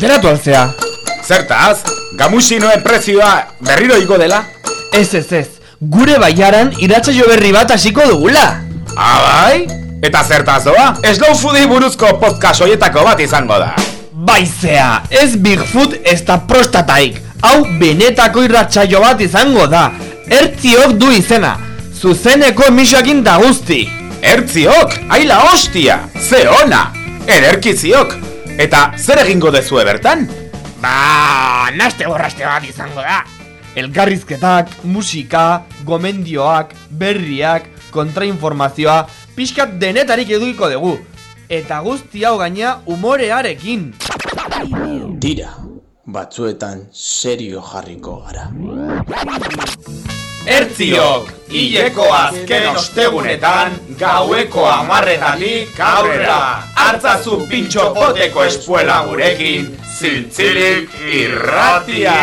enteratu alzea. Zertaz, gamusinoen prezioa berriro igo dela? Ez ez ez, gure baiaran iratsaio berri bat hasiko dugula. Abai? Eta zertaz doa? Slow Foodi buruzko podcast hoietako bat izango da. Baizea, ez Bigfoot ez da prostataik. Hau benetako irratsaio bat izango da. Ertziok du izena. Zuzeneko emisioakin da guzti. Ertziok, aila hostia, ze ona, ederkiziok. Eta zer egingo dezue bertan? Ba, naste borraste bat izango da. Elkarrizketak, musika, gomendioak, berriak, kontrainformazioa, pixkat denetarik edukiko dugu. Eta guzti hau gaina umorearekin. Tira, batzuetan serio jarriko gara. Ertziok, hileko azken ostegunetan, gaueko amarretatik aurrera, hartzazu pintxo poteko espuela gurekin, ziltzilik irratia!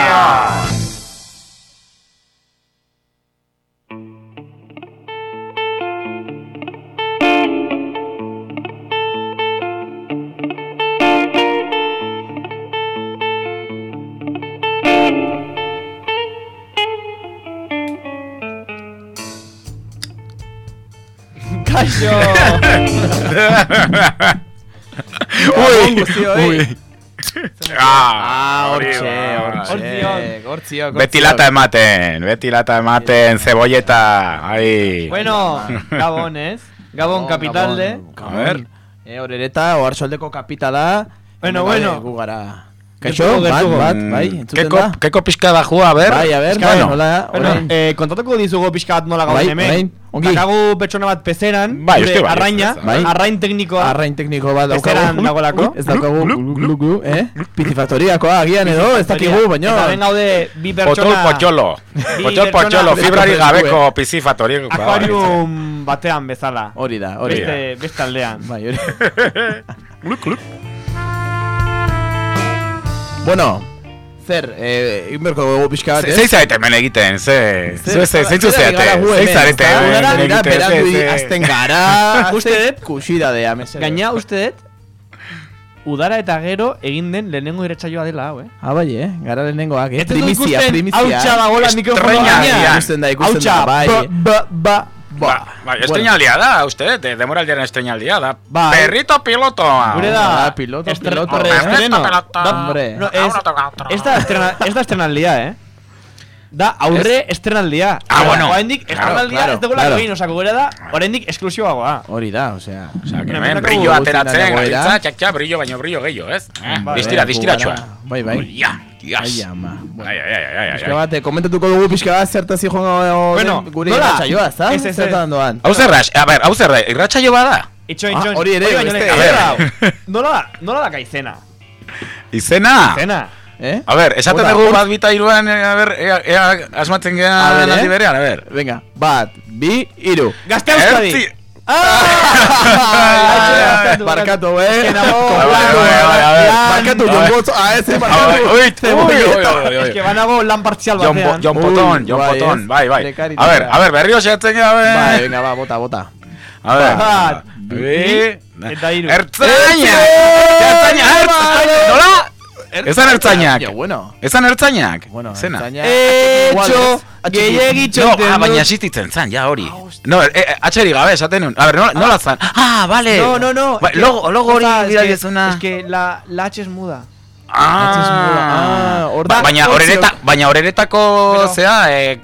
Ui. Ah, hori hortxe, ba. hortxe. Hortziok, Beti lata ematen, beti lata ematen, zebolleta, ai. Bueno, Gabon, ez? Gabon kapitalde. A ver. Eh, horereta, oarsoldeko kapitala. Bueno, bueno. Gu gara. Kaixo, bat, gertuko. bat, bai, Mm, entzuten keko, da. keko pixka da jua, a ver. Bai, a Pixka bai, no. nola, Bueno, orain. eh, kontatuko dizugu pixka bat nola gauden Bai, hemen. ongi. Dakagu pertsona bat pezeran, Bai, uste bai, arraina, ez, ez, bai. arrain teknikoa. Arrain tekniko bat Pezeran daukagu. dagoelako. Ez daukagu, glu, glu, eh? Pitifaktoriakoa agian edo, ez dakigu, baino. Eta ben gaude bi Potol pertsona potxolo. Potol potxolo, fibrari Beste gabeko pizifatorik. akuarium batean bezala. Hori da, hori da. Beste, aldean. Bai, hori. Bueno, zer, eh, inberko dugu pixka bat, ez? Zei zarete hemen egiten, ze... Ze, ze, zeintzu zeate, zei zarete hemen egiten, ze, ze. azten gara, Uste dut? kusidadea, mesedez. Gaina uste dut, udara eta gero egin den lehenengo iretsaioa dela, hau, eh? Ah, bai, eh? Gara lehenengoak, eh? Primizia, primizia. hautsa dagoela mikrofono Estreña, gainean. ja. Ikusten da, ikusten da, bai. ba, ba, ba, Ba, bai, estreñaldia da, uste, de, demoraldiaren estreñaldia da. Bai. Perrito piloto. Gure da, Ah, piloto, estre- piloto. Eh, estreno. Da- Hombre. no, ez da estrena, ez da estrenaldia, eh? Da aurre estrenaldia. Ah, bueno. Oraindik Claro, estrenaldia claro, ez dagoela claro. egin, osea, gure da, oraindik esklusiboagoa. Hori da, osea. Osea, que Hemen daukagu brillo ateratzen, gabiltza, txak, txak, brillo, baino brillo gehiago, ez? Eh? Bai, Distira, bai, distiratxoa. gu gara. Bai, bai. Ja, dios. Ai, ama. Bueno. Ai, ai, ai, ai, ai, Pixka bat, eh, komentatuko dugu pixka bat zertaz joango Bueno, den gure nola? irratsaioa, ezta? Ez, ez, ez. Hau zer da, a ber, hau zer da, irratsaio bada? Itxoin, Ah, hori ere, beste- lehen- A ver. Hau, Nola da, nola da kaizena? Izena? Izena. Eh? A ber, esaten dugu bat bita iruan, eh, a ber, ea, ea asmatzen A gehan ber, eh? aldi berean, a ber. Venga, bat, bi, iru. Gazte Euskadi! Ertzi- Ah, Barkatu, eh? bai, bai, bai, a ver. Barkatu. Jon barkatu. Es que banago lan partzial Jon, Bo- batean. Jon Ui, Potón, Jon bai, Potón, bai, bai. A ver, a ver, berrio xeatzen geha, Bai, venga, ba, bota, bota. A ver. Bat, Bi, eta hiru. Ertzaina! Ertzaina, ertzaina! Nola? Ezan ertzainak. Ja, bueno. Ezan ertzainak. Bueno, Zena. Etxo, gehiagitxo No, ah, baina dut. existitzen zan, ja hori. No, eh, eh, atxeri gabe esaten nun. A ver, nola, nola zan? Ah, vale. No, no, no. Ba, logo, logo hori Oza, es que-. Es que la, la H es muda. Ah, Ah, hor ba, da- baina hor horereta, baina horeretako zea, eh,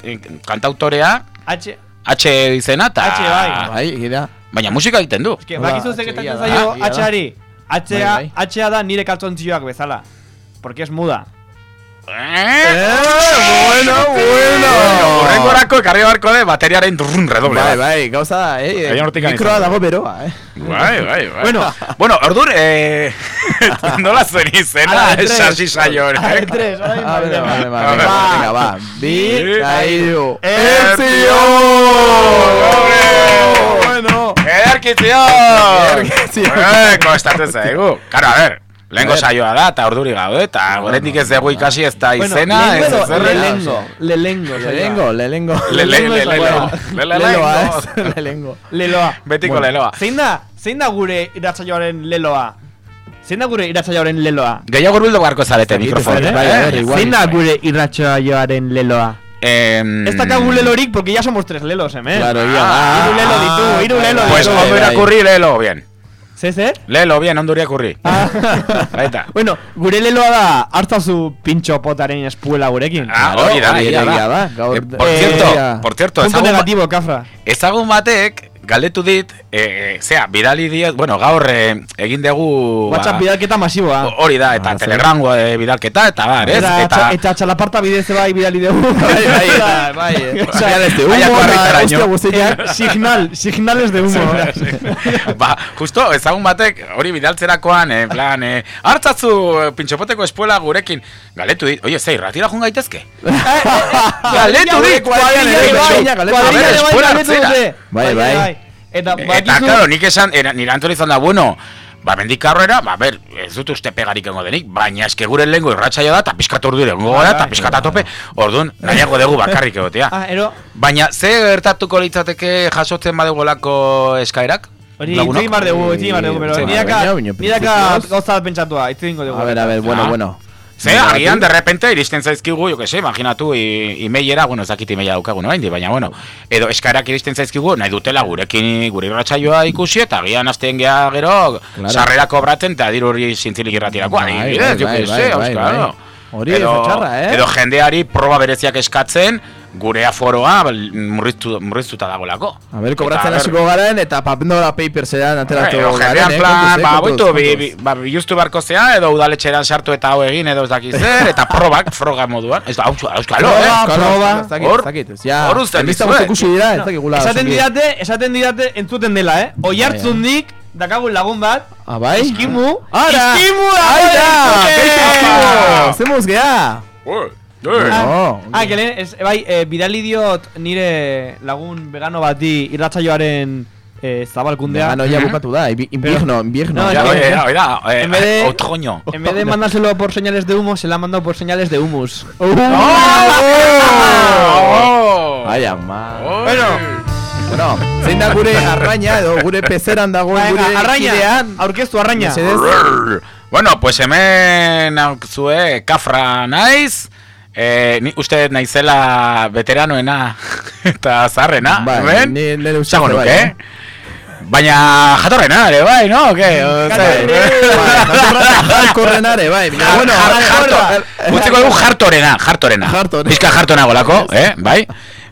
kantautorea, H, H izena, eta... H, bai. Bai, gira. Baina musika egiten du. es que Hau da, bakizu H da, zaio. H-ari. H-a, Bai, H-a da nire kaltzontzioak bezala. Porque es muda. Eh, bueno, bueno. Horrengorako ekarri barko de bateriaren durrun redoble. Bai, bai, gauza da, eh? Mikroa dago beroa, eh? Bai, bai, bai. Bueno. bueno, ordur, eh, nola zuen izena, sasi saio hori. Ah, de tres, orain A ver, bai. vale, vale, vale, venga, va. Bi! Bueno. Ederkizio! Ederkizio. Eh, kostatu zaigu. Karo, a ver, A ver. saioa da, eta orduri gaude, eta oraindik ez dugu ikasi ez da Bueno, izena, ez ez. Lehengo. Lelengo, lelengo. Le- le- le- Lehengo lelo. izango Le- le- Leloa, lehengo. ez? Lelengo. Leloa. Betiko leloa. Zein da, zein da gure iratzaioaren leloa? Zein da gure irratsaioaren leloa? Gehiago urbildu beharko zarete Zakit, mikrofon. bai, igual. Zein da gure irratsaioaren leloa? Em, Ez dakagu lelorik, porque ya somos tres lelos, hemen. Claro, Ah, ya. Hiru lelo ditu, hiru lelo Pues ditu. ondo bai. irakurri, lelo, bien. Ze, ze? Lelo, bien, ondo irakurri. Ah. Baita. bueno, gure leloa da hartzazu pintxo potaren espuela gurekin. Ah, hori da, hori egia da. da, gaur- Eh, por Eh, cierto, ya. por cierto, Punto ezagun, ba- negatibo, kafra. ezagun batek galdetu dit, eh, zea, bidali diot, bueno, gaur eh, egin dugu... ba, WhatsApp bidalketa masiboa. ho- Hori da, eta Ah. Telegram eh, bidalketa, eta bar, ez? Eta, Eta, eta txalaparta bidez bai bidali dugu. Bai, bai, bai. Humo, cuarritaraino. hostia guztiak. Eh, signal, signales de humo. ba, justo, ezagun batek hori bidaltzerakoan, en plan, eh, hartzazu eh, pintxopoteko espuela gurekin, galetu dit, oie, zei, ratira joan gaitezke? Galetu dit, kuadrilla ere bai, bai, galetu Eta, Eta, bakizu- claro, nik esan, era, nire antoli izan da, bueno, ba, mendikarroera, ba, ber, ez dut uste pegarik engo denik, baina eske gure lehenko irratsaio da, eta pizkat ordu ere gara, eta pizkat atope, orduan, nahiago dugu bakarrik egotea. Ah, ero, Baina, ze gertatuko litzateke jasotzen badegolako eskaerak? hori itzegin bar dugu, itzegin bar dugu, pero niraka, niraka gauza pentsatua, itzegin dugu. A ver, a ver, bueno, Ah. bueno. Ze, agian, de repente, iristen zaizkigu, jo se, imaginatu, i- emailera, bueno, ez dakit emaila daukagu, no, baina, bueno, edo eskaerak iristen zaizkigu, nahi dutela gurekin, gure irratsaioa ikusi, eta agian azten geha gero, Claro. sarrera kobratzen, eta diru hori zintzilik irratirako, Bai, adibidez, jo bai, que bai, se. Hori txarra, eh? Edo jendeari proba bereziak eskatzen, gure aforoa murriztu, murriztuta dagoelako. A ver, kobratzen hasiko garen eta Pandora Papers eran ateratu garen, jendean eh, plan, kontuz, eh, ba, kontuz, boitu, bi, kontuz. bi, ba, biluztu barko zea, edo udaletxeran sartu eta hau egin, edo ez dakiz zer, eta probak, froga moduan, ez da, hau, euskalo, Proba, eh? Proba. Hor- hor uzten dizue. guzti ikusi dira, ez dakigula. Esaten didate, esaten didate entzuten dela, eh? Oi hartzundik, dakagun lagun bat, Ah, bai? eskimu, Ara! eskimu Aira! dago Keizkimu! Zemuz gea! Ah, No. ah, que lehen, ez, bai, eh, bidali diot nire lagun vegano bati irratsaioaren eh, zabalkundea. Vegano ya bukatu da, invi- invierno, invierno. No, Ya, oida, oida, eh, en vez de- otoño. En vez de mandárselo por señales de humo, se la ha mandado por señales de humus. Oh! Ama. Oh! Bueno. Bueno, zein da gure arraina edo gure pezeran dagoen gure arraña, kidean. aurkeztu arraña. Bueno, pues hemen zue kafra naiz, eh, ni uste naizela veteranoena eta zarrena, Bai, hemen? ni- nire Esango bai, eh? Baina jatorrena ere, bai, no? Ke? Jarkorrenare, bai. baina, Bueno, Bueno, Utziko dugu jartorena, jartorena. Jartorena. Bizka jartona golako, eh, bai?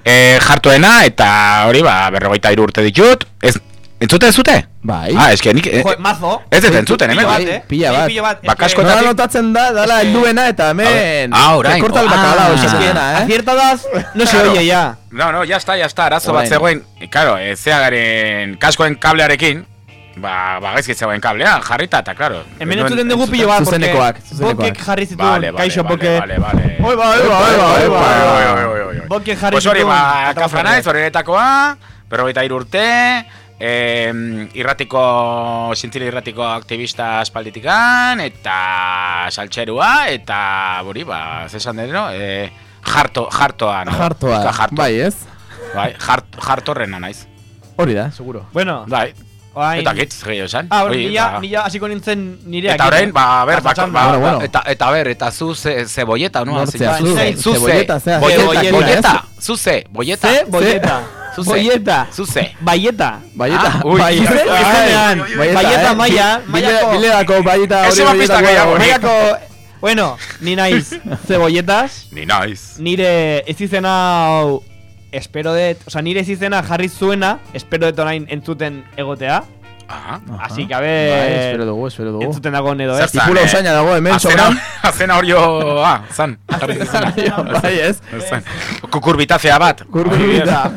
Eh, jartoena eta hori, ba, berrogeita iru urte ditut. Ez, entzute ez zute? Bai. Ah, eske nik... eh, Jo, mazo. Ez dut entzuten, hemen. Bat, bai, eh? pila bat. Pilo bat. Ba, es que- kasko- Nola notatzen da, dala helduena eta hemen. Ah, orain. Te corta el Ah. bacalao, Es que- esaten eh? Aciertadas, no se oye ya. No, no, ya está, ya está. Arazo bat zegoen, claro, e, zeagaren kaskoen kablearekin, ba, ba gaizki zegoen kablea, jarrita, eta, claro. Hemen entzuten dugu pilo bat, porque Zuzenekoak, zuzenekoak. Bokek jarri zituen, Vale, vale, kaixo, vale, boke. vale, vale. Oi, ba, oi, ba, Epa, oi, ba, epa, oi, epa, ba. Oi, oi, oi, oi, oi. Boke jarri Pues hori, zituen, ba, eta kafra jarri. naiz, horretakoa, berrogeita hiru eh, irratiko, sintzile irratiko aktivista aspalditikan, eta saltxerua, eta, bori, ba, zesan no? Eh, jarto, jartoa, no? Jartoa, jarto. bai ez? Bai, jart, jartorrena naiz. Hori da, seguro. Bueno, Bai, orain... eta gitz, gehiago esan. Ah, Hori, nila, ba. nila hasiko nintzen nire Eta orain, ba, a ber, ba, Azatxan, ba, Bueno, bueno. ba, eta, eta ber, eta zu ze, zebolleta, no? Nortzea, Zu, ze, zu, ze, zebolleta, zea, bolleta, zebolleta, bolleta, zu, ze, bolleta, Ze, bolleta. Zu, ze, Bolleta. zu, ze. Baieta. Baieta, Ah, ui. baieta. Baieta maia, maiako- Bilerako baieta hori mapista horietako gehiago, dago. Maiako, bueno, ni naiz cebolletas, Ni naiz. nire ez izena hau, espero dut, oza, nire ez izena jarri zuena, espero dut orain entzuten egotea, Ah, así que a Bai, ver, espero dugu, espero dugu. entzuten dago edo Zer ez. zan, Tipula eh? usaina dago hemen, Azena, sobran. azena hori ah, zan. jarri zizena. Bai ez? Zan. Kukurbitazea bat. Kurbita.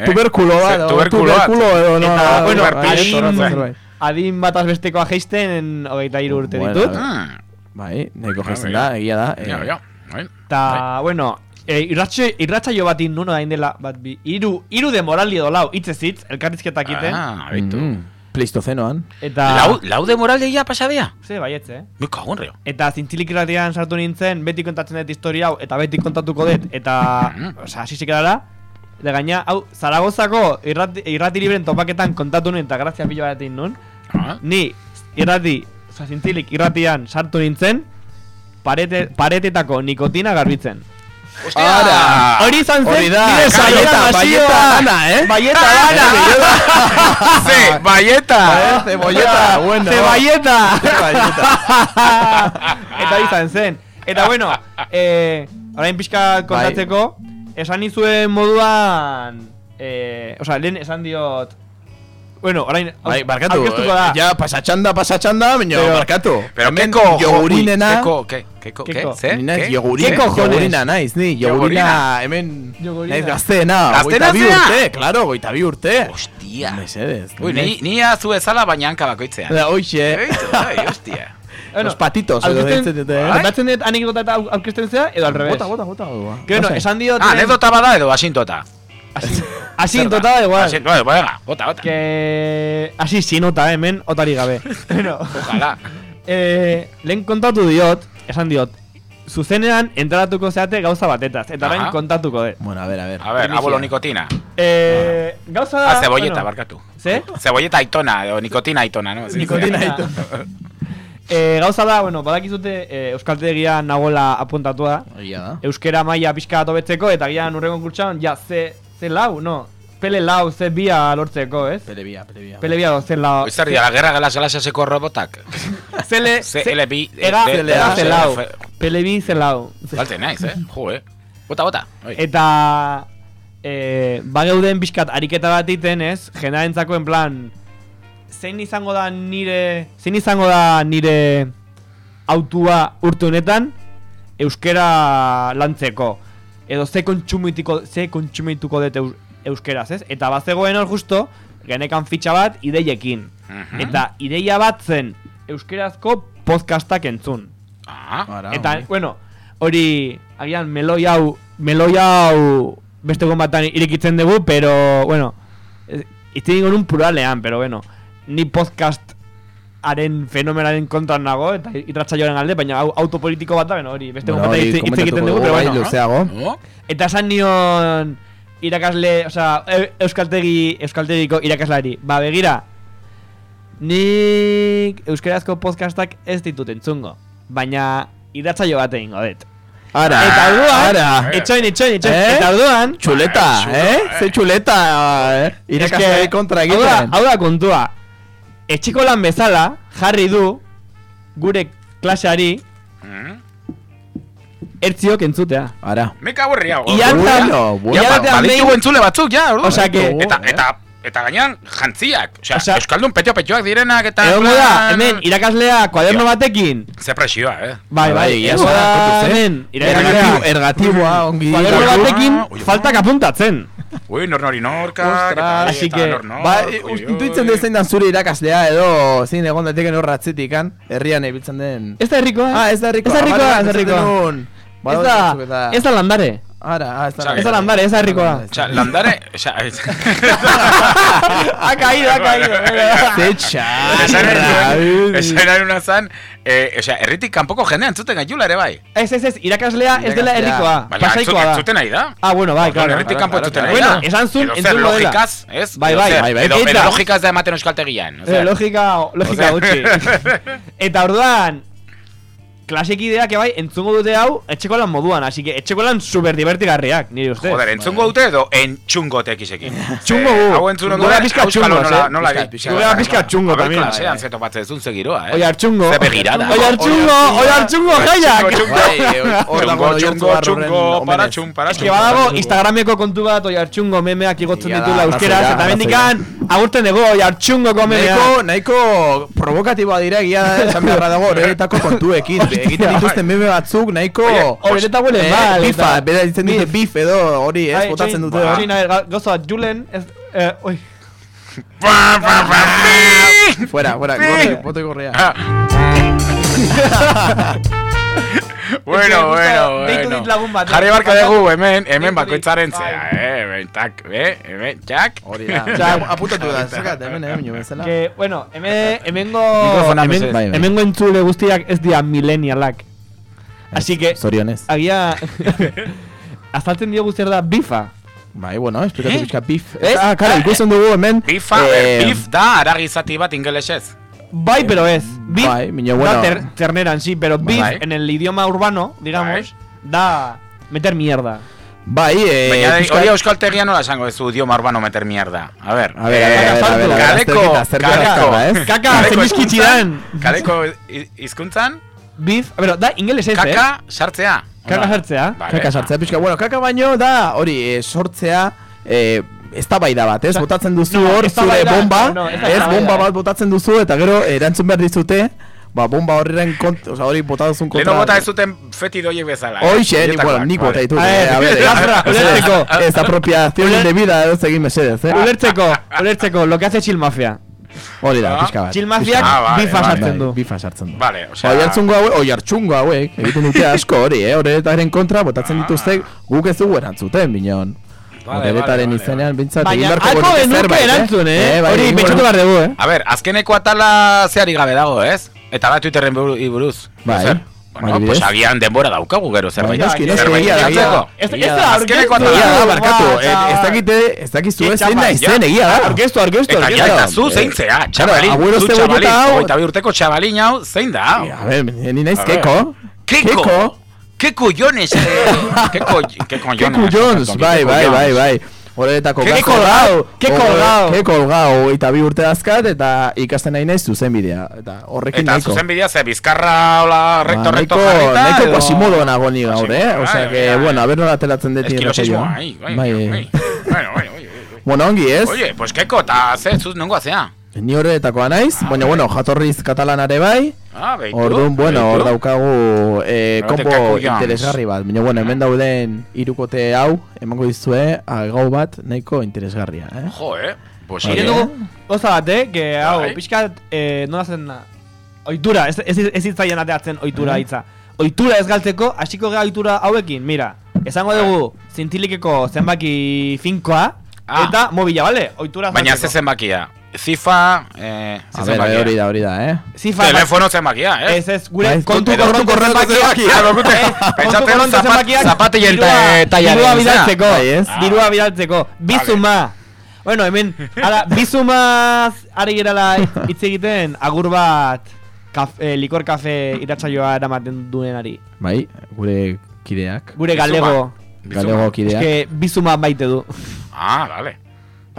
Eh? Tuberkulo bat, Zer, o tuberkulo edo no. Eta, bueno, bai, adin- zerbait. Adin bat azbestekoa geisten, hogeita hiru urte Bueno, ditut. a ver. Mm, Bai, nahiko Ah, bai. da, egia da. eh, Ja, ja. bai. Ta, bueno, e, irratxe, irratxaio bat nuno da indela, bat bi, iru, iru de morali edo lau, hitz ez hitz, elkarrizketak iten, Ah, baitu. mm, Pleistocenoan. eta... Lau, lau de moraldeia pasadea? Ze, baietze, eh? Me cago en reo. Eta zintzilik irratian sartu nintzen, beti kontatzen dut historia hau, eta beti kontatuko dut, eta, Mhm. osea, hasi dara, eta gaina, hau, Zaragozako irrati, irrati libren topaketan kontatu nuen, eta grazia pilo bat egin nun, Ah, ni irrati oza, zintzilik irratian sartu nintzen, parete, paretetako nikotina garbitzen. Hostia! Hori izan zen, nire baieta, baieta masioa. lana, eh? Baieta lana. Ze, baieta! Eh, cebolleta, bueno. Zebaieta. Zebaieta. Eta izan zen. Eta bueno, eh, orain pixka kontatzeko, esan nizuen moduan, eh, oza, lehen esan diot, bueno, orain, Bai, barkatu, da. eh, ja, pasatxanda, pasatxanda, baina, Pero- barkatu. Pero Hemen keko Yogurinena, Keko, ke, keko, ke, Keko. ze? ni naiz Ke? yogurina, ¿Qué cojones? yogurina naiz, ni, Yogurina. yogurina, hemen, Yogurina. naiz gazteena, Gazteena goita bi urte, claro, goita bi urte. Hostia! Mesedez. Ui, ni, ni azu ezala baina hanka bakoitzean. Da, Hoxe, Eitu, bai, hostia. Los patitos, edo aurkezten- deitzen dute, eh? Kontatzen dut anekdota eta au- aurkezten zea, edo al revés. Bota, bota, bota. bota. Que Lasai. esan diot... Ah, anekdota bada edo asintota? Así, total, igual. Asin- Bueno, venga, bota, bota. Que... Así, sin nota, hemen, otari gabe. bueno, Ojalá. eh, lehen kontatu diot, esan diot, zuzenean entratuko zeate gauza batetaz, eta Aha. kontatuko dut. Bueno, a ver, a ver. A ver, abolo nikotina. Eh, gauza da... Ah, cebolleta, bueno, barkatu. Ze? Cebolleta aitona, edo nikotina aitona, no? Nikotina aitona. Eh, gauza da, bueno, badakizute eh, Euskaltegia nagola apuntatua Egia da. Euskera maila pixka bat hobetzeko eta gian urrengo kurtsan, ja, ze, ze lau, no? Pele lau, ze bia lortzeko, ez? Pelebia, pelebia. Pele bia, ze lau. Oizar dira, la guerra gelas gelaseseko robotak. Zele, CLB, Ega, eh, ega, ze lau. Pele bi, ze lau. Balte naiz, eh? Jo, eh? Bota, bota. Oi. Eta eh, bageuden pixkat ariketa bat iten, ez? Jendarentzako en plan zein izango da nire zein izango da nire autua urte honetan euskera lantzeko edo ze kontsumitiko ze kontsumituko dut eus, euskeraz, ez? Eta bazegoen hor justo genekan fitxa bat ideiekin. Mhm. Eta ideia bat zen euskerazko podcastak entzun. Ah, Ara, Eta, bai. bueno, hori, agian, meloi hau, meloi hau beste egun batan irikitzen dugu, pero, bueno, itzi dingo nun pluralean, pero, bueno, ni podcast haren fenomenaren kontran nago, eta irratsaioaren alde, baina hau autopolitiko bat da, bueno, hori, beste Bueno, hitz egiten dugu, pero, bai, bueno, luzeago. no? eta esan nion irakasle, osea, euskaltegi, euskaltegiko irakaslari, ba, begira, nik euskerazko podcastak ez ditut entzungo, baina iratsaio bat egingo dut. Ara, Eta orduan, ara. itxoin, itxoin, itxoin, Eh? eta orduan, Ah, chulo, eh? Ze txuleta, eh? Irakasleari kontra egiten. hau da kontua, etxiko lan bezala jarri du gure klaseari Mm. ertziok entzutea. Ara. Meka orduan, tam- Bueno, bueno. Entzule batzuk, ja, orduan. Osea que- Eta, eta, eta gainean jantziak. Osea, Osea- Euskaldun petio-petioak direnak eta... Egongo da, hemen, irakaslea kuaderno batekin, Ze presioa, eh? bai, bai, Bai, egongo egia da, esan, hemen, Ergatibo, irakaslea, ergatiboa, ongi. kuaderno Bai, batekin, bai, faltak apuntatzen. Ui, nor nori norka, Ostras, así que, Ba, intuitzen dut zein dan zure irakaslea edo zein egon daiteken hor ratzetikan, herrian ibiltzen den. Ez da herrikoa, Ah, ez da herrikoa. Ez da herrikoa, Vale, ez da herrikoa. Ez da, ez da landare. Ara, ah, ez da Ez Ez da landare, ez da herrikoa. Osa, landare... Osa, ha caído, ha caído. Ze Esan txarra. nahi- esan nahi una zan, eh, osea, erritik kanpoko jendea entzuten gaitula ere bai. Ez, ez, ez, irakaslea ez dela herrikoa. Pasaikoa da. entzuten nahi da. Ah, bueno, bai, claro. Erritik kanpo claro. nahi da. Bueno, esan zuen Edo zer entzungo dela. logikaz, ez? Bai, bai, bai, bai. Edo, logikaz da ematen euskaltegian. Eh, osea. logika, logika gutxi. Eta orduan, klasekideak bai entzungo dute hau etxeko lan moduan, así que etxeko lan super divertigarriak, nire ustez. Joder, entzungo dute edo entxungo tekisekin. Txungo Eh, gu. Hau entzun Gura ondoren, pizka auskalo txungos, nola, eh? nola Pizka, bi- pizka. Gura pizka txungo Hori también. klasean zeto batze zun zegiroa, eh? Oi hartxungo. Ze begirada. Oi hartxungo, oi hartxungo jaiak. Txungo, Bai, txungo, txungo, Barroren txungo, para omenez. txun, para Es que badago Instagrameko kontu bat oi hartxungo memeak igotzen ditula euskeraz, arrazoia, eta mendikan agurten dugu oi hartxungoko memea. Nahiko, nahiko provokatiboa dira egia da, esan beharra dago horretako kontuekin. Egiten dituzten meme batzuk nahiko... Hori eta huele eh, mal. Bifa, bera ditzen dute bif edo hori, ez, Bai, botatzen dute hori. txoin, a ver, ga- gauza bat, Julen, ez, eh, oi, Fuera, fuera, corre, bote correa. Bueno, bueno, deitu bueno. lagun bat, Jarri eh? barka dugu hemen, hemen bakoitzaren bai. zea, eh? Hemen, tak, eh? Hemen, txak. Hori da. Txak. Apuntatu da, zakat, hemen, hemen, jo bezala. que, bueno, hemen, hemengo, Mikrofona hemen. Bai, bai. hemengo entzule guztiak ez dira millennialak. Así que, Zorionez. agia, azaltzen dio guztiak da bifa. Bai, bueno, esplikatu Eh? pixka bif. Ez? Ah, kara, ikusten dugu hemen. Bifa, eh, bif da aragizati bat ingelesez. Bai, pero ez. Beef bai, miño, da bueno. ter- ternera en sí, pero beef Bai. en el idioma urbano, digamos, da meter mierda. Bai, eh, Baina hori euskaltegia nola esango ez du idioma urbano meter mierda. A ver. A ver, a ver, a ver, a ver, a ver, Kaleko? Kaka, kaleko zenizkitzi hizkuntzan- dan. Kaleko hi- hizkuntzan, Beef, pero da ingeles ez, eh? kaka sartzea. Kaka sartzea. Vale. Kaka sartzea pixka, bueno, kaka baino da hori eh, sortzea eh, ez da bai da bat, ez? Botatzen duzu no, hor da zure bomba, no, no, ez Bomba bat botatzen duzu eta gero erantzun behar dizute, ba, bomba horren kont, oza, hori bota duzun kontra. Leno bota ez zuten feti doiek bezala. eh? Hoxe, nik, Horietakoak, bueno, nik vale. bota ditut. A ver, eh, a ver, eh, ulertzeko. Ez apropiación Uler- indebida, ez egin mesedez, eh? Ulertzeko, ulertzeko, lo que hace Chill Mafia. Hori da, Ah. pixka bat. Mafiak Ah, vale, bifa sartzen du. Bifa sartzen du. Vale, o sea... Oi hartzungo hauek, oi hartzungo hauek, egiten dute asko hori, eh? Horretaren kontra, botatzen dituzte, guk ez dugu erantzuten, binon. Vale, Horretaren vale, izenean, bintzat, egin Baina, beharko alko genuke genuke zerbait, erantzun, eh? bai, Hori, egin pentsatu beharko- behar dugu, eh? A ver, azkeneko atala zeari gabe dago, ez? Eta da Twitterren buru- buruz. Bai. Zer? Bueno, pues agian denbora daukagu gero zerbait. Bai, noski, noski, egia da, da. Ez da, da azkeneko aurkeztu. atala. Egia da, Ba, barkatu, eh, ez dakite, ez dakizu ez zein Etxapa, nahi ja. zen, egia da. Aurkeztu, aurkeztu, Eta ja, aurkeztu. eta zu zein zea, txabalin, zebolleta txabalin, hau- hogeita bi urteko txabalin hau, zein da? A ver, ni naiz keko. Keko! Jones! eh, Keko, Keko Jones. Keku Jones, bai, bai, bai, bai. Horretako Ke da, ke colgado. Ke colgado, eta bi urte dazkat, eta ikasten nahi naiz zuzen bidea. Eta horrekin Eta nahiko. zuzen bidea, ze bizkarra, hola, recto, Ba, recto nahiko- jarrita, Nahiko pasimodo nago ni gaur, eh? Osea, que, bueno, a ver nola ateratzen dut Esquilosismoa, irratsaioa. bai, bai, Bai, bai. Bueno, bai, bai. Bueno, ongi ez? Oye, pues Keko, eta ze, zuz nongoa zea? Ni horretakoa naiz, baina, bueno, jatorriz katalanare bai. Ah, behitu. Orduan, bueno, hor behitu. daukagu eh, Jones. interesgarri bat. Baina, bueno, hemen dauden irukote hau, emango dizue, gau bat nahiko interesgarria, eh? Jo, eh? Pues Bai, eh? dugu, goza bat, eh? Que, hau, Bai. pixkat, eh, nola zen da? Oitura, ez, ez, ez hitzaien ateatzen oitura Bai. hitza. Oitura ez galtzeko, hasiko gara oitura hauekin, mira. Esango dugu, zintilikeko zenbaki finkoa, Ah. eta mobila, bale? Oitura Baina ze zenbakia. Zifa, eh, ver, zenbakia. hori da, hori da, eh? Zifa, Telefono zenbakia, eh? Ez, ez, gure Bai, kontu. Ah. Eh, Pentsatzen kontu korronte zapat- zenbakiak zapatilen dirua- ta- taiaren Dirua bidaltzeko. Bai, ez? Dirua bidaltzeko. Bizuma. Bueno, hemen, ara, bizumaz ari gerala hitz egiten, agur bat kaf, eh, likor kafe iratsaioa eramaten duenari. Bai, gure kideak. Gure Bizuma. galego. Bizuma. Galego kideak. Eske bizuma baite du. Ah, vale.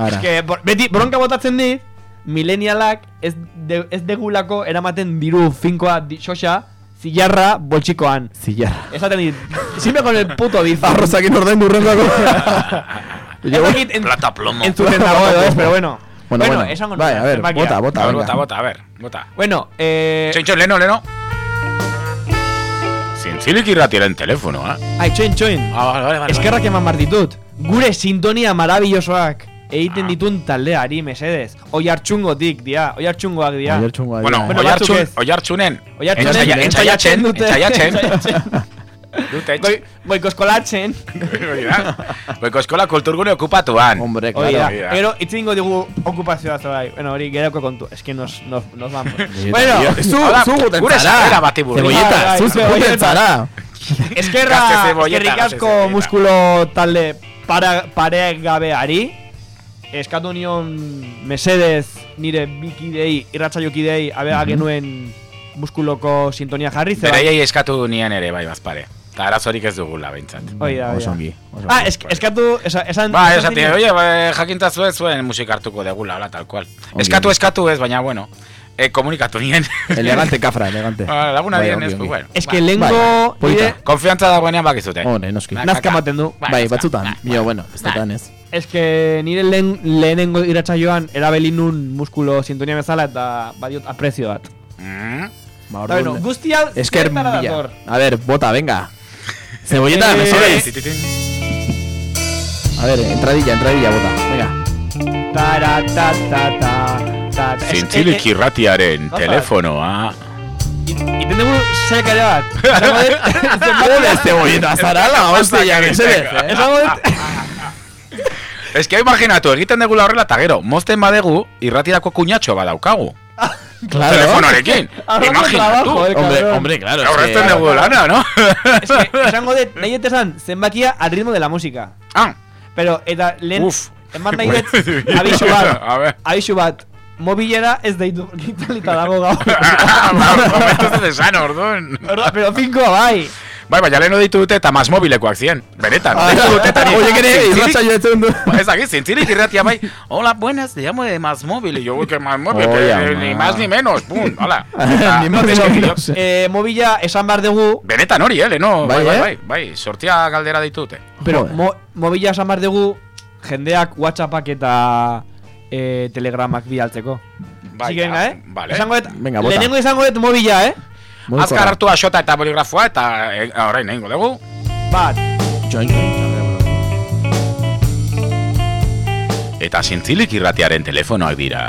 Ara. Eske, bor- beti bronka botatzen dit, milenialak ez, de, ez degulako eramaten diru finkoa di, xoxa, zilarra boltsikoan. Zillarra. Esaten dit, siempre con el puto bizu. Arrozakin orden durrengako. Ez dakit en, Plata plomo. entzuten dago edo ez, pero bueno. Bueno, bueno, esango bai, nuke, a ver, zenbakia. bota, bota, A ver, venga. bota, bota, a ver, bota. Bueno, eh... Txoin, txoin, leno, leno. Zintzilik irratiaren telefonoa. Ai, txoin, txoin. Ah, vale, vale, vale. Eskerrak eman bar ditut. Gure sintonia marabillosoak egiten ditun taldeari, mesedez. Oi hartxungotik, dia. Oi hartxungoak, dia. Ayer txungoa Bueno, Bueno, oi hartxun, oi hartxunen. Oi hartxunen, Entzaia- Entzaiatzen, dute. entzaiatzen. Entzaiatzen. Dute, Goi, goiko eskolatzen. Goiko eskola kulturgune okupatuan. Hombre, claro. hori da. Gero, itzi ingo digu okupazioa zorai. Bueno, hori gerako kontu. Es que nos, nos, nos vamos. Bueno, zu, zu guten gure zara. bati buruz. Cebolleta, Bai, bai, zu cebolleta. guten zara. eskerra, eskerrik asko muskulo talde para, paregabeari. Eskatu nion mesedez nire bikidei, irratsaiokideei abea genuen muskuloko sintonia jarri. zeba- Bereiei eskatu nien ere, bai, bazpare. Eta arazorik ez dugula, behintzat. Hoi da, hoi Oso da. ongi. oso Ah, esk, eskatu, esa- esan... Ba, esan zinen- oie, ba, jakinta zuen zuen musika hartuko degula, hola, tal cual. Ongi, Eskatu, ongi. eskatu ez, baina, bueno, eh, komunikatu nien. Elegante, kafra, elegante. Ba, Laguna Bai, dien ez, ongi. pues bueno. Es que ba, lengo Bai, nire... Konfiantza dagoenean bakizute. Hone, noski. Ba, Nazka kaka. ematen du. Ba, Bai, batzutan. Ba, Bio, ba. bueno, ez Ba. ez. Es que nire lehen, lehenengo iratsaioan erabeli nun muskulo sintonia bezala eta badiot aprezio bat. Mm. Ba, bueno, guzti hau Esker dator. A ver, bota, venga. Cebolleta, Eh. A ver, entradilla, entradilla, bota. Venga. Tara, ta, ta, ta, ta, ta. Es- Zintzilik eh, eh, irratiaren telefonoa. Iten dugu zerek ere bat. Zarala, hostia, mesedez. Esango dut... Que imaginatu, egiten degula horrela eta gero, mozten badegu, irratirako kuñatxo badaukagu. Claro. Telefonoarekin. Imaginatu. trabajo, eh, Hombre, hombre, claro. es Aurrezten que- dugu lana, no? Es que esango dut, nahi dut esan, zenbakia al ritmo de la música. Ah, Pero, eta lehen... Uf. Eman nahi dut, abisu bat. Abisu bat. mobilera ez deitu, itzalita dago. Momentu ez esan, orduan. Pero finkoa bai. Bai, baina lehenu ditu dute eta mas mobilekoak ziren. Benetan, deitu dute eta ni- Oye, ere, irratza joetzen du. Ba, Ez aquí, zintzilik irratia bai. Hola, buenas, te llamo de más móvil. Y yo, que más móvil, Oye, que, ni más ni menos. Pum, hola. Ni más ni menos. Eh, mobila esan behar dugu, Benetan hori, eh, leheno. Bai, Bai, bai, eh? bai, bai. Sortia galdera ditu dute. pero mobila esan behar dugu, jendeak Whatsappak eta eh, Telegramak bialtzeko. Bai, que venga, eh? Vale. Esango dut, Venga, lehenengo izango dut mobila, eh? Azkar hartu asota eta boligrafoa eta eh, orain egingo dugu. Bat, Join. Eta zintzilik irratiaren telefonoak dira.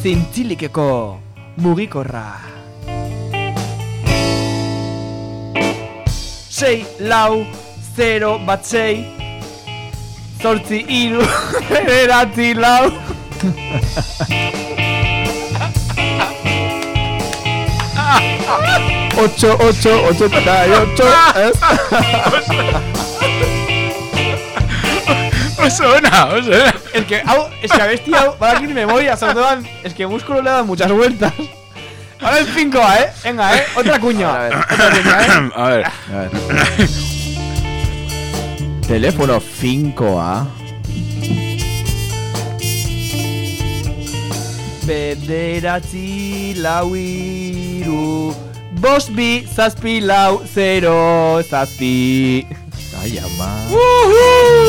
zintzilikeko mugikorra. Sei, lau, zero, bat sei, zortzi, iru, bederatzi, lau. Ocho, ocho, ocho eta ocho, ez? Oso ona, oso ona. Es que, hau, es que abesti hau, badakit memoria, zordoan, es que músculo le da muchas vueltas. Ahora el 5, eh? Venga, eh? Otra cuña. A ver. Otra cuña, eh? A ver. A ver. Teléfono 5A. Bederatzi lau iru Bost bi, zazpi lau, zero, zazpi Ai, ama.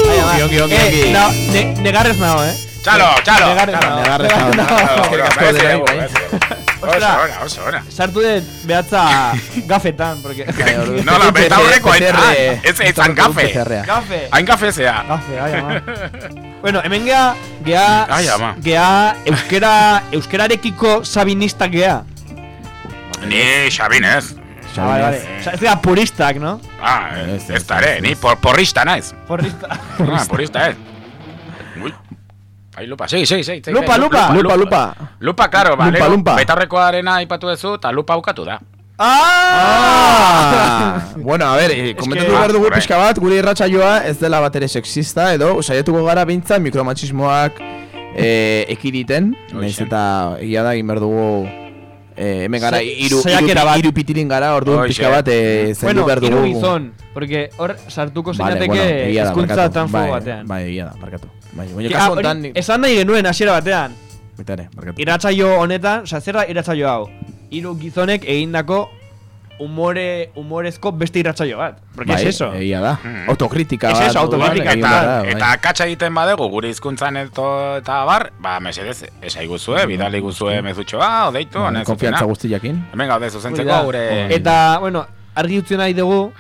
Ai, ama. Ongi, ongi, Eh, ongi. no, ne, negarrez nago, eh? Txalo, txalo. Negarrez nago, negarrez nago. Denai, bai. bai. Oso ona, oso ona. Sartu dut behatza gafetan, porque... No, la beta horreko PCR, eta ez ezan gafe. Hain gafe zea. Gafe, ai ama Bueno, hemen gea, gea, Ai, ama. gea, euskera, euskerarekiko sabinista gea Ni Xabin ez. Ah, vale, vale. O sea, ez gea puristak, no? Ah, Ez, ez ez, da ere, ez, ni por, porrista naiz. Porrista Ah, porrista ez. Ui. Ai, lupa, segi, segi, segi. segi, Lupa, lupa. Lupa, lupa. Lupa, karo, ba, Lupa, lupa. betarrekoarena aipatu duzu, eta lupa ukatu da. Ah! bueno, a ver, eh, komentatu behar dugu Ah, pixka bat, gure irratsaioa ez dela bat ere sexista, edo saiatuko gara bintza mikromachismoak eh, ekiditen, Hoxe. eta egia da egin behar dugu eh, hemen gara, iru, iru, bat. iru pitirin gara, orduan pixka bat eh, zaindu Bueno, behar dugu. hiru gizon, porque hor sartuko Vale, zeinateke bueno, da, hezkuntza barkatu. transfobo Bai, batean. Bai, egia da, barkatu. Bai, baina kasu ah, honetan, esan nahi genuen hasiera batean. baita ere, barkatu. Iratsaio honetan, osea, zer da iratsaio hau? Hiru gizonek egindako umore umorezko beste iratsaio bat. Porque bai, es eso. Egia da. Mm. Autokritika Es bat. eso, orduan, autokritika Eta, da, bai. eta akatsa egiten badegu gure hizkuntzan eto eta bar, ba, mesedez, esai guzue, bidali guzue mezutxoa, odeitu, Bai, honez Konfiantza guztiakin. Hemen gaude zuzentzeko gure Eta, bueno, argi utzi nahi dugu,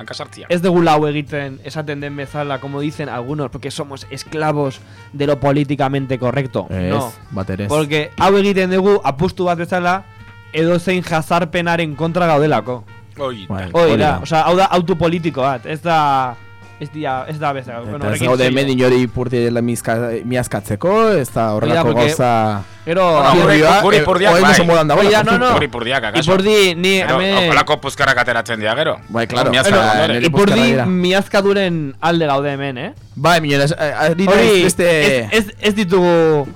ez dugu lau egiten esaten den bezala, como dicen algunos, porque somos esclavos de lo políticamente correcto. Ez, no. bat ere. Porque hau egiten dugu apustu bat bezala edo zein jazarpenaren kontra gaudelako. Oi, da, osea, hau da autopolitiko bat, ez da ez dia, ez da bezala. Eta ez gaude hemen inori ipurdiela miazkatzeko, ez da horrelako porque- gauza... Gero, Bueno, gure- gure eh, ipurdiak bai. oso modan dagoela, Hori da, por no, no. cierto. Guri purdiak, akaso. Ipurdi, ni Pero, hemen... Olako puzkarrak ateratzen dira gero. Bai, Bueno, nire Ipurdi miazkaduren alde gaude hemen, eh? Bai, minera, ari da beste... ez, ditugu...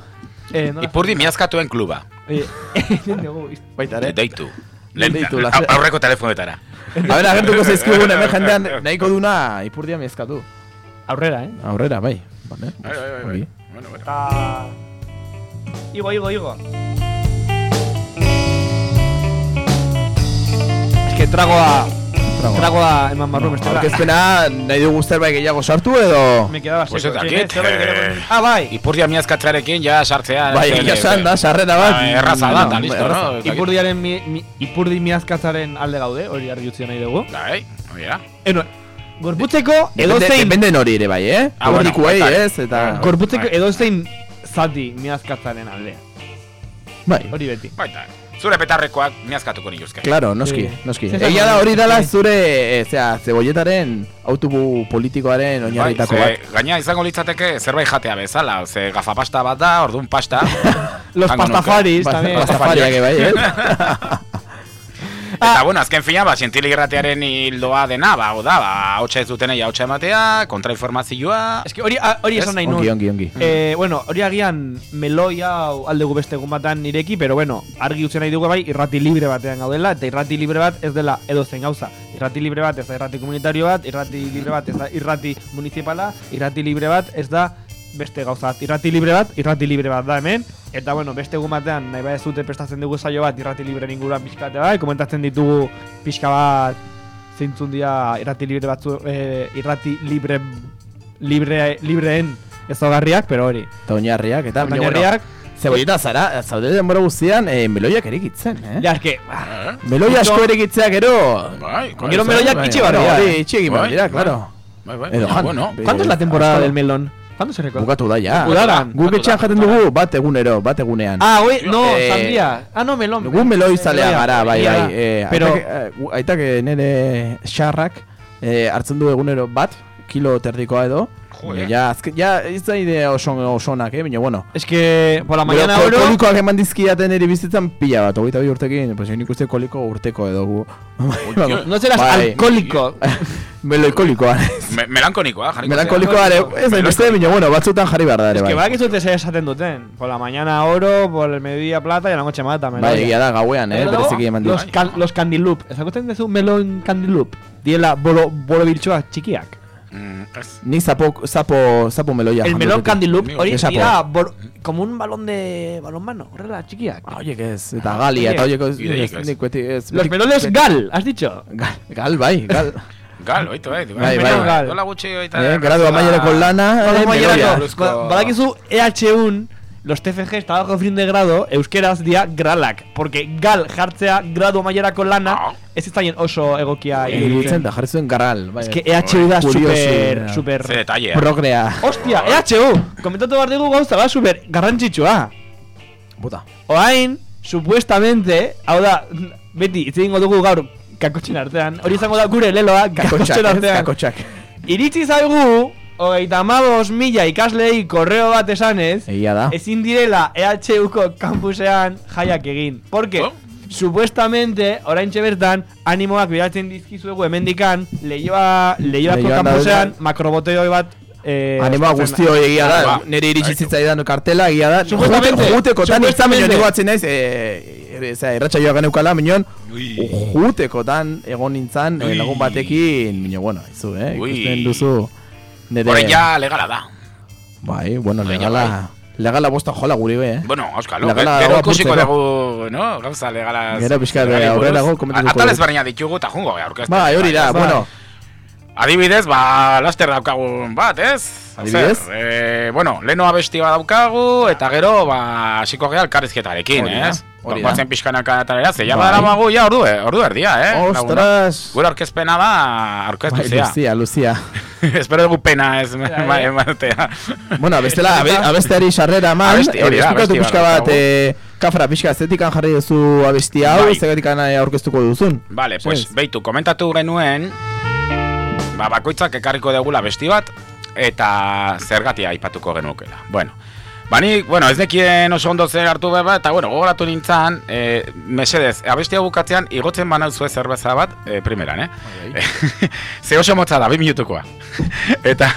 Eh, nola- Ipurdi miazkatuen kluba. Baita ere. Deitu. Lehen- Deitu, a- laster. aurreko telefonetara. A ber, agertuko zaizkigun hemen jendean nahiko duna ipurdia miazkatu. Aurrera, eh? Aurrera, bai. Vale. Bai, bai, bai, bai. Bueno, bueno. Eta... Igo, igo, igo. Es que tragoa... Tragoa. Tragoa eman barru bestela. Aurkezpena nahi dugu zerbait gehiago sartu edo... Me quedaba Pues seco. Txin, dakit, eh, eh, Ah, bai. Ipurdia miazkatzarekin ja sartzea. Bai, ez egia zen, esan eh, da, sarrera bat. Ba, erraza da, eta listo, no? Ipurdiaren mi, mi, ipurdi miazkatzaren alde gaude, hori argi utzi nahi dugu. Bai, hori da. Eno, gorputzeko edo Depende, zein... depende nori ere bai, eh? Ah, bueno, Publikoei, baita ere. ez, eta... Bai. Gorputzeko Bai. edo zein zati miazkatzaren alde. Bai, Hori beti. Baita. Zure petarrekoak miazkatuko nituzke. Claro, noski, Sí. noski. Egia da hori dela Sí. zure, e, zera, zebolletaren autobu politikoaren Bai, oinarritako ze, bat. gaina izango litzateke zerbait jatea bezala, ze gafapasta bat da, orduan pasta. Los pastafaris, Ba- también. Pastafariak bai, eh? Eta, bueno, azken fina, ba, zientili irratiaren hildoa dena, ba, hau da, ba, hautsa ez dutenei hautsa ematea, kontrainformazioa... Ez que hori, a- hori esan nahi Ongi, nun. ongi, ongi. Eh, bueno, hori agian meloi hau aldegu beste egun batean nireki, pero bueno, argi utzi nahi dugu bai irrati libre batean gaudela, eta irrati libre bat ez dela edo zen gauza. Irrati libre bat ez da irrati komunitario bat, irrati libre bat ez da irrati municipala, irrati libre bat ez da beste gauza bat. Irrati libre bat, irrati libre bat da hemen, eta bueno, beste egun batean nahi bai ez dute prestatzen dugu saio bat irrati libre inguruan pixkate bai, komentatzen ditugu pixka bat zeintzun dira irrati libre batzu, eh, irrati libre libre libreen ezagarriak, pero hori. Eta oinarriak, eta Oinarriak, bueno, Zebolleta zara, zaude denbora guztian, eh, meloiak erikitzen, eh? ja, eske, Eh? Meloi asko erikitzeak gero... Bai, bai, Gero bai, meloiak bai, itxi eh. itxi egin bai. claro. Bai, bai, Edo, bueno, ¿cuándo es la temporada del melón? ¿Cuándo se recoge? Bukatu da, ja. Udaran. Guk etxean jaten dugu bat egunero, bat egunean. Ah, güey, no, Eh, sandía. Ah, no, melón. Gu meloi zalea gara, bai, bai. Eh, Pero, aitak, eh, gu- aitak eh, nire xarrak eh, hartzen du egunero bat, kilo terdikoa edo. Jo, Baina eh. Ja, azke, ja, ez da ide oso, osonak, eh, baina bueno. es que por la mañana oro... Kolikoak eman dizkiaten eri bizitzan pila bat, hogeita bi urtekin, pues nik uste koliko urteko edo gu. No serás Bai. alcohólico. Meloikolikoa. Me melankonikoa, jarriko ere, ez da, beste, baina bueno, batzutan jarri behar da ere, Es que bai. va que te se esaten duten. Por la mañana oro, por el mediodía plata y a la noche mata. Bai, meloia. egia da, gauean, eh, bereziki eman los, can, los candy loop. ¿Ezagutzen dezu melón candy loop? Diela bolo, bolo txikiak. Mm, ez. Ni zapo, zapo, zapo meloia El melón candy loop, hori dira bol- como un balón de balonmano, horrela, txikiak. Ah, Oiek ez, eta galia, eta oiek ez, nik beti ez. Los melones gal, has dicho. Gal, gal, bai, gal. Gal, oito, eh. Bai, bai. Gal. Dola gutxi oita. eh, gradu amaierako lana, Bado eh, mailerako, meloia. Buruzko- ba- badakizu EH1, los TFG trabajo fin de grado, euskeraz dia gralak. Porque gal jartzea gradu mailerako lana, Ah. ez izaien oso egokia Iruditzen da, jarri zuen garral, bai. Es que EHU da super, super... Detalle. Progrea. Hostia, EHU! Komentatu behar dugu gauza da super garrantzitsua. Bota. Oain, supuestamente, hau da, beti, egingo dugu gaur kakotxen artean, hori izango da gure leloa kakotxen artean. kakotxak. Iritsi zaigu, hogeita amabos mila ikaslei korreo bat esanez, Egia da. ezin direla EHUko kampusean jaiak egin. Porque, Oh. supuestamente, oraintxe bertan, animoak biratzen dizkizuegu hemendikan, leioa, leioako Leioan kampusean, daude- makroboteo bat eh, Anima ospatzen guztio egia da, Ba, nire iritsi zitzaidan kartela egia da. Supuestamente, Jutekotan izan supuestamente. baino negoatzen naiz, eh, eza, erratxaioa geneukala, minon, Ui. jutekotan egon nintzan eh, Ui. lagun batekin, mino, bueno, izu, eh, ikusten duzu. Nire, Horrein ja legala da. Bai, bueno, Baina legala, legala bosta jola guri be, eh. Bueno, auskalo, Legala gero dago ikusiko dugu, no? Gauza legala. Gero pixka bat aurrerago komentatuko Atal dugu. ezberdina ditugu eta jungo gara aurkezten. Bai, hori da, bai. bueno, Adibidez, ba, laster daukagun bat, ez? Adibidez? Zer, eh, bueno, leno abesti bat daukagu, eta gero, ba, hasiko gea elkarrizketarekin, ez? Hori da. Batzen pixkanaka atalera, ze ja Bai. badara magu, ja, ordu, ordu erdia, eh? laguna. ostras. Gure aurkezpena da, aurkeztu Bai, zea. Luzia, Luzia. Espero dugu pena ez, Ja, bai, ja. ematea. Bueno, bestela, abe, abesteari sarrera eman, Abesti, hori da, esplikatu abesti pixka bat bat, eh, kafra pixka, zetikan jarri duzu abesti hau, Bai. eh, aurkeztuko duzun. Vale, pues, Ez. beitu, komentatu genuen, ba, bakoitzak ekarriko degula besti bat, eta zergatia aipatuko genukela. Bueno, ba, ni, bueno, ez nekien oso ondo zer hartu behar bat, eta, bueno, gogoratu nintzen, e, mesedez, abestia bukatzean, igotzen banauzue zerbeza bat, e, primeran, eh? Ze oso motza da, bi minutukoa. eta,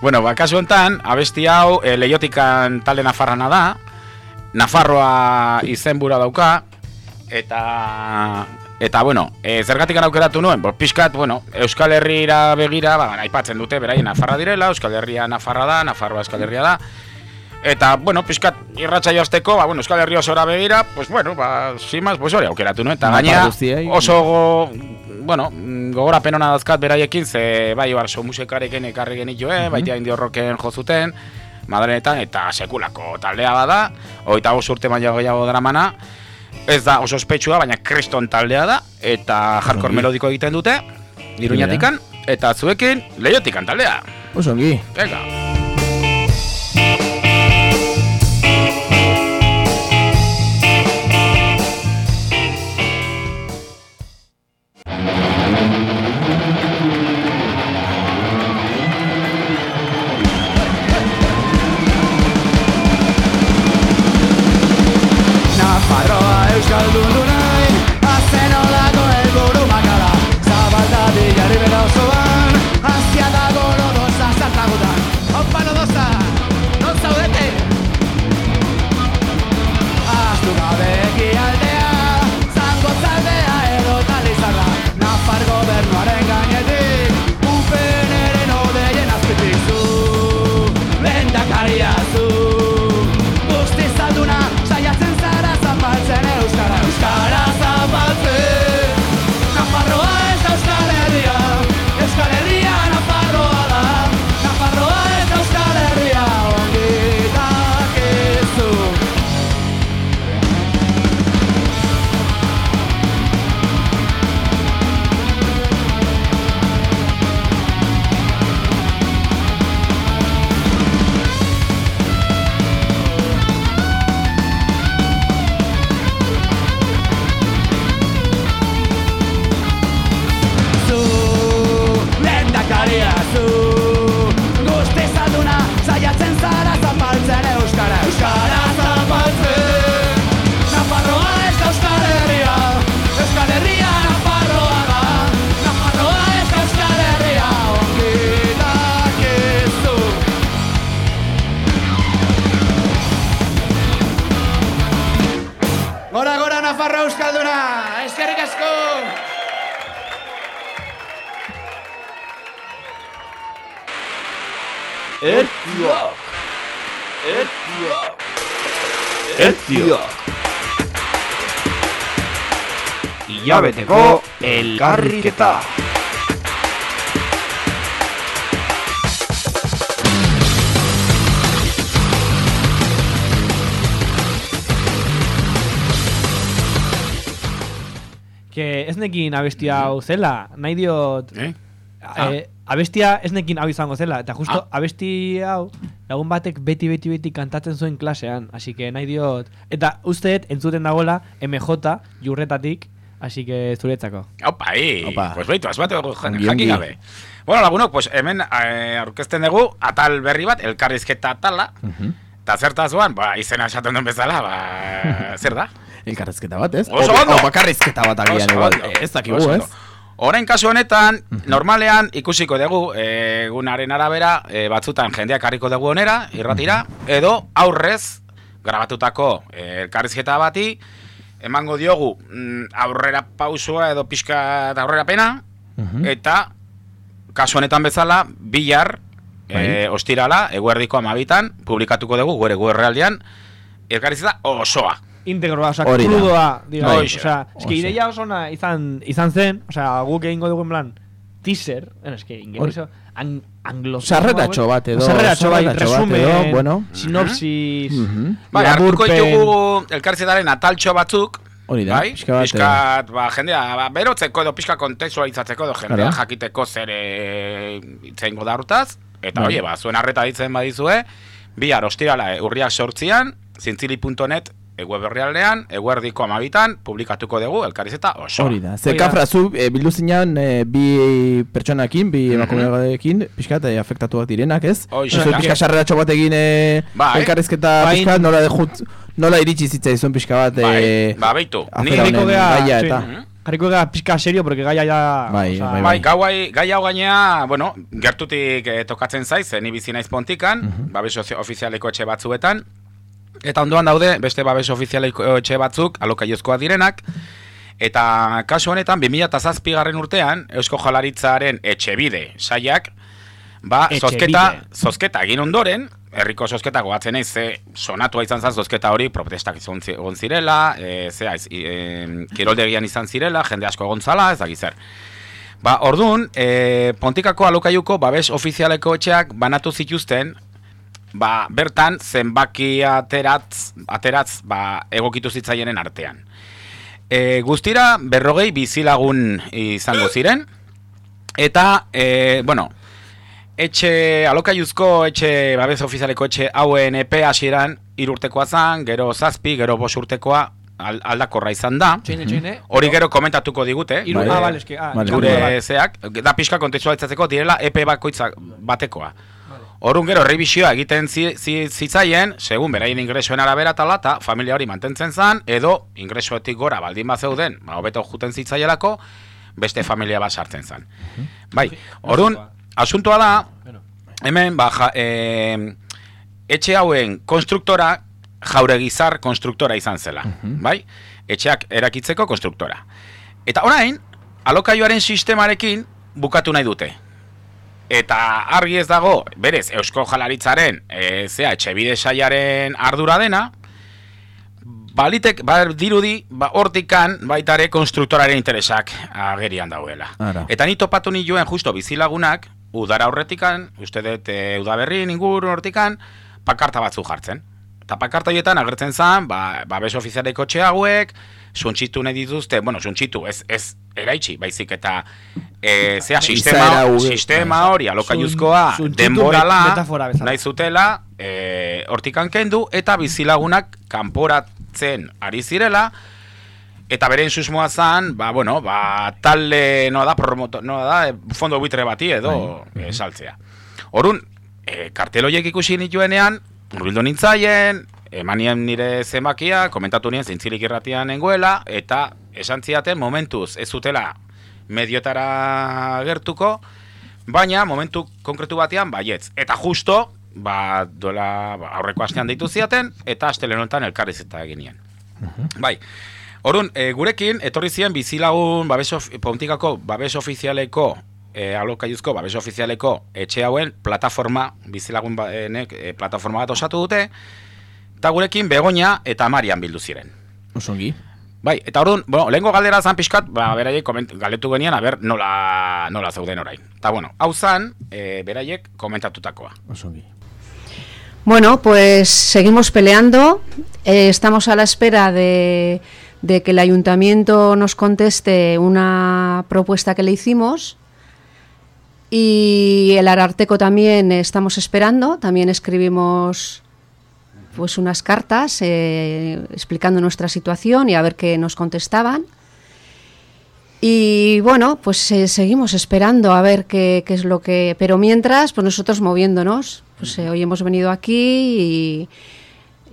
bueno, ba, kasu honetan, abesti hau, e, leiotikan talde nafarrana da, Nafarroa izenbura dauka, eta eta bueno, e, zergatik aukeratu nuen, bo, pixkat, bueno, Euskal Herrira begira, ba, aipatzen dute, beraien Nafarra direla, Euskal Herria Nafarra da, Nafarroa Euskal Herria da, eta, bueno, pixkat irratxa joazteko, ba, bueno, Euskal Herria osora begira, pues, bueno, ba, simas, pues, hori aukeratu nuen, eta gaina guztiei. oso, go, bueno, gogorapen hona dazkat beraiekin, ze, bai, barso musikarekin ekarri genitue, mm baita indio rocken jozuten, Madrenetan eta sekulako taldea bada, hogeita bost urte baino gehiago daramana, ez da oso ospetsua, baina kriston taldea da, eta hardcore melodiko egiten dute, iruñatikan, eta zuekin leiotikan taldea. Oso ongi. Venga. Ilabeteko elkarriketa. Que ez nekin abestia hau zela, nahi diot... Eh? Ah. Eh, abestia ez nekin hau izango zela, eta justo Ah. abesti hau lagun batek beti beti beti kantatzen zuen klasean, así que nahi diot... Eta usteet entzuten dagoela MJ jurretatik, así que zuretzako. Opa, hi. Opa. Pues beitu, azbate Ongi, jaki gabe. Bueno, lagunok, pues hemen eh, aurkezten dugu atal berri bat, elkarrizketa atala. Eta zertaz guan, ba, izena esaten duen bezala, ba, zer da? Elkarrezketa bat, ez? Oso ondo. o bakarrizketa bat agian igual. Eh, Ez dakigu, Oso ez? Orain kasu honetan, normalean ikusiko dugu eh, egunaren arabera eh, batzutan jendeak harriko dugu onera, irratira, edo aurrez grabatutako eh, elkarrizketa bati, emango diogu mm, aurrera pausua edo pixka aurrera pena, Mhm. eta kasu honetan bezala, bihar, Bai. eh, ostirala, eguerdiko amabitan, publikatuko dugu, gure guerrealdean, elkarrizketa osoa. Integroa, da. krudoa, diga. Bai. Osea, eske Oso. ideia oso ona izan, izan zen, osea, guk egingo dugu en plan, teaser, bueno, eske ingeleso, ang, anglo... Sarreratxo bat edo, Sarreratxo bai, resumen, edo, bueno. sinopsis. Bai, hartuko ditugu elkarrizketaren ataltxo batzuk, Hori da, bai? pixka bat, Pixkat, ba, jendea, ba, berotzeko edo pixka kontekstualizatzeko edo jendea Claro. jakiteko zer e, itzeingo da hortaz. Eta, Bai. oie, ba, zuen arreta ditzen badizue, bihar ostirala e, urriak sortzian, zintzili.net e, web herrialdean, eguerdiko amabitan, publikatuko dugu elkarrizeta oso. Hori da. Ze da. kafra, zu e, bildu zinean e, bi pertsonakin, bi Mhm. emakumearekin, pixkat e, afektatuak direnak, ez? Zu da. pixka sarreratxo bat egin e, Bai. elkarrizketa Bai. pixkat, nola, dejut, nola iritsi zitzaizun pixka bat e, Bai, ba, beitu. Ni, afera Jarriko honen gea, gaia eta... Mhm. Jarriko gara pixka serio, porque gaia ya... Bai, osea, bai, Bai, gau, hai- gai hau gainea, bueno, gertutik eh, tokatzen zaiz, ni bizi naiz pontikan, Mhm. babes ofi- ofizialeko etxe batzuetan, eta ondoan daude beste babes ofizialeko etxe batzuk, alokaiozkoa direnak, eta kasu honetan, 2007 garren urtean, Eusko Jalaritzaren etxebide saiak, ba, Etxebide. zozketa, zozketa egin ondoren, herriko zozketa goatzen naiz, ze sonatua izan zen zozketa hori, protestak izan egon zirela, e, zea, ez, e, kiroldegian izan zirela, jende asko egon zala, ez zer. Ba, orduan, e, Pontikako alokaiuko babes ofizialeko etxeak banatu zituzten, ba, bertan zenbaki ateratz, ateratz ba, egokitu zitzaienen artean. E, guztira, berrogei bizilagun izango ziren, eta, e, bueno, etxe, alokaiuzko etxe, babes ofizialeko etxe hauen epe hasieran irurtekoa zan, gero zazpi, gero bos urtekoa al, aldakorra izan da. Txoine, txoine. Hori gero komentatuko digute. Bai. ah, vale, eske, ah, gure zeak, da pixka kontekstualizatzeko direla EP bakoitza batekoa. Orrun gero revisioa egiten zi, zi, zitzaien, segun beraien ingresoen arabera tala, eta familia hori mantentzen zen, edo ingresoetik gora baldin bat zeuden, ba, hobeto juten zitzaielako, beste familia bat sartzen zen. Bai, orrun, asuntoa da, hemen, ba, ja, eh, etxe hauen konstruktora, jauregizar konstruktora izan zela, bai? Etxeak erakitzeko konstruktora. Eta orain, alokaioaren sistemarekin bukatu nahi dute. Eta argi ez dago, berez, Eusko Jalaritzaren, e, zea, etxebide saiaren ardura dena, balitek, ba, dirudi, ba, hortikan baitare konstruktoraren interesak agerian dauela. Ara. Eta ni topatu nioen justo bizilagunak, udara horretikan, uste dut e, udaberri inguru hortikan, pakarta batzu jartzen. Eta pakarta horietan agertzen zen, ba, babes ofizialeko txe hauek, suntxitu nahi dituzte, bueno, suntxitu, ez, ez eraitsi, baizik eta e, zea, sistema, hu- sistema hori, alokaiuzkoa, denborala, nahi zutela, e, hortikan kendu, eta bizilagunak kanporatzen ari zirela, Eta beren susmoa zan, ba, bueno, ba, talde, no da, promoto, no da, eh, fondo buitre bati edo Bai. eh, saltzea. Orun, e, kartel horiek ikusi nituenean, urbildu nintzaien, emanien nire zenbakia, komentatu nien zintzilik irratian nengoela, eta esan ziaten momentuz ez zutela mediotara gertuko, baina momentu konkretu batean baietz. Eta justo, ba, duela ba, aurreko astean deitu ziaten, eta astelen honetan elkarrizeta eginien. Bai, Orduan, e, gurekin, etorri ziren bizilagun babes of, pontikako babes ofizialeko, e, alokaiuzko babes ofizialeko etxe hauen plataforma, bizilagun ba, e, plataforma bat osatu dute, eta gurekin Begoña eta Marian bildu ziren. Osongi. Bai, eta orduan, bueno, lehenko galdera zan pixkat, ba, beraiek koment, galetu genian, aber, nola, nola zeuden orain. Eta bueno, hau zan, e, beraiek komentatutakoa. Osongi. Bueno, pues seguimos peleando. Eh, estamos a la espera de, de que el ayuntamiento nos conteste una propuesta que le hicimos. Y el Ararteco también estamos esperando. También escribimos pues unas cartas eh, explicando nuestra situación y a ver qué nos contestaban. Y bueno, pues eh, seguimos esperando a ver qué, qué es lo que... Pero mientras, pues nosotros moviéndonos. Pues eh, hoy hemos venido aquí y,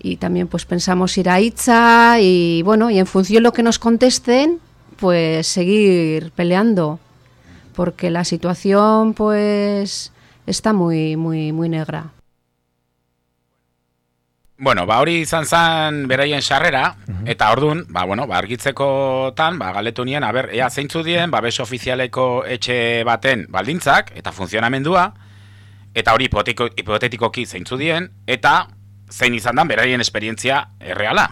y también pues pensamos ir a Itza y bueno, y en función de lo que nos contesten, pues seguir peleando. Porque la situación pues está muy, muy, muy negra. Bueno, ba hori izan zan beraien sarrera, eta ordun, ba, bueno, ba, argitzekotan, ba, galetu nien, aber, ea zeintzu dien, babes ofizialeko etxe baten baldintzak, eta funtzionamendua, eta hori hipotiko, hipotetikoki zeintzu dien, eta zein izan dan beraien esperientzia erreala.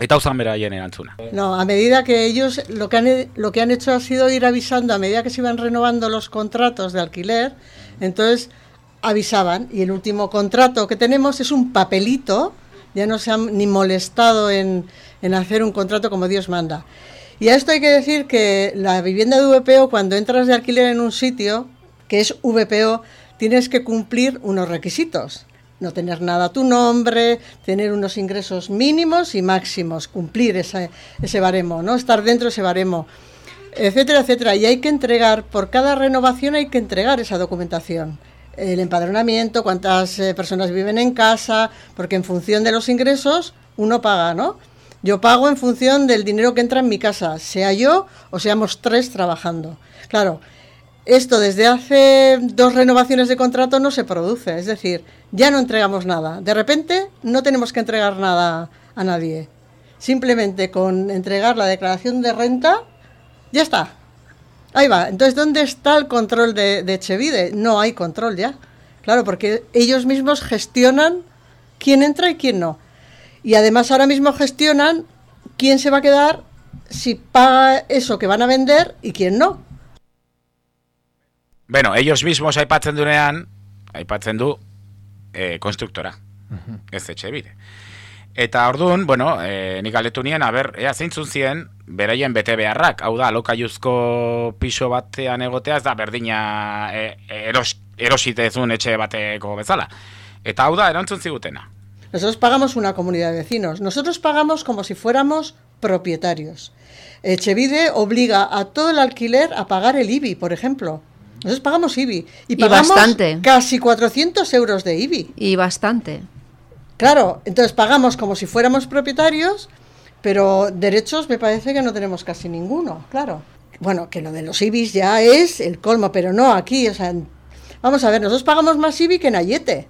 Eta hau zan beraien erantzuna. No, a medida que ellos lo que, han, lo que han hecho ha sido ir avisando a medida que se iban renovando los contratos de alquiler, entonces avisaban y el último contrato que tenemos es un papelito, ya no se han ni molestado en, en hacer un contrato como Dios manda. Y a esto hay que decir que la vivienda de VPO, cuando entras de alquiler en un sitio, que es VPO, tienes que cumplir unos requisitos. No tener nada a tu nombre, tener unos ingresos mínimos y máximos, cumplir ese, ese baremo, ¿no? Estar dentro de ese baremo, etcétera, etcétera. Y hay que entregar, por cada renovación hay que entregar esa documentación. El empadronamiento, cuántas eh, personas viven en casa, porque en función de los ingresos uno paga, ¿no? Yo pago en función del dinero que entra en mi casa, sea yo o seamos tres trabajando. Claro, esto desde hace dos renovaciones de contrato no se produce, es decir, ya no entregamos nada. De repente no tenemos que entregar nada a nadie. Simplemente con entregar la declaración de renta, ya está. Ahí va. Entonces, ¿dónde está el control de, de Chevide? No hay control ya. Claro, porque ellos mismos gestionan quién entra y quién no. Y además ahora mismo gestionan quién se va a quedar si paga eso que van a vender y quién no. Bueno, ellos mismos aipatzen dunean, aipatzen du e, konstruktora, ez etxe bide. Eta orduan, bueno, e, nik galetu nien, aber, ea zeintzun ziren, beraien bete beharrak, hau da, alokaiuzko piso batean egotea, ez da, berdina e, eros, erositezun etxe bateko bezala. Eta hau da, erantzun zigutena. Nosotros pagamos una comunidad de vecinos. Nosotros pagamos como si fuéramos propietarios. Echevide obliga a todo el alquiler a pagar el IBI, por ejemplo. Nosotros pagamos IBI. Y Y pagamos bastante. casi 400 euros de IBI. Y bastante. Claro, entonces pagamos como si fuéramos propietarios, pero derechos me parece que no tenemos casi ninguno, claro. Bueno, que lo de los IBIs ya es el colmo, pero no aquí, o sea, vamos a ver, nosotros pagamos más IBI que en Ayete.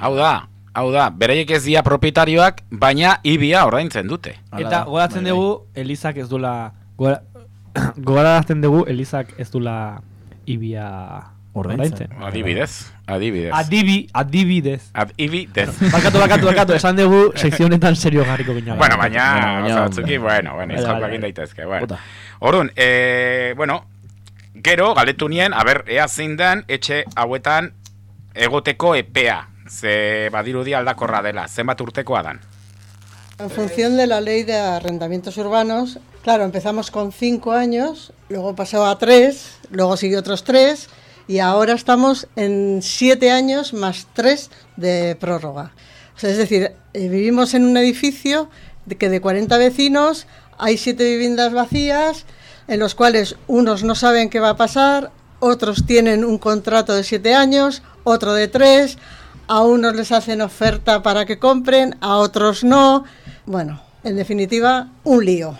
Hau da, hau da, beraiek ez dira propietarioak, baina ibia ordaintzen dute. Eta goratzen dugu, Elizak ez dula... gora- Gogorarazten dugu, Elizak ez dula ibia Ordaintzen. Adibidez, adibidez. Adibi, adibidez. Ad ibidez. Barkatu, barkatu, barkatu, esan dugu sekzio honetan serio jarriko gina. Bueno, baina, Bueno, baina- batzuki, bueno, bueno, egin bai. daitezke, bueno. Orduan, eh, bueno, gero, galetu nien, aber, ea zein den, etxe hauetan egoteko epea, ze badirudi aldakorra dela, zenbat urtekoa dan. En función de la ley de arrendamientos urbanos, claro, empezamos con cinco años, luego pasó a tres, luego siguió otros tres, y ahora estamos en siete años más tres de prórroga. O sea, es decir, eh, vivimos en un edificio que de 40 vecinos hay siete viviendas vacías, en los cuales unos no saben qué va a pasar, otros tienen un contrato de siete años, otro de tres, a unos les hacen oferta para que compren, a otros no. Bueno, en definitiva, un lío.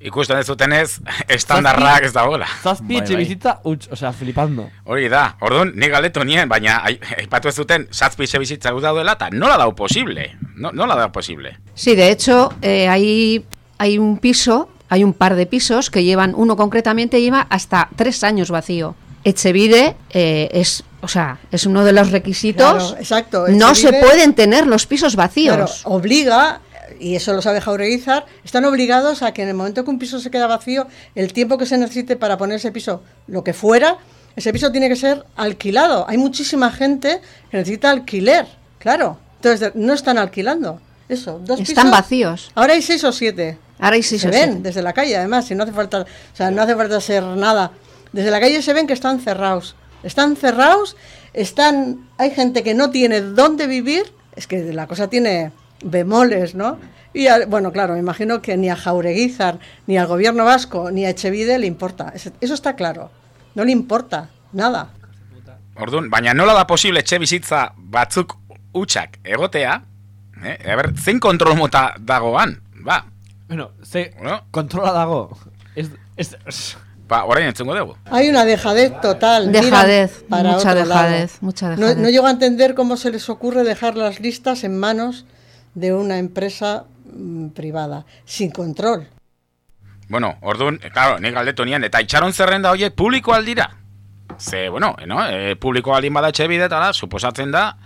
Ikusten ez zutenez, estandarrak ez dagoela. Zazpi etxe bizitza, utz, osea, flipando. Hori da, orduan, ni galetu nien, baina ai- aipatu ez zuten, zazpi etxe bizitza daudela, eta nola dau posible? No, nola dau posible? Sí, de hecho, eh, hay hay un piso, hay un par de pisos que llevan, uno concretamente lleva hasta tres años vacío. Echevide eh, es, o sea, es uno de los requisitos. Claro, exacto, No se pueden tener los pisos vacíos. Claro, obliga, y eso lo sabe Jaureguizar, están obligados a que en el momento que un piso se queda vacío, el tiempo que se necesite para poner ese piso, lo que fuera, ese piso tiene que ser alquilado. Hay muchísima gente que necesita alquiler, claro. Entonces, no están alquilando. Eso, dos Están pisos. vacíos. Ahora hay seis o siete. Ahora hay seis se o ven siete. desde la calle, además, si no hace falta, o sea, no hace falta ser nada. Desde la calle se ven que están cerrados. Están cerrados, están, hay gente que no tiene dónde vivir, es que la cosa tiene bemoles, ¿no? Y al- bueno, claro, me imagino que ni a Jaureguizar, ni al gobierno vasco, ni a Echevide le importa. Eso está claro. No le importa, nada. Orduan, baina nola da posible etxe bizitza batzuk utxak egotea? Eh? A ber, zein kontrol mota dagoan? Ba, Bueno, ze Bueno. kontrola dago. Ez, ez, ez, ba, orain entzungo dugu. Hay una dejadez total. Dejadez, mucha dejadez, mucha No- dejadez. No, llego a entender cómo se les ocurre dejar las listas en manos de una empresa mm, privada, sin control. Bueno, orduan, eh, claro, nik galdetu nian, eta itxaron zerrenda horiek publiko aldira? Ze, bueno, eh, no? E, publiko aldin bada etxe bidetara, suposatzen da,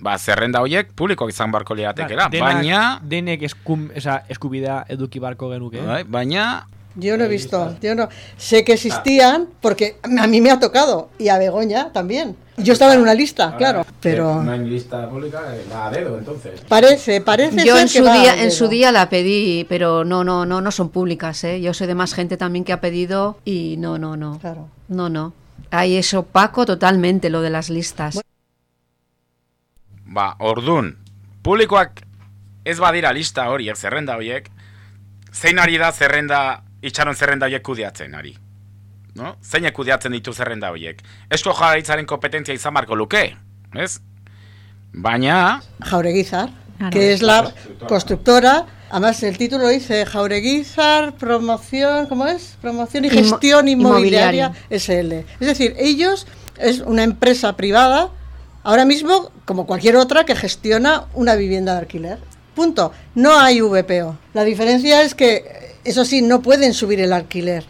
ba, zerrenda horiek publiko izan barko liatekela, denak- baina, Denek eskum, esa, eskubidea eduki barko genuke. bai, baina, Yo no he visto, yo no sé que existían porque a mí me ha tocado y a Begoña también. Yo estaba en una lista, claro, pero hay lista pública, la dedo, entonces. parece, parece Yo ser en que su va día, en su día la pedí, pero no, no, no, no son públicas, ¿eh? Yo sé de más gente también que ha pedido y no, no, no. Claro. No, no. Ahí es opaco totalmente lo de las listas. Ba, ordun, publikoak ez badira lista horiek, zerrenda horiek, zein ari da zerrenda, itxaron zerrenda horiek kudeatzen ari? No? Zeinek kudeatzen ditu zerrenda horiek? Esko jarraitzaren kompetentzia izan marko luke, ez? Baina, Jaureguizar, Claro. que es la constructora. Además, el título dice Jaureguizar, promoción, ¿cómo es? Promoción y Inmo- gestión inmobiliaria, inmobiliaria. SL. Es decir, ellos es una empresa privada, ahora mismo como cualquier otra que gestiona una vivienda de alquiler. Punto. No hay VPO. La diferencia es que, eso sí, no pueden subir el alquiler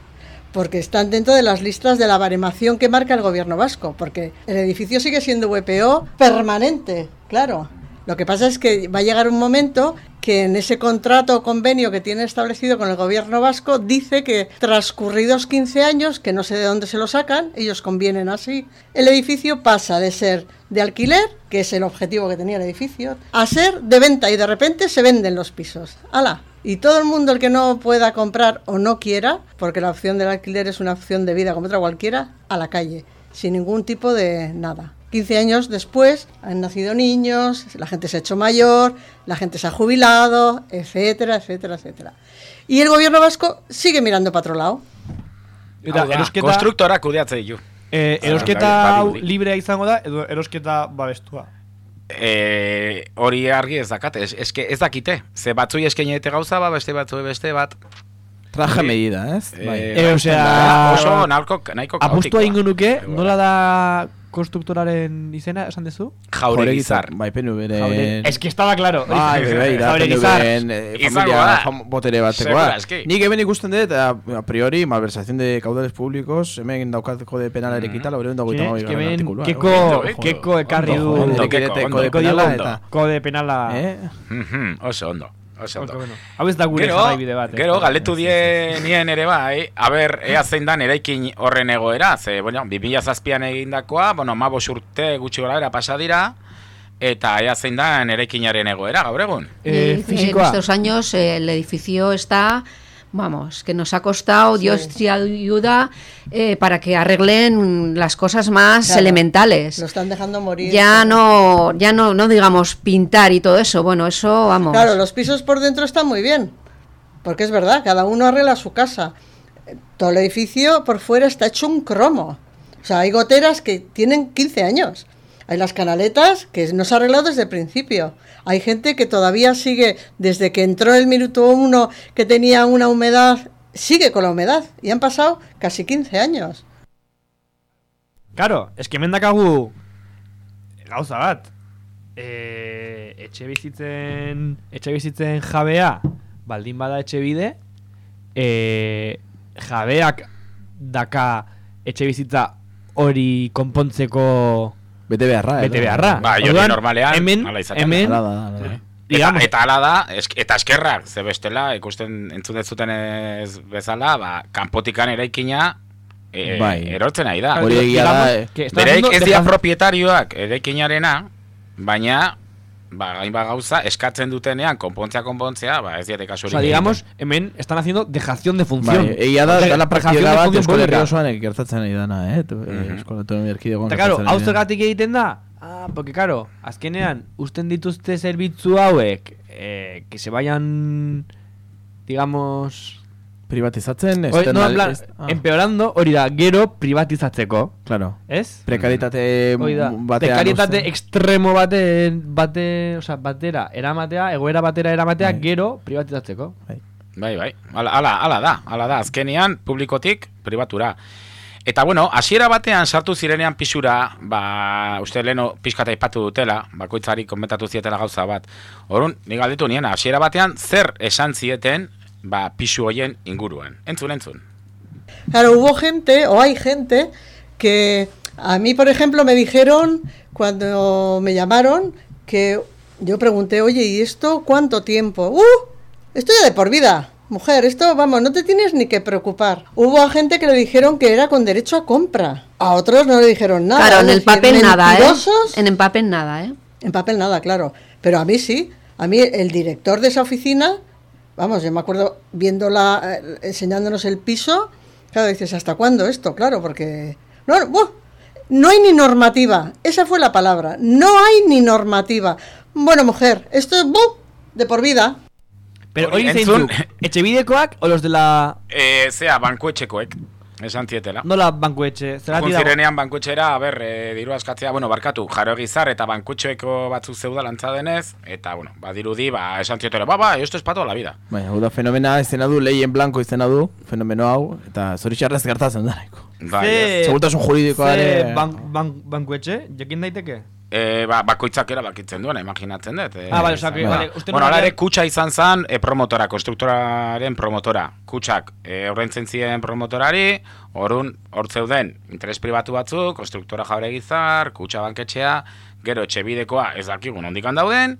porque están dentro de las listas de la baremación que marca el gobierno vasco, porque el edificio sigue siendo VPO permanente, claro. Lo que pasa es que va a llegar un momento que en ese contrato o convenio que tiene establecido con el gobierno vasco dice que transcurridos 15 años, que no sé de dónde se lo sacan, ellos convienen así, el edificio pasa de ser de alquiler, que es el objetivo que tenía el edificio, a ser de venta y de repente se venden los pisos. ¡Hala! Y todo el mundo el que no pueda comprar o no quiera, porque la opción del alquiler es una opción de vida como otra cualquiera, a la calle, sin ningún tipo de nada. 15 años después han nacido niños, la gente se ha hecho mayor, la gente se ha jubilado, etcétera, etcétera, etcétera. Y el gobierno vasco sigue mirando para otro lado. Eta da, erosketa, konstruktora kudeatze ditu. eh, erosketa hau bai. librea izango da, edo erosketa babestua. E, hori argi ez dakate, eske ez dakite. Ze batzui eskainete gauza, ba, beste batzu beste bat. Traje medida, ez? Eh, Bai. Eh, osea, oso nahiko, nahiko Apustua ingo nuke, nola da konstruktoraren izena, esan dezu? Jauregizar. Bai, penu beren... Jaure... Es que estaba claro. Bai, bai, bai, da, Jauregizar. PNV-en, eh, familia botere batekoa. Nik hemen ikusten dut, a, a priori, malversación de caudales públicos, hemen daukat kode penalarekita, mm -hmm. laureun dagoita Que, mabi es que ben, artikulua. keko, Ondo, eh, keko ekarri du keko, keko, kode keko penala eta... kode penala. Eh? Mhm, oso ondo. Oso bueno. Hau ez da gure Gero, jarraibide bat. eh. gero galdetu die nien ere bai, aber, ea zein dan eraikin horren egoera, ze, bueno, 2007an egindakoa, bueno, mabos urte gutxi gora era pasa dira, eta ea zein dan eraikinaren egoera, gaur egun. Eh, Y fizikoa. En estos años el edificio está, vamos, que nos ha costado, Dios te ayuda, eh, para que arreglen las cosas más Claro, elementales. Lo están dejando morir. Ya no, ya no, no digamos pintar y todo eso. Bueno, eso vamos. Claro, los pisos por dentro están muy bien, porque es verdad, cada uno arregla su casa. Todo el edificio por fuera está hecho un cromo. O sea, hay goteras que tienen 15 años. Hay las canaletas que no se ha arreglado desde el principio. Hay gente que todavía sigue, desde que entró el minuto uno, que tenía una humedad, sigue con la humedad. Y han pasado casi 15 años. Claro, es que hemen dakagu gauza bat. E, etxe bizitzen etxe bizitzen jabea baldin bada etxe bide, e, jabeak daka etxe bizitza hori konpontzeko Bete beharra, bete edo. beharra. Ba, Orduan, normalean, hemen, hala izaten da. hemen, da, hala da. digamos, eta, eta ala da, esk, eta eskerrak, ze bestela, ikusten entzun ez zuten ez bezala, ba, kanpotikan eraikina e, Bai. erortzen ari da. Hori egia da, eh. que está Bereik ez dira deja- propietarioak eraikinarena, baina ba, hainbat gauza eskatzen dutenean konpontzea konpontzea, ba, ez diate O kasurik sea, digamos, hemen están haciendo dejación de función. Bai, egia da, Deja- dala praktika dejación de bat función Euskal Herria pública. osoan gertatzen ari dana, eh? Eh. Euskal Autonomia Erkidegoan Eta claro, gertatzen hau zergatik egiten da? Ah, porque claro, azkenean, usten dituzte zerbitzu hauek, eh, que se vayan, digamos... Privatizatzen, Hori, no, external- en plan, ah, empeorando, hori da, gero privatizatzeko, Claro. ez? Prekaritate batean. prekarietate uzten. extremo bate, bate, o sea, batera, eramatea, egoera batera eramatea, Bai. gero privatizatzeko. Bai, bai, ala, ala, ala da, ala da, azkenean publikotik pribatura. Eta bueno, hasiera batean sartu zirenean pisura, ba, uste leno pixkata aipatu dutela, bakoitzari komentatu zietela gauza bat. Orrun, ni galdetu nien, hasiera batean zer esan zieten, ba, pisu hoien inguruan. Entzun, entzun. Claro, hubo gente, o hay gente, que a mí, por ejemplo, me dijeron cuando me llamaron que yo pregunté, oye, ¿y esto cuánto tiempo? ¡Uh! Esto ya de por vida. Mujer, esto, vamos, no te tienes ni que preocupar. Hubo a gente que le dijeron que era con derecho a compra. A otros no le dijeron nada. claro, en el decir, papel nada, ¿eh? En el papel nada, ¿eh? En papel nada, claro. Pero a mí sí. A mí el director de esa oficina, vamos, yo me acuerdo viéndola, eh, enseñándonos el piso, claro, dices, ¿hasta cuándo esto? Claro, porque... No, no, buah, no hay ni normativa. Esa fue la palabra. No hay ni normativa. Bueno, mujer, esto es buh, de por vida. Pero Hori, hori entzun- zeintzuk, etxebidekoak o los de la... E, zea, bankuetxekoek, esan zietela. Nola bankuetxe, zergatik Jun dago? zirenean bankutxera, ber, e, diru askatzea, bueno, barkatu, jaro egizar eta bankutxoeko batzuk zeuda lantza denez, eta, bueno, badirudi, ba, esan ziotera, ba, ba, esto es pato la vida. Bai, hau da fenomena izena du, lehi en blanco izena du, fenomeno hau, eta zoritxarrez gertatzen da nahiko. Bai. Segurtasun juridikoa ze ere- ban, ban, bankuetxe, jakin daiteke? E, ba, bakoitzak erabakitzen duena, imaginatzen dut. E, Ah, izan da. vale, uste bueno, nuen ala ere agian- kutsa izan zen e, promotora, konstruktoraren promotora. Kutsak e, ziren promotorari, orun, hor zeuden interes pribatu batzuk, konstruktora jaure gizar, kutsa banketxea, gero etxe ez dakigun ondikan dauden,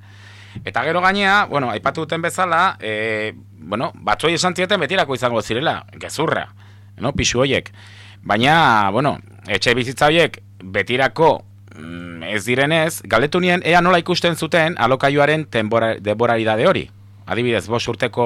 eta gero gainea, bueno, aipatu duten bezala, e, bueno, batzuei esan zieten betirako izango zirela, gezurra, no, pisu hoiek. Baina, bueno, etxe bizitza horiek betirako ez direnez, galdetu nien ea nola ikusten zuten alokaiuaren denboraridade hori. Adibidez, bost urteko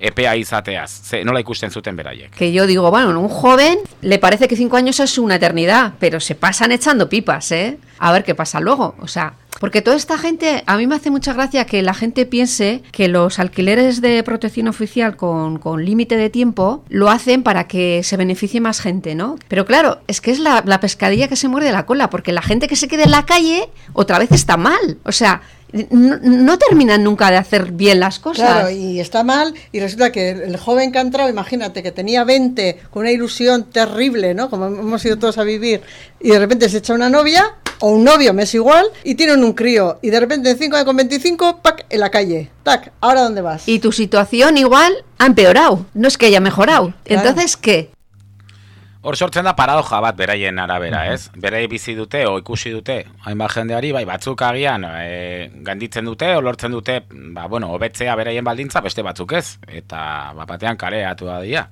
epea izateaz. Ze, nola ikusten zuten beraiek. Que yo digo, bueno, un joven le parece que cinco años es una eternidad, pero se pasan echando pipas, ¿eh? A ver qué pasa luego. O sea, porque toda esta gente, a mí me hace mucha gracia que la gente piense que los alquileres de protección oficial con, con límite de tiempo lo hacen para que se beneficie más gente, ¿no? Pero claro, es que es la, la pescadilla que se muerde la cola, porque la gente que se quede en la calle otra vez está mal. O sea, no, no terminan nunca de hacer bien las cosas. Claro, y está mal, y resulta que el joven que ha entrado, imagínate, que tenía 20, con una ilusión terrible, ¿no? Como hemos ido todos a vivir, y de repente se echa una novia, o un novio, me es igual, y tienen un crío, y de repente en 5 con 25, ¡pac! en la calle. ¡Tac! ¿Ahora dónde vas? Y tu situación igual ha empeorado, no es que haya mejorado. Claro. Entonces, ¿qué? Hor sortzen da paradoja bat beraien arabera, ez? Berei bizi dute o ikusi dute hainbat jendeari, bai, batzuk agian e, ganditzen dute, o lortzen dute, ba, bueno, hobetzea beraien baldintza, beste batzuk ez. Eta, ba, batean kaleatu da dira.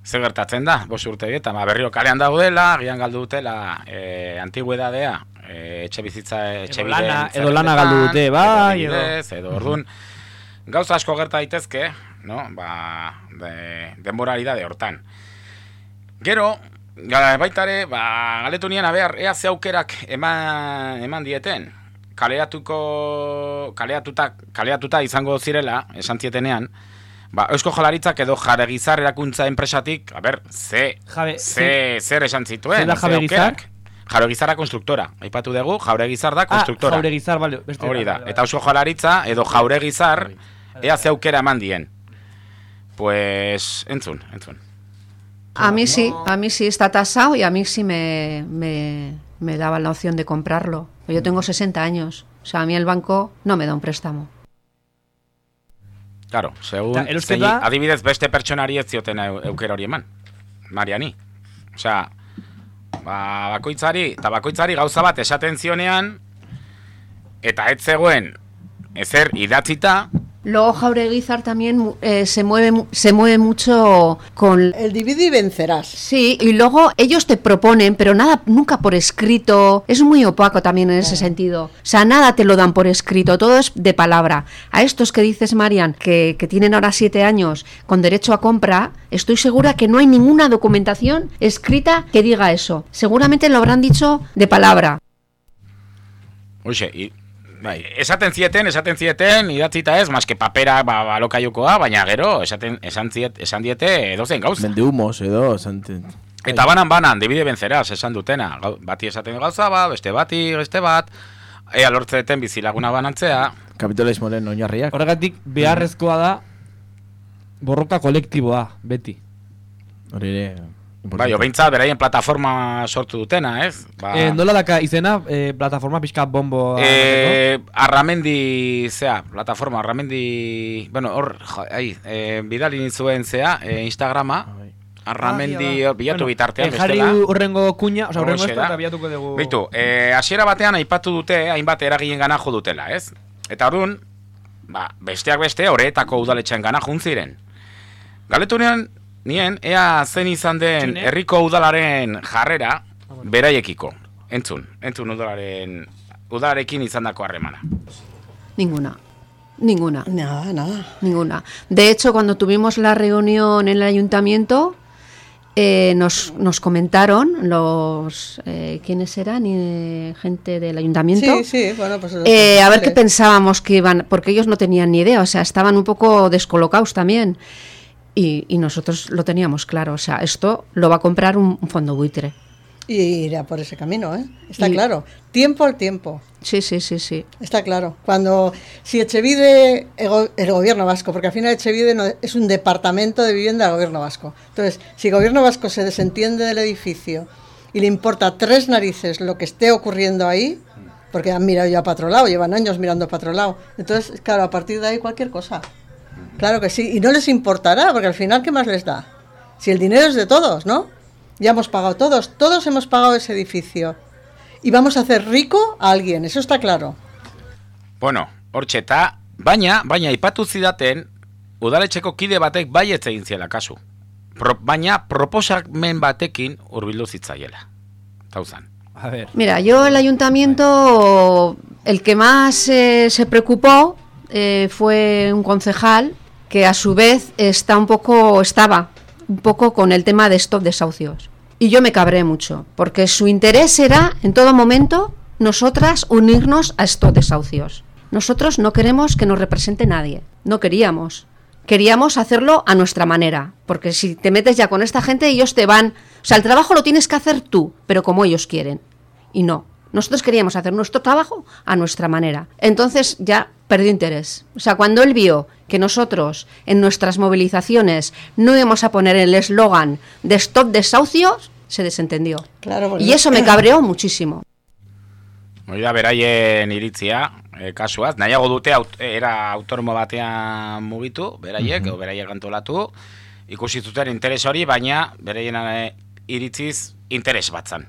Zer gertatzen da, bos urte eta ba, berriro kalean daudela, agian galdu dutela e, antiguedadea, e, etxe bizitza, etxe Edo lana- edo lana galdu dute, bai, edo- edo... edo orduan, gauza asko gerta daitezke, no? Ba, de, denborari da de hortan. Gero, gara, baita ere, ba, galetu nien, abear, ea ze aukerak eman, eman dieten. Kaleatuko, kaleatuta, kaleatuta izango zirela, esan zietenean, ba, eusko jolaritzak edo jaregizar erakuntza enpresatik, a ber, ze, Jabe- ze, zer esan zituen, ze aukerak. Jaregizarra konstruktora, aipatu dugu, jauregizar da Ah, konstruktora. jauregizar, bale, beste Hori da, eta eusko jolaritza edo jauregizar, ea ze aukera eman dien. Pues, entzun, entzun. A mí sí, a mí sí está tasado y a mí sí me, me, me daban la opción de comprarlo. Yo tengo 60 años, o sea, a mí el banco no me da un préstamo. Claro, segun, Eta erosketa- zein- adibidez beste pertsonari ez zioten euker hori eman. Mariani. Osea, ba, bakoitzari, eta bakoitzari gauza bat esaten zionean, eta ez zegoen ezer idatzita, Luego Jaureguizar también mu- eh, se, mueve, mu- se mueve mucho con... El divide y vencerás. Sí, y luego ellos te proponen, pero nada, nunca por escrito. Es muy opaco también en ese sentido. O sea, nada te lo dan por escrito, todo es de palabra. A estos que dices, Marian, que, que tienen ahora siete años con derecho a compra, estoy segura que no hay ninguna documentación escrita que diga eso. Seguramente lo habrán dicho de palabra. Oixe, i, bai, esaten zieten, esaten zieten, idatzita ez, maske papera ba, balokaiukoa, baina gero, esaten, esan, ziet, esan diete edozen gauz. Mende humos edo, zanten. Eta banan banan, dibide benzeraz, esan dutena. Gau- Bati esaten gauza bat, beste bati, beste bat, ea lortzeten bizilaguna banantzea, Kapitalismoren oinarriak. Horregatik beharrezkoa da borroka kolektiboa, beti. Hori ere. Bai, obeintza beraien plataforma sortu dutena, ez? Ba, Eh, nola daka izena, eh, plataforma pixka bombo Eh, arramendi, zea, plataforma, arramendi, bueno, hor, ai, eh, bidali nizuen zea, eh, Instagrama, Bai. arramendi hor bilatu bitartean, eh, jarri bestela. urrengo kuña, oza, urrengo Horixe esto eta bilatuko dugu... Beitu, eh, hasiera batean aipatu dute, hainbat eragien gana jo dutela, ez? Eta orduan, ba, besteak beste, horretako udaletxean gana juntziren. Galetu nien, ea zen izan den herriko udalaren jarrera, beraiekiko. Entzun, entzun udalaren, udalarekin izandako harremana. Ninguna. Ninguna. Nada, nada. Ninguna. De hecho, cuando tuvimos la reunión en el ayuntamiento, eh, nos, nos comentaron los... Eh, ¿Quiénes eran? Eh, gente del ayuntamiento. Sí, sí, bueno, pues... Eh, a ver qué pensábamos que iban, porque ellos no tenían ni idea, o sea, estaban un poco descolocados también. Y, y nosotros lo teníamos claro, o sea, esto lo va a comprar un, un fondo buitre. Y irá por ese camino, ¿eh? Está Y- claro. Tiempo al tiempo. Sí, sí, sí, sí. Está claro. Cuando, si Echevide, el, go- el gobierno vasco, porque al final Echevide no- es un departamento de vivienda del gobierno vasco. Entonces, si el gobierno vasco se desentiende del edificio y le importa tres narices lo que esté ocurriendo ahí, porque han mirado ya para otro lado, llevan años mirando para otro lado. Entonces, claro, a partir de ahí cualquier cosa. Claro que sí. Y no les importará, porque al final, ¿qué más les da? Si el dinero es de todos, ¿no? Ya hemos pagado todos, todos hemos pagado ese edificio. Y vamos a hacer rico a alguien, eso está claro. Bueno, hortxe eta, baina, baina ipatu zidaten, udaletxeko kide batek baietz egin ziela kasu. Pro, baina proposamen batekin hurbildu zitzaiela. Tauzan. A ver, Mira, yo el ayuntamiento, el que más eh, se preocupó eh, fue un concejal que a su vez está un poco, estaba un poco con el tema de stop desahucios. Y yo me cabré mucho, porque su interés era, en todo momento, nosotras unirnos a estos desahucios. Nosotros no queremos que nos represente nadie, no queríamos. Queríamos hacerlo a nuestra manera, porque si te metes ya con esta gente, ellos te van... O sea, el trabajo lo tienes que hacer tú, pero como ellos quieren. Y no, nosotros queríamos hacer nuestro trabajo a nuestra manera. Entonces ya perdió interés. O sea, cuando él vio que nosotros en nuestras movilizaciones no íbamos a poner el eslogan de stop desahucios, se desentendió. Claro, porque- Y eso me cabreó muchísimo. Hori da beraien iritzia, e, kasuaz, nahiago dute aut, era autonomo batean mugitu, beraiek, mm beraiek antolatu, ikusi zuten interes hori, baina beraien eh, iritziz interes batzan.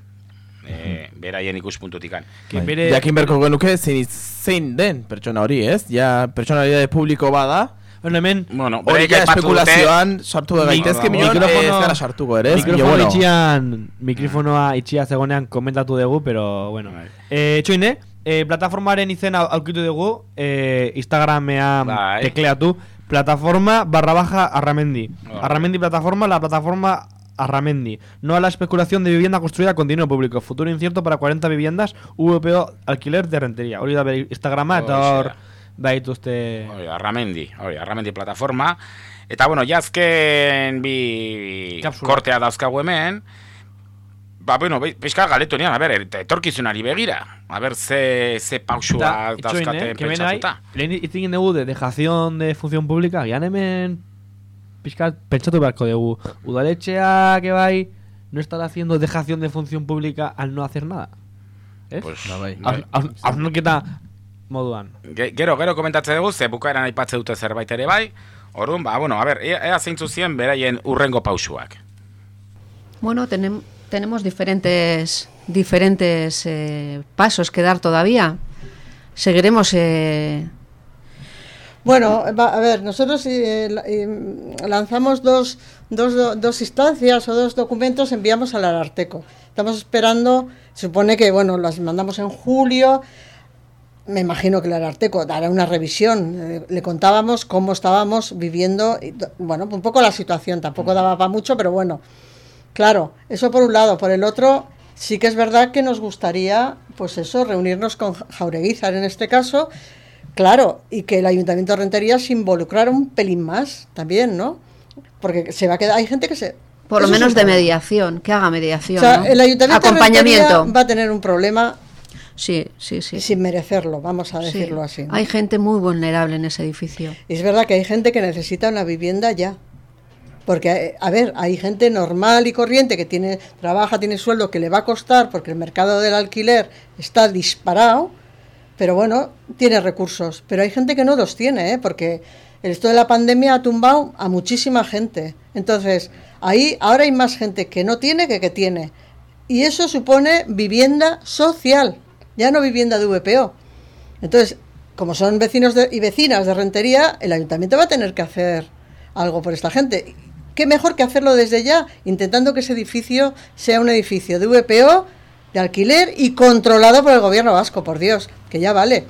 E, beraien ikuspuntutikan. Bai. bere... Jakin berko genuke zein, zein den pertsona hori, ez? Ja, pertsonalidade publiko bada, Bueno, hemen... Bueno, hori ja aipatu dute, espekulazioan sartu da gaitezke, Nik- minon, mikrofono- ez gara sartuko ere, ez? Mikrofono bueno, itxian, mikrofonoa itxia zegonean komentatu dugu, pero bueno. Bai. Eh, txoine, eh, plataformaren izena aurkitu dugu, eh, Instagramean Bai. tekleatu, plataforma barra baja arramendi. Arramendi plataforma, la plataforma Arramendi. No a la especulación de vivienda construida con dinero público. Futuro incierto para 40 viviendas, VPO alquiler de rentería. Hori da bere Instagrama eta hor da. baituzte... hori, arramendi, hori, arramendi plataforma, eta bueno, jazken bi Kapsula. kortea dauzkagu hemen, Ba, bueno, pixka galetu nian, a ber, etorkizunari begira. A ber, ze, ze pausua dauzkaten eh, pentsatuta. lehen hitz egin dugu de dejación de función pública, gian hemen pixka pentsatu beharko dugu. Udaletxeak bai no estará haciendo dejación de función pública al no hacer nada. Ez? Pues, Ba, bai. Hausnarketa moduan. Ge- Gero, gero komentatzen dugu, ze bukaeran aipatze dute zerbait ere bai. Orduan, ba, bueno, a ber, ea, ea zeintzu ziren beraien urrengo pausuak. Bueno, tenem- tenemos diferentes, diferentes eh, pasos que dar todavía. Seguiremos eh, Bueno, a ver, nosotros eh, eh, lanzamos dos, dos, do- dos instancias o dos documentos, enviamos al Ararteco. Estamos esperando, se supone que, bueno, las mandamos en julio. Me imagino que el Ararteco dará una revisión. Eh, le contábamos cómo estábamos viviendo, y bueno, un poco la situación. Tampoco daba para mucho, pero bueno. Claro, eso por un lado. Por el otro, sí que es verdad que nos gustaría, pues eso, reunirnos con Ja- Jaureguizar en este caso, claro, y que el Ayuntamiento de Rentería se involucrara un pelín más también, ¿no? Porque se va a quedar, hay gente que se... por lo menos de mediación, que haga O mediación. sea, ¿no? el Ayuntamiento Acompañamiento. de Rentería va a tener un problema Sí, sí, sí. sin merecerlo, vamos a Sí. decirlo así. ¿no? Hay gente muy vulnerable en ese edificio. Y es verdad que hay gente que necesita una vivienda ya. Porque, a ver, hay gente normal y corriente que tiene trabaja, tiene sueldo que le va a costar porque el mercado del alquiler está disparado, pero bueno, tiene recursos. Pero hay gente que no los tiene, ¿eh? porque esto de la pandemia ha tumbado a muchísima gente. Entonces, ahí ahora hay más gente que no tiene que que tiene. Y eso supone vivienda social, ya no vivienda de VPO. Entonces, como son vecinos de- y vecinas de Rentería, el ayuntamiento va a tener que hacer algo por esta gente. ¿Qué mejor que hacerlo desde ya, intentando que ese edificio sea un edificio de VPO, de alquiler y controlado por el gobierno vasco, por Dios, que ya vale.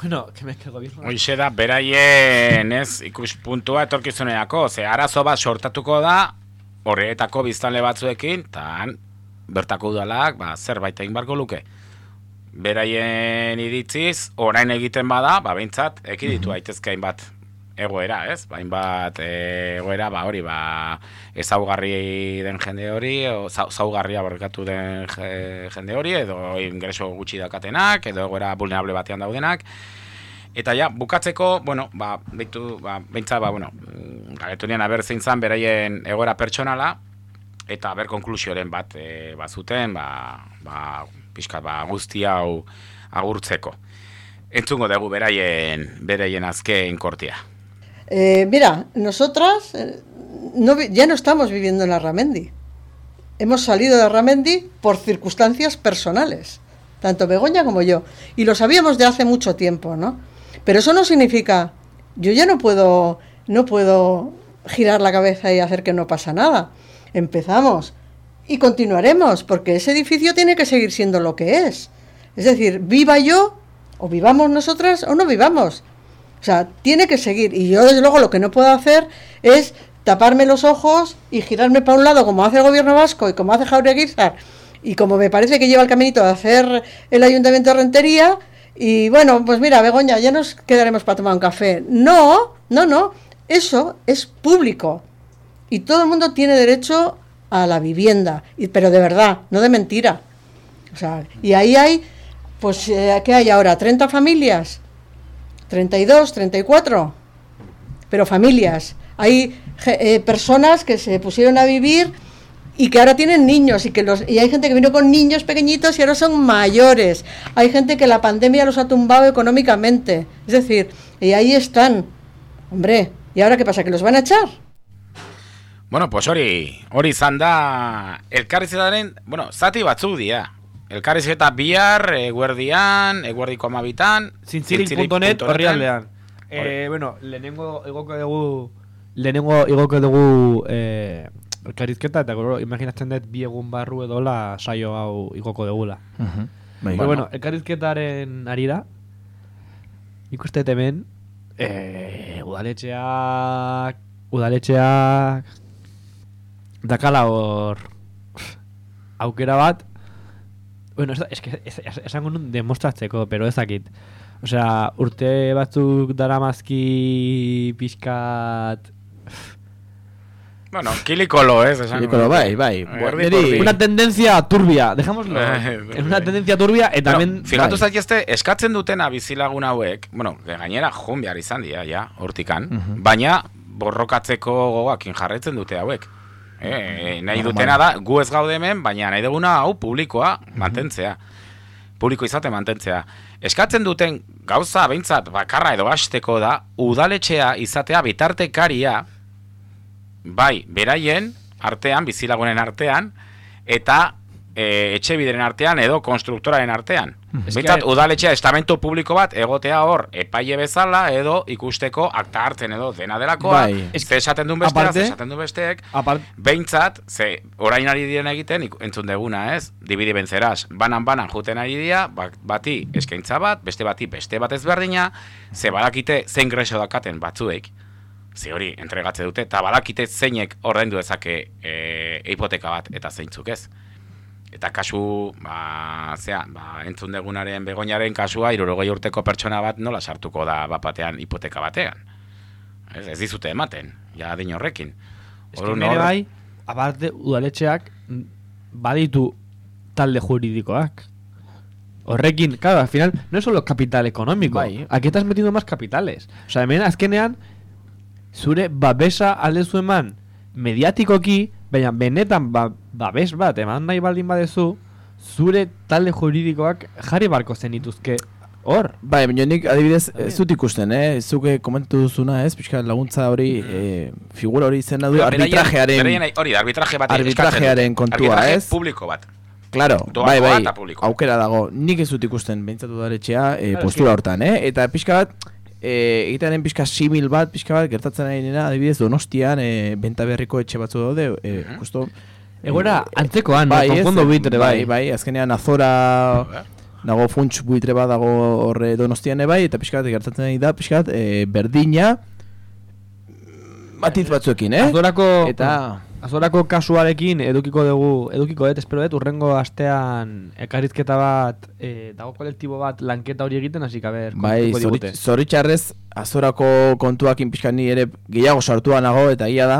Bueno, que me que el gobierno... Hoize da, beraien, ez, ikuspuntua etorkizunerako, ze arazo bat sortatuko da, horretako biztanle batzuekin, eta bertako udalak, ba, zerbait egin barko luke. Beraien iritziz, orain egiten bada, ba, behintzat, ekiditu daitezke hainbat egoera, ez? Ba, hainbat eh, egoera, ba, hori, ba, ezaugarri den jende hori, o zau- zaugarria barkatu den je- jende hori, edo ingreso gutxi dakatenak, edo egoera vulnerable batean daudenak, Eta ja, bukatzeko, bueno, ba, beitu, ba, beintza, ba, bueno, mm, galetu nian aber zein zan beraien egoera pertsonala, eta ber konklusioren bat e, bazuten, ba, ba, pixkat, ba, guzti hau agurtzeko. Entzungo dugu beraien, beraien azken kortia. Eh, mira, nosotras eh, no, ya no estamos viviendo en Arramendi. Hemos salido de Arramendi por circunstancias personales, tanto Begoña como yo. Y lo sabíamos de hace mucho tiempo, ¿no? Pero eso no significa, yo ya no puedo, no puedo girar la cabeza y hacer que no pasa nada. Empezamos y continuaremos, porque ese edificio tiene que seguir siendo lo que es. Es decir, viva yo, o vivamos nosotras, o no vivamos. O sea, tiene que seguir. Y yo, desde luego, lo que no puedo hacer es taparme los ojos y girarme para un lado, como hace el gobierno vasco y como hace Jaureguizar, y como me parece que lleva el caminito de hacer el ayuntamiento de Rentería. Y bueno, pues mira, Begoña, ya nos quedaremos para tomar un café. No, no, no. Eso es público. Y todo el mundo tiene derecho a la vivienda. Y, pero de verdad, no de mentira. O sea, y ahí hay, pues, eh, ¿qué hay ahora? ¿30 familias? 32, 34, pero familias. Hay eh, personas que se pusieron a vivir y que ahora tienen niños y que los y hay gente que vino con niños pequeñitos y ahora son mayores. Hay gente que la pandemia los ha tumbado económicamente. Es decir, y ahí están. Hombre, ¿y ahora qué pasa? ¿Que los van a echar? Bueno, pues hori, hori izan da elkarrizketaren, bueno, zati batzuk dira. Elkarrizketa bihar, eguerdian, eguerdiko amabitan, Zintzilik.net horri aldean. Eh, bueno, lehenengo igoko dugu lehenengo igoko dugu eh, elkarrizketa eta gero imaginatzen dut bi egun barru edola saio hau igoko dugula. Bai, Pero bueno, elkarrizketaren arira ikuste dut hemen eh, udaletxeak udaletxeak dakala hor aukera bat Bueno, ez, es que es, es, esango nun demostratzeko, pero ez dakit. Osea, urte batzuk daramazki pixkat... Bueno, kilikolo, ez? esan- Kilikolo, bai, bai. Pordi. Una tendencia turbia, dejémoslo. Eh, en una tendencia turbia, eta Bueno, hemen... fijatu bai. zaitezte, eskatzen dutena bizilagun hauek, bueno, gainera jun behar izan dira, ja, hortikan, baina borrokatzeko gogoakin jarraitzen dute hauek. Eh, nahi dutena da, gu ez gaude hemen, baina nahi duguna hau publikoa mantentzea. publiko izate mantentzea. Eskatzen duten gauza behintzat bakarra edo hasteko da, udaletxea izatea bitartekaria, bai, beraien artean, bizilagunen artean, eta e, etxe bideren artean edo konstruktoraren artean. Behintzat, udaletxea estamento publiko bat egotea hor epaile bezala edo ikusteko akta hartzen edo dena delakoa, Bai. ze esaten duen bestea, Aparte- ze esaten duen besteek, Apart, Behintzat, ze orain ari diren egiten entzun deguna, ez? Dibidi bentzeraz, banan-banan juten ari dira, ba- bati eskaintza bat, beste bati beste bat ezberdina, ze badakite zein greso dakaten batzuek, ze hori entregatze dute, eta badakite zeinek ordaindu dezake e, hipoteka bat eta zeintzuk ez. Eta kasu, ba, zea, ba, entzun degunaren begoinaren kasua, irurogei urteko pertsona bat nola sartuko da bapatean hipoteka batean. Ez, ez dizute ematen, ja adin horrekin. Orduan nire hor- bai, aparte, udaletxeak baditu talde juridikoak. Horrekin, claro, al final, no es solo capital económico. Bai. Aquí estás metiendo más capitales. O sea, hemen azkenean, zure babesa aldezu eman mediatikoki, baina benetan ba, babes bat eman nahi baldin badezu, zure talde juridikoak jarri barko zenituzke hor. Bai, baina nik adibidez ez dut ikusten, eh? Zuke komentu duzuna, ez? Pixka laguntza hori, eh, figura hori izena du, arbitrajearen... beraien- hori da, arbitraje bat arbitrajearen kontua, Arbitraje ez? publiko bat. Claro, bai, bai, aukera dago. Nik ez dut ikusten, behintzatu daretxea, eh, Claro, postura hortan, eh? Eta pixka bat, eh, egitearen pixka simil bat, pixka bat, gertatzen ari nena, adibidez, donostian, eh, benta berriko etxe batzu daude, eh, Mhm. justo... Egoera, eh, antzekoan, bai, Konfondo buitre, bai. bai, bai, azkenean azora dago funts buitre bat dago horre donostian bai, eta pixka bat gertatzen da, pixka bat, eh, berdina, matiz batzuekin, eh? Azorako, Eta... Azorako kasuarekin edukiko dugu, edukiko dut, espero dut, urrengo astean ekarrizketa bat, eh, dago kolektibo bat lanketa hori egiten, hasi kaber, Bai, digute. zori- zoritxarrez, azorako kontuakin pixka ni ere gehiago sartua nago, eta ia da,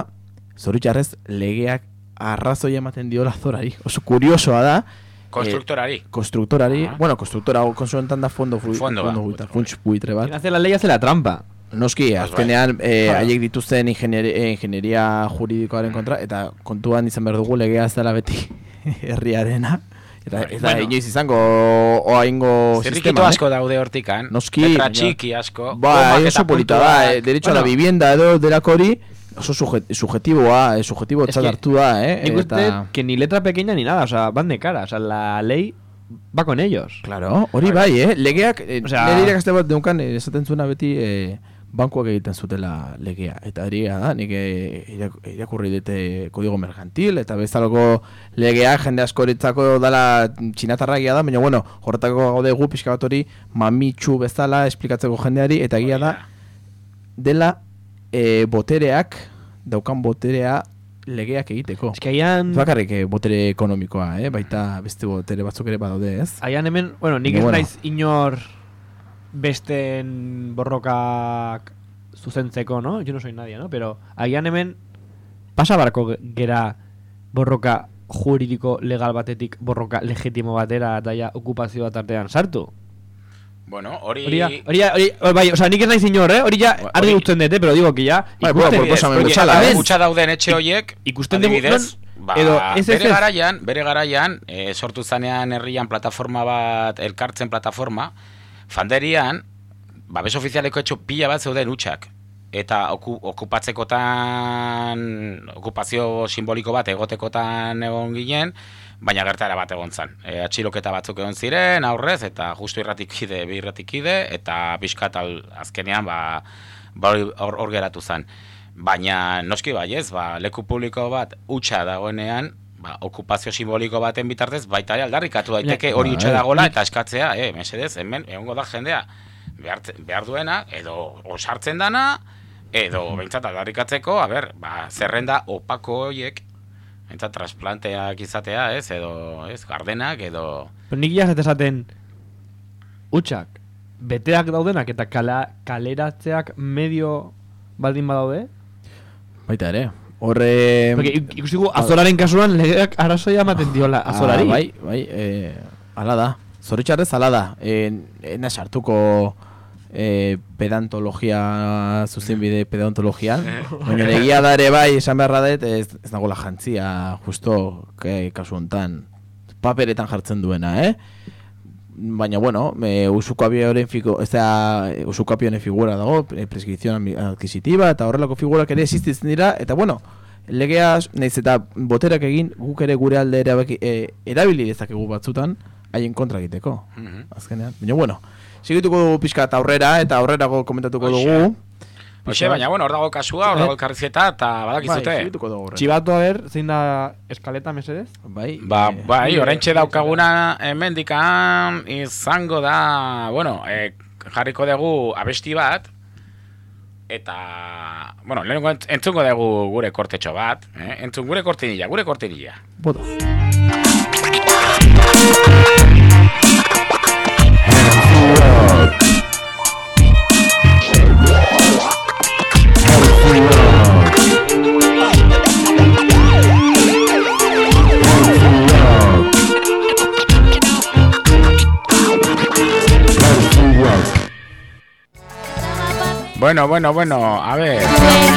zoritxarrez, legeak arrazoi ematen diola azorari. Oso kuriosoa da, Konstruktorari. konstruktorari, Ah. bueno, konstruktora, konsuentan da fondo, fui, Fondo ba, fondo funts buitre bat. Hace la ley hace la trampa. Noski, bai. azkenean, eh, Claro. haiek dituzten ingenieri, eh, ingenieria juridikoaren kontra, eta kontuan izan behar dugu legea ez dela beti herriarena. Eta, Bai. eta Bueno. inoiz izango oaingo Zirrikitu sistema, asko daude hortikan. Noski, Letra baina- txiki asko. Ba, oso eta polita da, eh, derecho a la Bueno. vivienda edo delako hori, oso sujet, subjetiboa, eh, subjetibo Es txat que hartu da, eh? Nik uste que ni letra pequeña ni nada, o sea, van de cara, o sea, la ley va con ellos. Claro, hori bai, eh? Legeak, eh, Osea- nire irakaste bat deukan, eh, esaten zuena beti, eh, bankuak egiten zutela legea. Eta hori da, nik irak- irakurri dute kodigo mercantil, eta bezaloko legea jende askoritzako dala txinatarragia da, baina bueno, horretako gaude gu pixka bat hori mamitsu bezala esplikatzeko jendeari, eta egia da, dela e, botereak, daukan boterea legeak egiteko. Ez bakarrik eh, botere ekonomikoa, eh? baita beste botere batzuk ere badaude, ez? hayan hemen, bueno, nik ez bueno. naiz inor besten borrokak zuzentzeko, no? Yo no soy nadie, no? Pero hayan hemen pasa barko ge- gera borroka juridiko legal batetik borroka legitimo batera eta ja okupazio bat artean sartu. Bueno, hori... Hori hori hori, hori bai, o sea, nik ez naiz inor, eh? Hori ja, argi utzen dute, pero digo que ja... Bai, Adibidez, proposamen porque bezala, a ez? Gutxa dauden etxe hoiek, ikusten dugu- ba, edo ez, ez, bere ez. garaian, bere garaian, e, sortu zanean herrian plataforma bat, elkartzen plataforma, fanderian, babes ofizialeko etxo pila bat zeuden utxak. Eta oku, okupatzekotan, okupazio simboliko bat egotekotan egon ginen, baina gertara bat egon zan. E, atxiloketa batzuk egon ziren, aurrez, eta justu irratikide, bi irratikide, eta pixkat azkenean, ba, ba hor, hor geratu zen. Baina noski bai ez, ba, leku publiko bat utxa dagoenean, ba, okupazio simboliko baten bitartez, baita ere aldarrikatu daiteke hori Bai. utxa dagoela eta eskatzea, eh, mesedez, hemen egongo da jendea behar, behar duena, edo osartzen dana, edo behintzat aldarrikatzeko, a ber, ba, zerrenda opako horiek, behintzat trasplanteak izatea, ez, edo, ez, gardenak, edo... Pero nik ja esaten utxak, beteak daudenak eta kala, kaleratzeak medio baldin badaude? Baita ere. Horre... Porque ik- ikusi gu azoraren kasuan legeak arazoia ematen diola azorari. Ah, bai, bai, eh, ala da. Zoritxarrez ala da. Eh, ena sartuko eh, pedantologia, zuzenbide pedontologian. Baina egia da ere bai, esan beharra dut, ez, ez nagola jantzia, justo, ke, kasu hontan, paperetan jartzen duena, eh? baina bueno, me, usukabioren figo, ez da eh, usukabioren figura dago, eh, preskripzioan ami- adquisitiva, eta horrelako figurak ere existitzen dira, eta bueno, legea, naiz eta boterak egin, guk ere gure alde erabaki, e, erabili dezakegu batzutan, haien kontra egiteko, Mhm. azkenean. Baina bueno, segituko dugu pixka eta aurrera, eta aurrerago komentatuko dugu. Hoxe, baina, bueno, hor dago kasua, hor dago elkarrizketa, eta Bai, badakizute. segituko dugu horrela. Txibatu a ber, zein da eskaleta mesedez? Bai, Ba, eh, bai, oraintxe daukaguna hemendikan izango da, bueno, eh, jarriko dugu abesti bat, eta, bueno, lehenengo entz- entzungo dugu gure kortetxo bat, eh? entzun gure kortinilla, gure kortinilla. Bota. Bueno, bueno, bueno, a ver,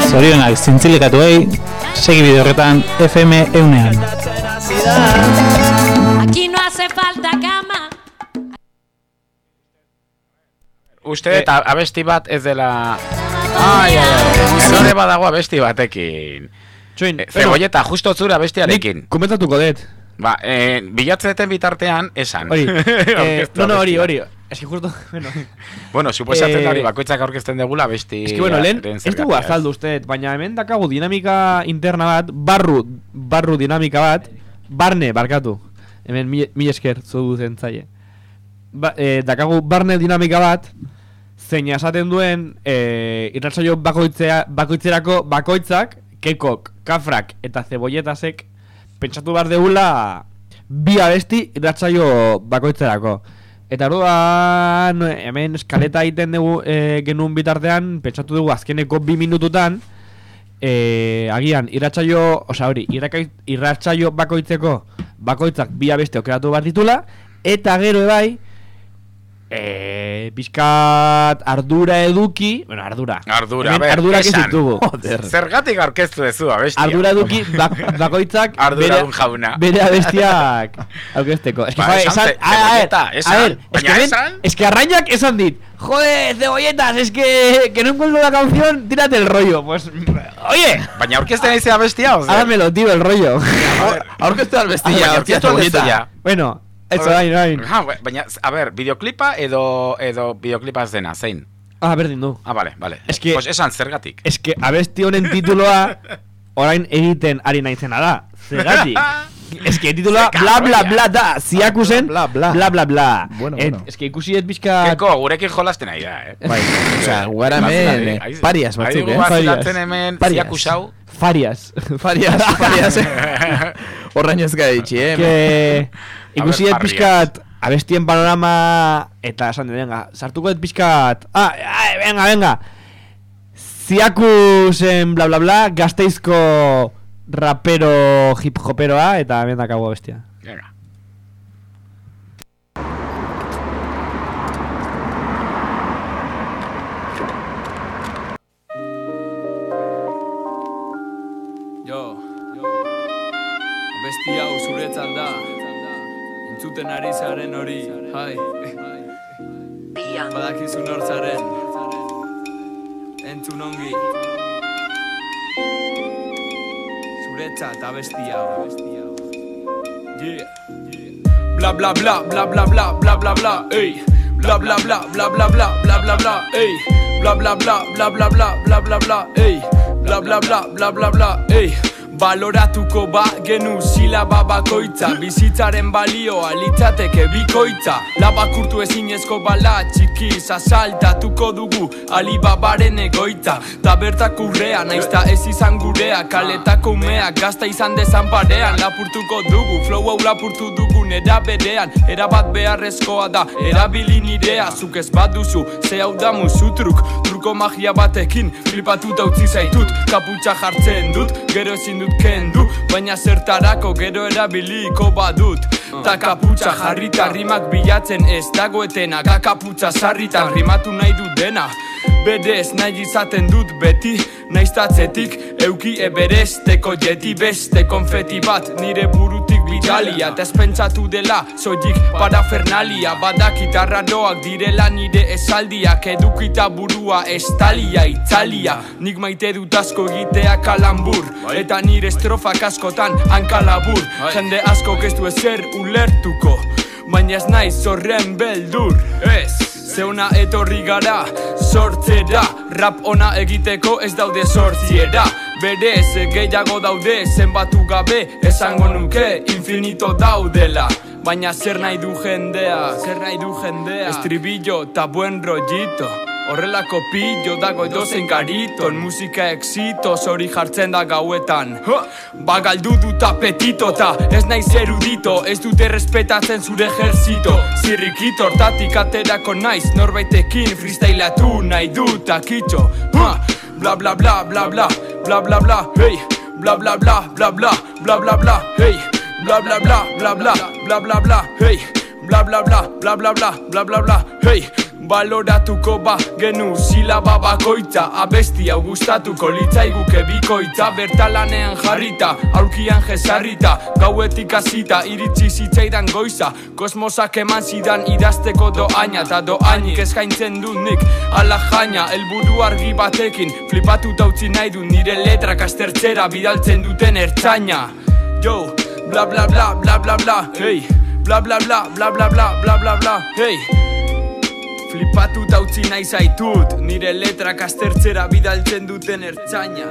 Zorionak zintzilikatuei, segi bideo horretan FM eunean. Aquí no hace falta cama. uste eta abesti bat ez dela... Ai, ai, ai, errore badago abesti batekin. Txoin, Eh, Zebolleta, justo zura abestiarekin. komentatuko dut. Ba, eh, bilatzeten bitartean, esan. Hori, eh, no, no, hori, hori. Es que justo, bueno, Bueno, suposatzen Eh, da hori, bakoitzak aurkezten degula besti... Es que bueno, lehen, ez dugu azaldu uste, baina hemen dakagu dinamika interna bat, barru, barru dinamika bat, barne, barkatu. Hemen mi, mi esker zu zentzaile. Ba, eh, dakagu barne dinamika bat, zein esaten duen eh, irratsaio bakoitzea, bakoitzerako bakoitzak, kekok, kafrak eta zebolletasek pentsatu behar deula bi abesti irratsaio bakoitzerako. Eta orduan hemen eskaleta egiten dugu e, genuen bitartean, pentsatu dugu azkeneko bi minututan, e, agian irratsaio, osea hori, irratsaio bakoitzeko bakoitzak bi abeste okeratu behar ditula, eta gero ebai, e, pixkat ardura eduki, bueno, ardura. Ardura, Hemen a ber, ardurak ez esan. ditugu. Zergatik aurkeztu dezu abestia. Ardura eduki bak, bakoitzak Arduradun jauna. bere abestiak aurkezteko. Es que, Ba, esan esan, a, a, esan, a ver, es baina que, ven, esan. es que arrainak esan dit, joder, cebolletas, es que, que no encuentro la canción, tírate el rollo. Pues, oye, Baina aurkezten aize abestia, oze? hágamelo, tío, el rollo. Aurkeztu Ah, albestia, baina aurkeztu aurkeztu albestia. ja. bueno, eso, A ver, hain, hain. Ah, ba- baina, a ver, videoklipa edo, edo videoklipa ez dena, zein? Ah, berdin du. Ah, vale, vale. Es que- Pues esan zergatik. Es que abesti honen tituloa orain egiten ari naizena da. Zergatik. Es que tituloa Ze bla bla bla da. Ziakusen Bla, bla, bla bla bla. Bueno, Et, bueno. Es que ikusi ez bizka... Keko, gurekin jolasten ari da, eh? Bai, osea, gugara hemen eh, Aiz- parias batzuk, eh? bazilatzen hemen Parias. ziakusau. Farias. Farias, farias. Horraino ez gara ditxi, eh? que ikusi ez pizkat abestien panorama eta esan dut, venga, sartuko ez pizkat. Ah, ah, venga, venga. Ziakusen bla bla bla, gazteizko rapero hip hoperoa eta hemen dakago bestia. Entzuten ari zaren hori, hai Badakizu nor zaren Entzun ongi Zuretzat abesti hau Yeah Bla bla bla bla bla bla bla bla bla ey Bla bla bla bla bla bla bla bla bla ey Bla bla bla bla bla bla bla bla bla ey Bla bla bla bla bla bla ey Baloratuko ba genu silaba bakoitza. Bizitzaren balioa litzateke bikoitza. Labakurtu ezinezko bala txiki Zasaltatuko dugu. Alibabaren egoitza. Ta bertak urrea naizta ez izan gurea. Kaletako umea gazta izan dezan parean. Lapurtuko dugu flow hau lapurtu dugu nera berean. Erabat beharrezkoa da erabili nirea. Zuk ez baduzu ze hau da musutruk Truko magia batekin flipatuta utzi zaitut. Kaputxa jartzen dut gero ezin dut kendu Baina zertarako gero erabiliko badut. Ta kaputxa jarrita rimak bilatzen ez dagoetena Ga kaputxa sarritan rimatu nahi dut dena. Berez nahi izaten dut beti Naiztatzetik euki eberesteko jeti Beste konfeti bat nire burutik bidalia Ta ez pentsatu dela soilik parafernalia Badakit arraroak direla nire esaldiak. Edukita burua estalia itzalia Nik maite dut asko egitea kalambur. Eta nire estrofak askotan hankalabur. Jende asko ez du ezer ulertuko. Baina ez naiz horren beldur. Ez. Zeuna etorri gara, sortzera. Rap ona egiteko ez daude sortziera Berez gehiago daude zenbatu gabe Esango nuke infinito daudela. Baina zer nahi du jendea, zer nahi du jendea? Estribillo ta buen rollito Horrelako pillo dago edozein gariton Musika exitos hori jartzen da gauetan! Bagaldu dut apetito ta ez naiz erudito Ez dute respetatzen zure ejerzito Zirrikito hortatik aterako naiz Norbaitekin freestylatu nahi dut akitxo! Bla bla bla bla bla Bla bla bla hey Bla bla bla bla bla Bla bla bla hey Bla bla bla bla bla Bla bla bla hey Bla bla bla bla bla bla Bla bla bla hey Baloratuko ba genu silaba bakoitza. Abesti hau gustatuko litzaiguke bikoitza. Bertalanean jarrita, aurkian jesarrita. Gauetik hasita iritsi zitzaidan goiza. Kosmosak eman zidan idazteko doaina Ta doainik eskaintzen dut nik ala jaina Elburu argi batekin. Flipatuta utzi nahi du Nire letrak astertzera bidaltzen duten ertzaina. Yo, bla bla bla bla bla bla, hey bla bla bla bla bla bla bla bla, hey Flipatu utzi nahi zaitut Nire letrak astertzera bidaltzen duten ertzaina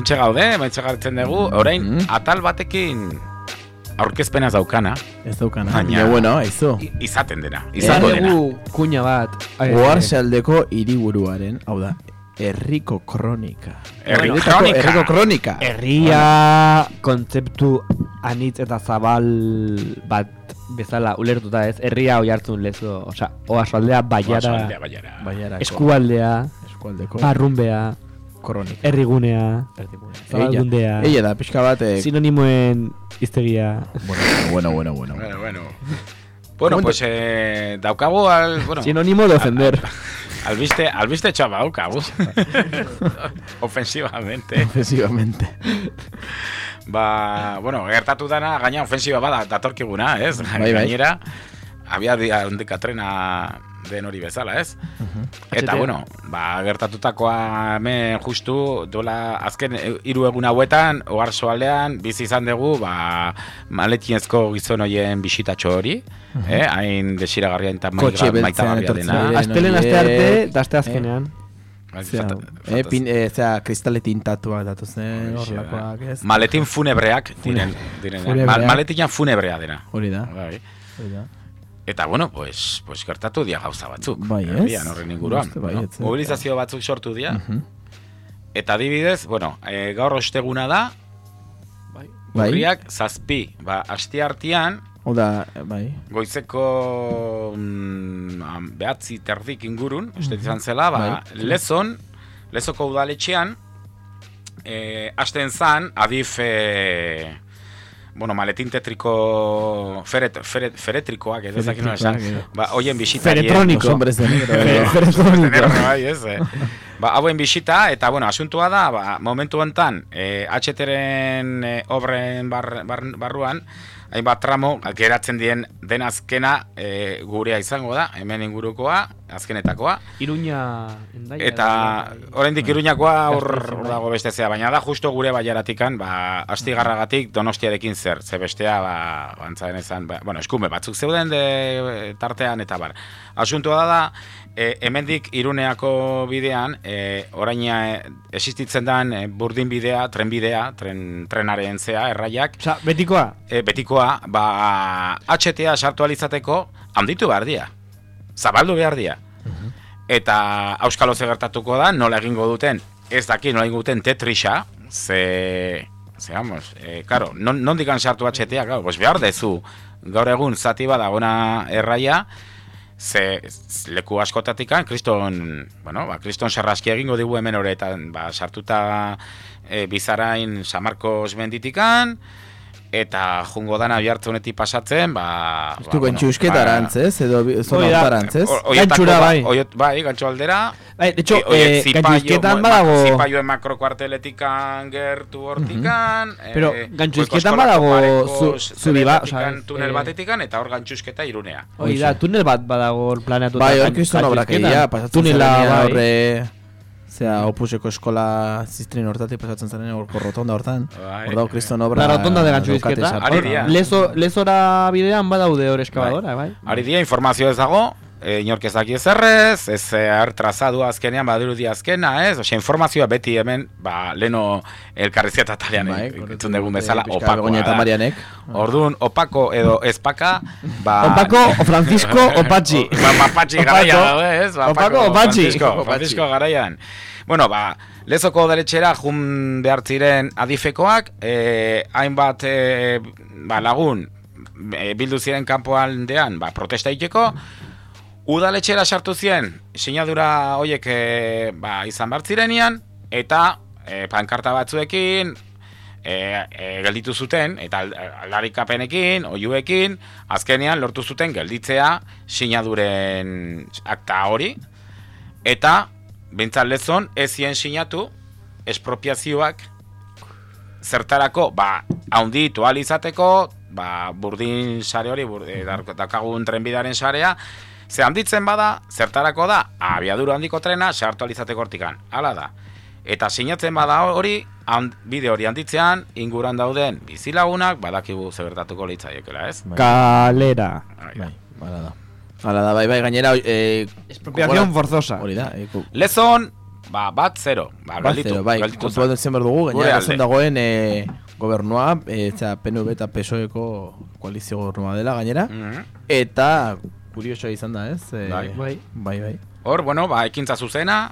hementxe gaude, hementxe gartzen dugu, orain atal batekin aurkezpena daukana. Ez daukana. Baina, bueno, aizu. izaten dena, izango dena. Dugu kuña bat. eh, Oarse aldeko hiriburuaren, hau da, herriko kronika. Herriko kronika. Herriko kronika. Herria kontzeptu anitz eta zabal bat bezala ulertuta ez. Herria oi hartzun lezo, osea, oasoaldea, baiara, Oasoaldea, baiara. Baiarako. eskualdea, Eskualdeko. barrumbea, kronika. herrigunea, Ella, zabaldundea, ella da, pixka bat... Eh, sinonimoen iztegia. bueno, bueno, bueno, bueno. Bueno, bueno. Bueno, pues eh, daukagu al... Bueno, Sinónimo de ofender. albiste, albiste txaba daukagu. Ofensivamente. Ofensivamente. Ba, bueno, gertatu dana, gaina ofensiba bada datorkiguna, ez? Bai, bai. Gainera, abia dia trena den hori bezala, ez? Uh -huh. Eta, bueno, ba, gertatutakoa hemen justu, dola, azken eh, hiru egun hauetan, oharsoalean bizi izan dugu, ba, maletinezko gizon hoien bisitatxo hori, uh eh? hain desiragarria eta maitagarria dena. Aztelen azte arte, eh. da azkenean. Eh. Zea, e, eh, pin, e, zea, kristaletin tatua datozen horrelakoak, ez? Maletin funebreak diren. diren funebreak. Maletina funebrea dena. Hori da. Bai. Hori da. Eta bueno, pues, pues gertatu dia gauza batzuk. Bai, ez? Herrian horren inguruan. Uste bai, no? eh? Mobilizazio batzuk sortu dira. Mhm. Eta adibidez, bueno, e, gaur osteguna da, Bai. urriak zazpi. Ba, aste artean, Hau da, eh, bai. goizeko mm, behatzi terdik ingurun, uste izan zela, ba, Bai. lezon, lezoko udaletxean, e, hasten zan, adif, e, bueno, maletin tetriko feret, feret, feretrikoak, ez ezakit nola esan, ba, hoien bisitarien, Feretroniko. Hombres de negro. Eh. Feretroniko. Bai, ez, eh. Ba, hauen bisita, eta, bueno, asuntua da, ba, momentu honetan, eh, HTren eh, obren bar, bar, barruan, hainbat tramo, geratzen dien den azkena eh, gurea izango da, hemen ingurukoa, azkenetakoa, Iruña... Hendaia Eta edo- oraindik Iruñakoa hor bai. dago beste zea, baina da justo gure baiaratikan, ba astigarragatik Donostiarekin zer, ze bestea ba antzaen izan, ba, bueno, eskume batzuk zeuden de tartean eta bar. Asuntua da da e, hemendik Iruneako bidean, e, oraina e, existitzen dan e, burdin bidea, trenbidea, tren, trenaren zea, erraiak, Osa, betikoa? e, betikoa, ba, HTA sartu alizateko, handitu behar dia. Zabaldu behar dia. Eta Euskalo ze gertatuko da, nola egingo duten, ez daki nola egingo duten Tetrisa, ze, ze vamos, e, karo, non, nondikan sartu HTA, claro, pues behar dezu, gaur egun zati badagona erraia, ze leku askotatikan, kriston, bueno, ba, kriston sarraski egingo digu hemen horretan, ba, sartuta e, bizarain San Marcos menditikan, eta jungo dana bihartzunetik pasatzen, ba... Ez du gantxusketa ez? Edo bi- zona Hoi da. hortarantz, ez? Gantzura, ba- bai. oiet- bai, gantxo aldera. Bai, de hecho, E, eh, zipaio- gantxusketan mo- badago... Zipaioen makrokuarteletikan gertu hortikan. eh, Pero goiko gantxusketan eskolako badago zubi osea, tunel eh, batetikan, eta hor gantxusketa irunea. Hoi da, tunel bat badago planeatuta. Bai, hor kriston obrak egia, pasatzen Tunela, bai. Zea, opuseko eskola ziztrin hortatik pasatzen zaren horko rotonda hortan. Bai. Hor dago kriston obra... La rotonda de. Ari dira. Lezo, lezora bidean badaude hor eskabadora, bai. Ari dia, informazio ez dago, e, inork ez daki ezerrez, ez er trazadua azkenean, badirudi azkena, ez? Osea, informazioa beti hemen, ba, leno elkarrizketa talean, Bai, entzun dugun bezala, Begoña eta. Marianek. Orduan, opako edo ezpaka, ba... Opako o Francisco o Patxi. Ba, Patxi Opako. garaia daude, ez? Ba, Opako o Patxi. Francisco, Opako Francisco garaian. Bueno, ba, lezoko deletxera jun behar ziren adifekoak, eh, hainbat eh, ba, lagun eh, bildu ziren kanpoaldean ba, protesta egiteko, udaletxera sartu ziren, sinadura hoiek eh, ba, izan behar zirenian, eta eh, pankarta batzuekin, e, e, gelditu zuten, eta al- aldarikapenekin, oiuekin, azkenean lortu zuten gelditzea sinaduren akta hori, eta bintzat lezon ez zien sinatu espropiazioak zertarako, ba, haunditu ahal izateko, ba, burdin sare hori, bur, e, daukagun trenbidaren sarea, ze handitzen bada, zertarako da, abiadura handiko trena, sartu ahal izateko hortikan. Hala da. Eta sinatzen bada hori, hand, bide hori handitzean, inguran dauden bizilagunak, badakigu zer gertatuko litzaiekela, ez? Kalera. Bai, hala da. Hala da, bai, bai, gainera... Eh, Expropiación forzosa. Hori da, eh, Lezon, ba, bat zero. Ba, Bat zero, bai, gelditu kontu bat zen dugu, gainera esan dagoen eh, gobernua, eh, zera, PNV eta PSOEko koalizio gobernua dela gainera, Mhm. eta kuriosoa izan da, ez? Eh, Bai. Bai. bai, bai. Hor, bueno, ba, ekintza zuzena,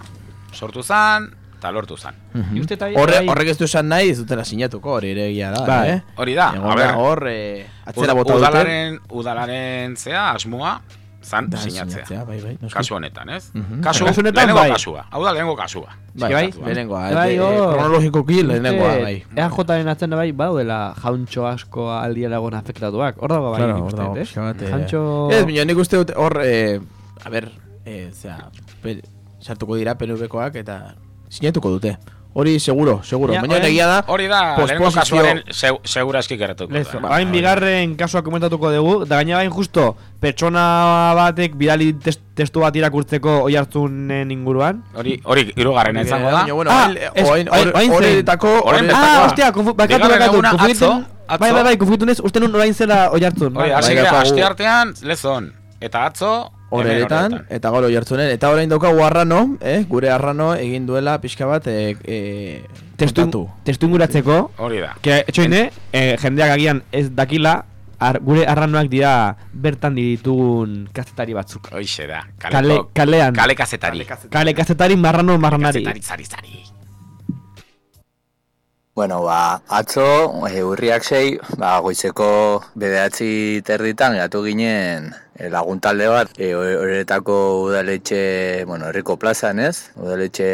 sortu zan, eta lortu zan. Ni uste eta- Horre, bai. horrek ez du esan nahi, ez dutela sinatuko, hori ere egia da, Bai. eh? Hori da, Egon a ber, hor, eh, atzera bota dute. udalaren, udalaren zea, asmoa, zan Da, sinatzea. sinatzea, bai, bai, noski. Kasu honetan, ez? Mhm. Kasu, Kasu honetan, lehenengo bai. kasua. Hau da, lehenengo kasua. Bai, bai. lehenengoa, Bai, eh, hor. kronologikoki lehenengoa, bai. EAJaren atzen bai, badaudela jauntxo asko aldia lagun afektatuak. Hor dago bai, Claro, nik hor uste, dago, eh? Jauntxo... Ez, baina nik uste dut hor, eh, a ber, eh, zera, sartuko dira PNVkoak eta sinatuko dute. Hori seguro, seguro. Ja, Baina egia da, Hori da, posposizio- kasuaren seg- segura eski geratuko. Lezo, da. bain bigarren kasua komentatuko dugu, da gaina bain justo, pertsona batek bidali test, testu bat irakurtzeko oi hartzunen inguruan. Hori, hori, irugarrena izango da. Baina, bueno, Ah, orain- ez, bestakoa. Ah, ostia, konfu, bakatu, bakatu, atzo. bai, bai, bai, konfunditu nez, uste nun orain zela oi hartzun. Hori, bai. hasi bai, artean, lezon. Eta atzo, horretan. eta gaur jartzunen, eta orain daukagu arrano, eh, gure arrano egin duela pixka bat eh, eh, Testu, testu inguratzeko, Hori da. que etxoine, eh, jendeak agian ez dakila, ar, gure arranoak dira bertan ditugun kazetari batzuk. Hoixe da. Kale, kalean. kale kazetari. Kale kazetari marrano marranari. Kazetari, zari, zari. Bueno, ba, atzo, e, urriak sei, ba, goizeko bedeatzi terditan, gatu ginen e, laguntalde bat, e, horretako udaletxe, bueno, herriko plazan ez, udaletxe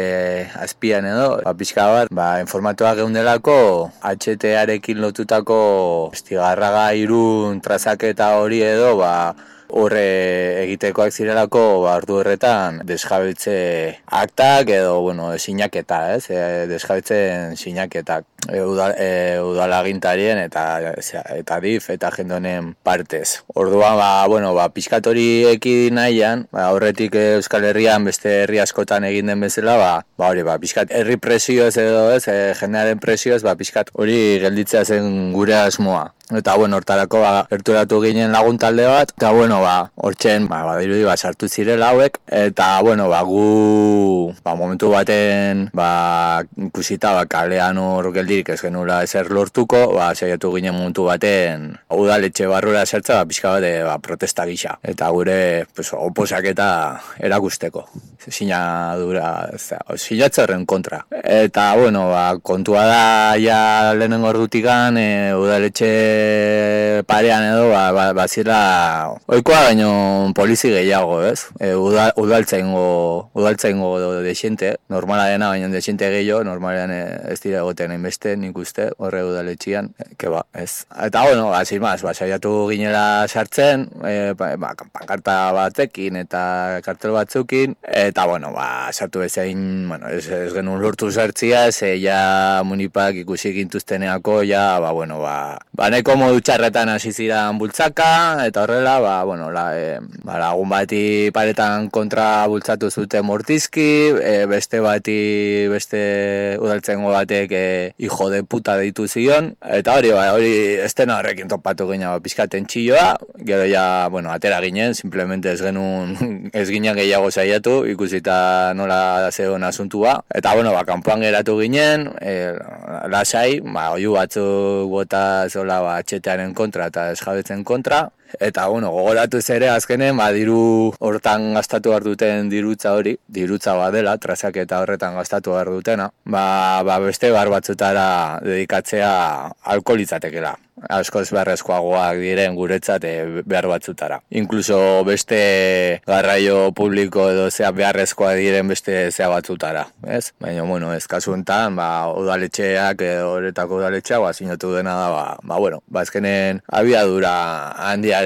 azpian edo, ba, pixka bat, ba, informatuak geundelako, HT-arekin lotutako estigarraga irun trazaketa hori edo, ba, horre egitekoak zirelako ba, ordu horretan desjabetze aktak edo bueno, sinaketa, ez? E, desjabetzen sinaketak e, udal, e, udalagintarien eta eta dif eta jendonen partez. Orduan ba, bueno, ba, piskatori nahian, ba, horretik Euskal Herrian beste herri askotan egin den bezala, ba, ba hori, ba, piskat herri presioz edo, ez? E, jendearen presioz, ba, piskat hori gelditzea zen gure asmoa. Eta, bueno, hortarako, ba, erturatu ginen lagun talde bat, eta, bueno, ba, hortzen, ba, badirudi, ba, sartu zirela hauek, eta, bueno, ba, gu, ba, momentu baten, ba, ikusita, ba, kalean hor geldirik ez genula ezer lortuko, ba, saiatu ginen momentu baten, udaletxe barrura zertza, ba, pixka bat, ba, protesta gisa. Eta gure, pues, oposak eta erakusteko. Sinadura, sinatzerren kontra. Eta, bueno, ba, kontua da, ja, lehenengo ordutikan, e, udaletxe parean edo ba, ba, bazira oikoa baino polizi gehiago, ez? E, uda, udaltzaingo udaltzaingo de xente, normala dena baino de xente gehiago, normalean e, ez dira egoten hainbeste, nik uste, horre udaletxian, e, ke ba, ez. Eta bueno, hasi maz, ba, saiatu ginela sartzen, e, ba, ba, pankarta batekin eta kartel batzukin, eta bueno, ba, sartu bezain, bueno, ez, ez genuen lortu sartzia, ze ja munipak ikusi gintuzteneako, ja, ba, bueno, ba, ba, nahiko modu txarretan hasi ziran bultzaka, eta horrela, ba, bueno, la, e, ba, lagun bati paretan kontra bultzatu zute mortizki, e, beste bati, beste udaltzengo batek e, hijo de puta deitu zion, eta hori, ba, hori estena horrekin topatu gina ba, pizkaten txilloa, gero ja, bueno, atera ginen, simplemente ez genuen, ez ginen gehiago saiatu, ikusita nola zegoen asuntua, eta bueno, ba, kanpoan geratu ginen, e, lasai, ba, oiu batzuk bota zola ba, txetearen kontra eta esjabetzen kontra. Eta, bueno, gogoratu ere azkenen, ba, diru hortan gastatu behar duten dirutza hori, dirutza badela, trazak eta horretan gastatu behar dutena, ba, ba beste bar batzutara dedikatzea alkoholitzatekela askoz beharrezkoagoak diren guretzat e, behar batzutara. Inkluso beste garraio publiko edo zea beharrezkoa diren beste zea batzutara, ez? Baina, bueno, ez kasu enten, ba, udaletxeak edo horretako udaletxeak, ba, sinatu dena da, ba, ba bueno, ba, ezkenen abiadura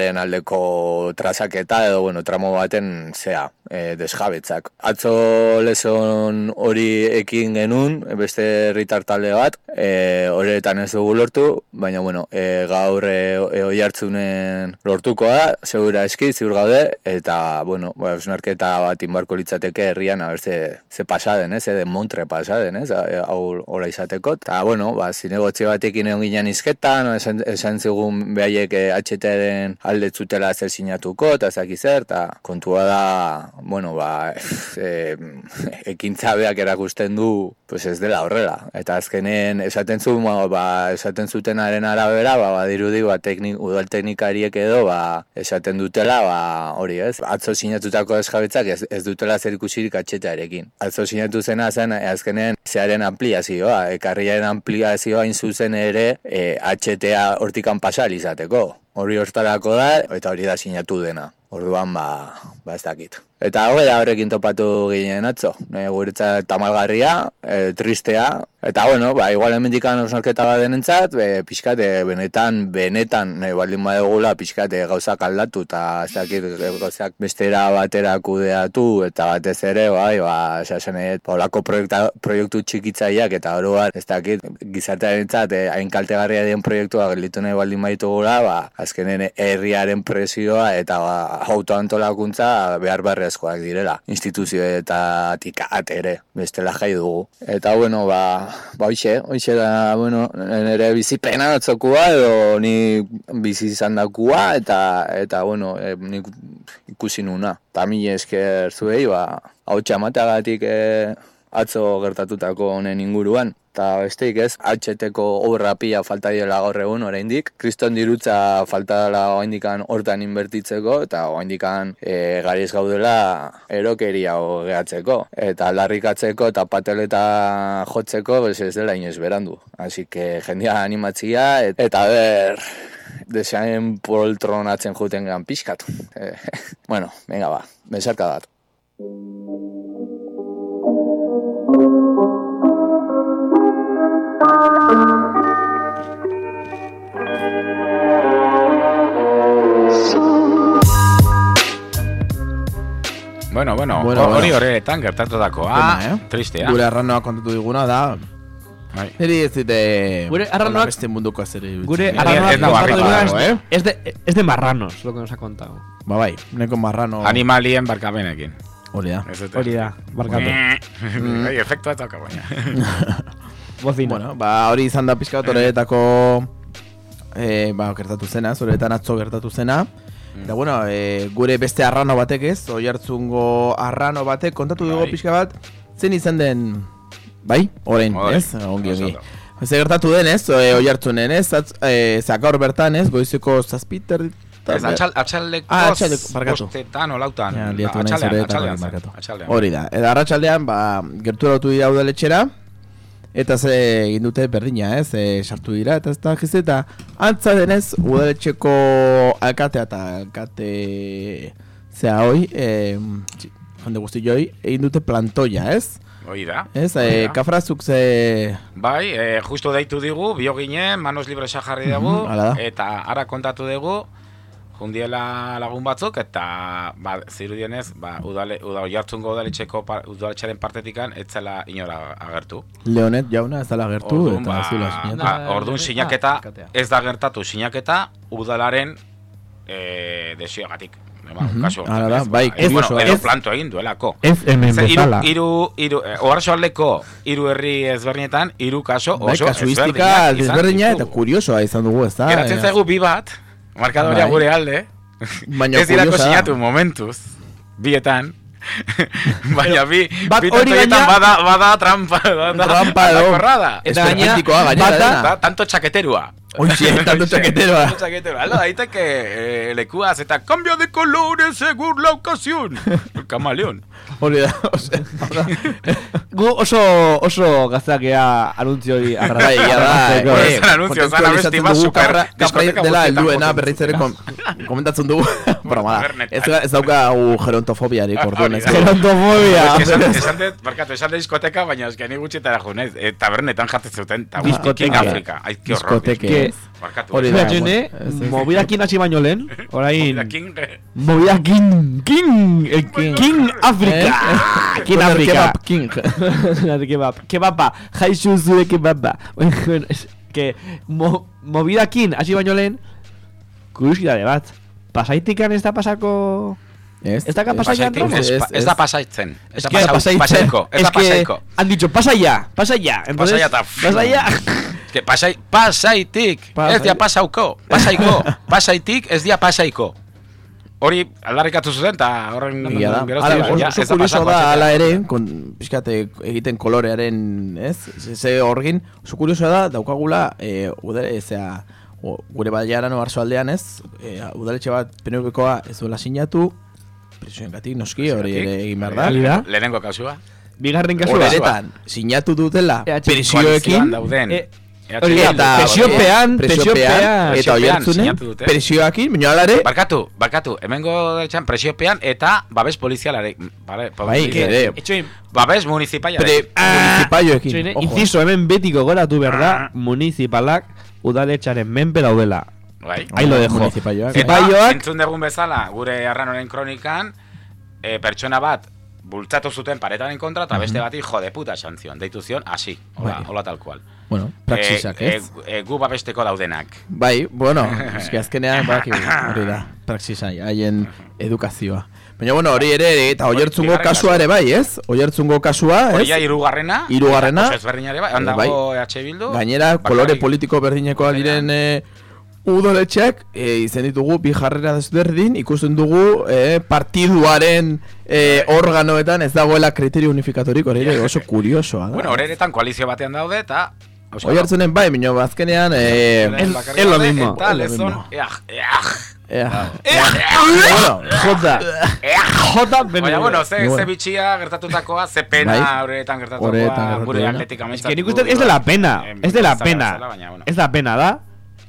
handiaren aldeko trazaketa edo, bueno, tramo baten zea, e, desjabetzak. Atzo lezon hori ekin genuen, beste herritar talde bat, e, horretan ez dugu lortu, baina, bueno, e, gaur e, e, oi hartzunen lortuko da, segura eski, ziur gaude, eta, bueno, ba, esnarketa bat inbarko litzateke herrian, haber, ze, ze pasaden, ez, de montre pasaden, ez, hau hola izateko, eta, bueno, ba, zinegotzi batekin egon ginen izketan, esan, esan zigun behaiek HT-den alde zutela zer sinatuko, eta zaki zer, eta kontua da, bueno, ba, e, ekintza beak erakusten du, pues ez dela horrela, eta azkenen esaten zu, ba, esaten zutenaren arabera, ba, ba, dirudi, ba, teknik, udal teknikariek edo, ba, esaten dutela, ba, hori ez, atzo sinatutako esjabetzak ez, ez dutela zer ikusirik atxetearekin. Atzo sinatu zena zen, azkenen, zearen ampliazioa, ekarriaren ampliazioa zuzen ere, e, atxetea hortikan pasal izateko. Hori hortarako da, eta hori da sinatu dena. Orduan, ba, ba ez dakit. Eta hori da horrekin topatu ginen atzo. E, guretza tamalgarria, e, tristea, eta bueno, ba, igual emendikan osnarketa bat denentzat, e, pixkate, benetan, benetan, nahi baldin badegula, pixkate gauzak aldatu, eta ez dakit, gauzak bestera batera kudeatu, eta batez ere, bai, ba, esasen edo, polako proiektu txikitzaiak, eta bat, ez dakit, gizartearen entzat, e, hain kaltegarria den proiektua, gelitu nahi baldin baditugula, ba, azkenen herriaren presioa, eta ba, autoantolakuntza behar barrezkoak direla, instituzioetatik ere, bestela jai dugu. Eta bueno, ba, ba hoxe, hoxe da, bueno, nire bizipena atzokua edo ni bizi izan dakua, eta, eta bueno, e, nik ikusi nuna. Ta mi esker zuei, ba, hau txamatagatik e, atzo gertatutako honen inguruan. Eta besteik ez, HT-ko obra pila falta diela gaur egun oraindik. Kriston dirutza falta dela oraindikan hortan inbertitzeko eta oraindikan e, gariz gaudela erokeria gehatzeko. Eta aldarrikatzeko eta pateleta jotzeko bez ez dela inoiz berandu. Así que jendia animatzia et- eta ber desean poltronatzen juten gan pixkat. Eh, bueno, venga ba, besarka bat. Bueno, bueno, Bueno, hori bueno. horretan gertatutakoa, Dena, eh? tristea. Gure arranoa kontatu diguna da Bai. Niri ez dite Gure arranoak- beste munduko zer Gure arranoak eh? es de, es de marranos, lo que nos ha contado. Ba bai, neko marrano Animalien barkabenekin. Hori da. Hori da, barkatu. Bai, efektua eta baina. Bozina. Bueno, ba hori izan da pizka horretako eh, ba, gertatu zena, zoretan atzo gertatu zena. Eta bueno, e, gure beste arrano batek ez, oi hartzungo arrano batek kontatu dugu Bai. pixka bat Zen izan den, bai, orain, Bai, ez, ongi ongi. Ez gertatu den ez, e, oi hartzunen ez, atz, e, zaka hor bertan ez, goizeko zazpiter Ez, atxal, atxaldeko Ah, bostetan o lautan. Ja, liatu nahi atxaldean. Hori da, eta arratsaldean ba, gerturatu dira udaletxera Eta ze egin dute berdina, ez, e, sartu dira, eta ez da giz eta antza denez udaletxeko alkatea eta alkate zea hoi, e, jende guzti joi, egin dute plantoia, ez? Hoi da. Ez, e, da. kafrazuk ze... Bai, eh, justo deitu digu, bio ginen, manos libresa jarri dugu, Mhm, hala da. eta ara kontatu dugu, jundiela lagun batzuk, eta ba, zirudienez, ba, udale, uda, jartzungo udaletxeko par, udaletxaren partetikan, etzela inora agertu. Leonet jauna ez dela gertu, Orduan, eta ba, ez dula sinatu. ba, orduan sinaketa, ez da gertatu sinaketa, udalaren e, desioagatik. Ba, Mhm, kasu hala honetan, da, bai, ba, ez, bueno, edo ez. planto egin duelako. Ez hemen bezala. Iru, iru, eh, oarsoaldeko hiru herri ezberdinetan, hiru kaso Bai, oso kasuistika ezberdinak izan desberdina eta kuriosoa izan dugu, ez da? Geratzen Eh, zaigu bi bat, markadorea Bai. gure alde, Baina ez dirako kuriosa da. sinatu momentuz, bietan, baina bi, Bat hori gaina- bada, bada trampa, bada, Trampa bada korrada. Eta gaina, bata-. Da, tanto txaketerua. Oixe, tanto txaketerua. Tanto txaketerua. Aldo, daiteke eh, lekuaz eta cambio de colores según la ocasión. El camaleón. Hori da, ose, hau da. Gu oso, oso gaztakea anuntzio hori Bai, egia da, eh, anuntzio, zen abesti bat super Kafra diskoteka dela guztietan helduena jotzen berriz ere dutena. kom- komentatzen dugu. Broma da. tabernetan. Ez, ez dauka gu gerontofobiarik, orduan ez. Gerontofobia. Que esan, esan dut, barkatu, esan dut diskoteka, baina eski ni gutxetara junez, e, tabernetan jartzen zuten, eta Diskoteka. Afrika. Que horror. Que- Barkatu. Hori da. Eh, ez. mobidakin hasi baino lehen, orain... Mira, King, eh, Movida King, King, eh, King, Afrika, Eh? King Con el Afrika. kebab king. El kebab, kebaba, jaizu zure kebaba. Que mo, movida King hasi baino lehen, kuriosidade bat. Pasaitikan ez da pasako... Ez, Ez da ez, pasaian ez, ez da pasaitzen. Ez da pasaiko. Ez es da que pasaiko. han dicho, pasa ya, pasa ya. Entonces, Pasa ya eta- Pasa Que pasai, pasaitik, Pasai- ez dia pasauko, pasaiko, pasaitik ez dia pasaiko. Hori aldarrikatu zuten, eta horren Egia da. ja, oso ez da kurioso hala ere, kon, pixkate egiten kolorearen, ez? Ze- horgin, oso kurioso da, daukagula, e, udare, ezea, o, gure baiaran oarzo aldean, ez? E, udaletxe bat PNVkoa ez duela sinatu, presioen gatik, noski, hori ere egin behar da. Hori da. Lehenengo kasua. Bigarren kasua. Benetan, sinatu dutela EH presioekin, dauden. Eh, EH hori da, Bildu. presiopean, presiopean, eta oiartzunen, sinatu dute. presioakin, baina hala ere, Barkatu, barkatu, hemengo deretzan presiopean eta babes polizialare, bale, bai, ere, Etxoin, babes municipalare. pre, municipalioekin, etxoin, ojo. inciso, hemen betiko goratu behar da, Ah. municipalak udaletxaren menpe daudela. Bai. Ahí lo dejo. Municipalioak, Eta. Zipailoak- entzun dugun bezala, gure arranoren kronikan, pertsona bat bultzatu zuten paretaren kontra, eta beste bati jode puta esan zion, deitu zion, hasi, hola, Bai. hola tal cual. Bueno, praxisak, Eh, ez? eh, eh, gu babesteko daudenak. Bai, bueno, eski azkenean badakigu, hori da, praxisa, haien edukazioa. Baina, bueno, hori ere, eta oiertzungo kasua ere bai, ez? Oiertzungo kasua, Hori ez? ja hirugarrena, Hirugarrena. eta ere bai, handago Bai. EH Bildu. Gainera, kolore politiko berdinekoak Gainera. diren eh, udoletxeak e, izen ditugu bi jarrera desberdin ikusten dugu e, partiduaren e, organoetan ez dagoela kriterio unifikatorik hori ere oso kuriosoa da. Bueno, horeretan koalizio batean daude eta... Oi hartzunen bai, minio bazkenean eh, es lo mismo. Eta lezon, eaj, eaj. Ea. Bueno, jota. Jota, Baina, bueno, ze, ze bitxia gertatutakoa, ze pena Bai. horretan Horretan gertatutakoa, gertatu gure atletik Es que nik uste ez dela pena, ez dela pena, ez da pena da,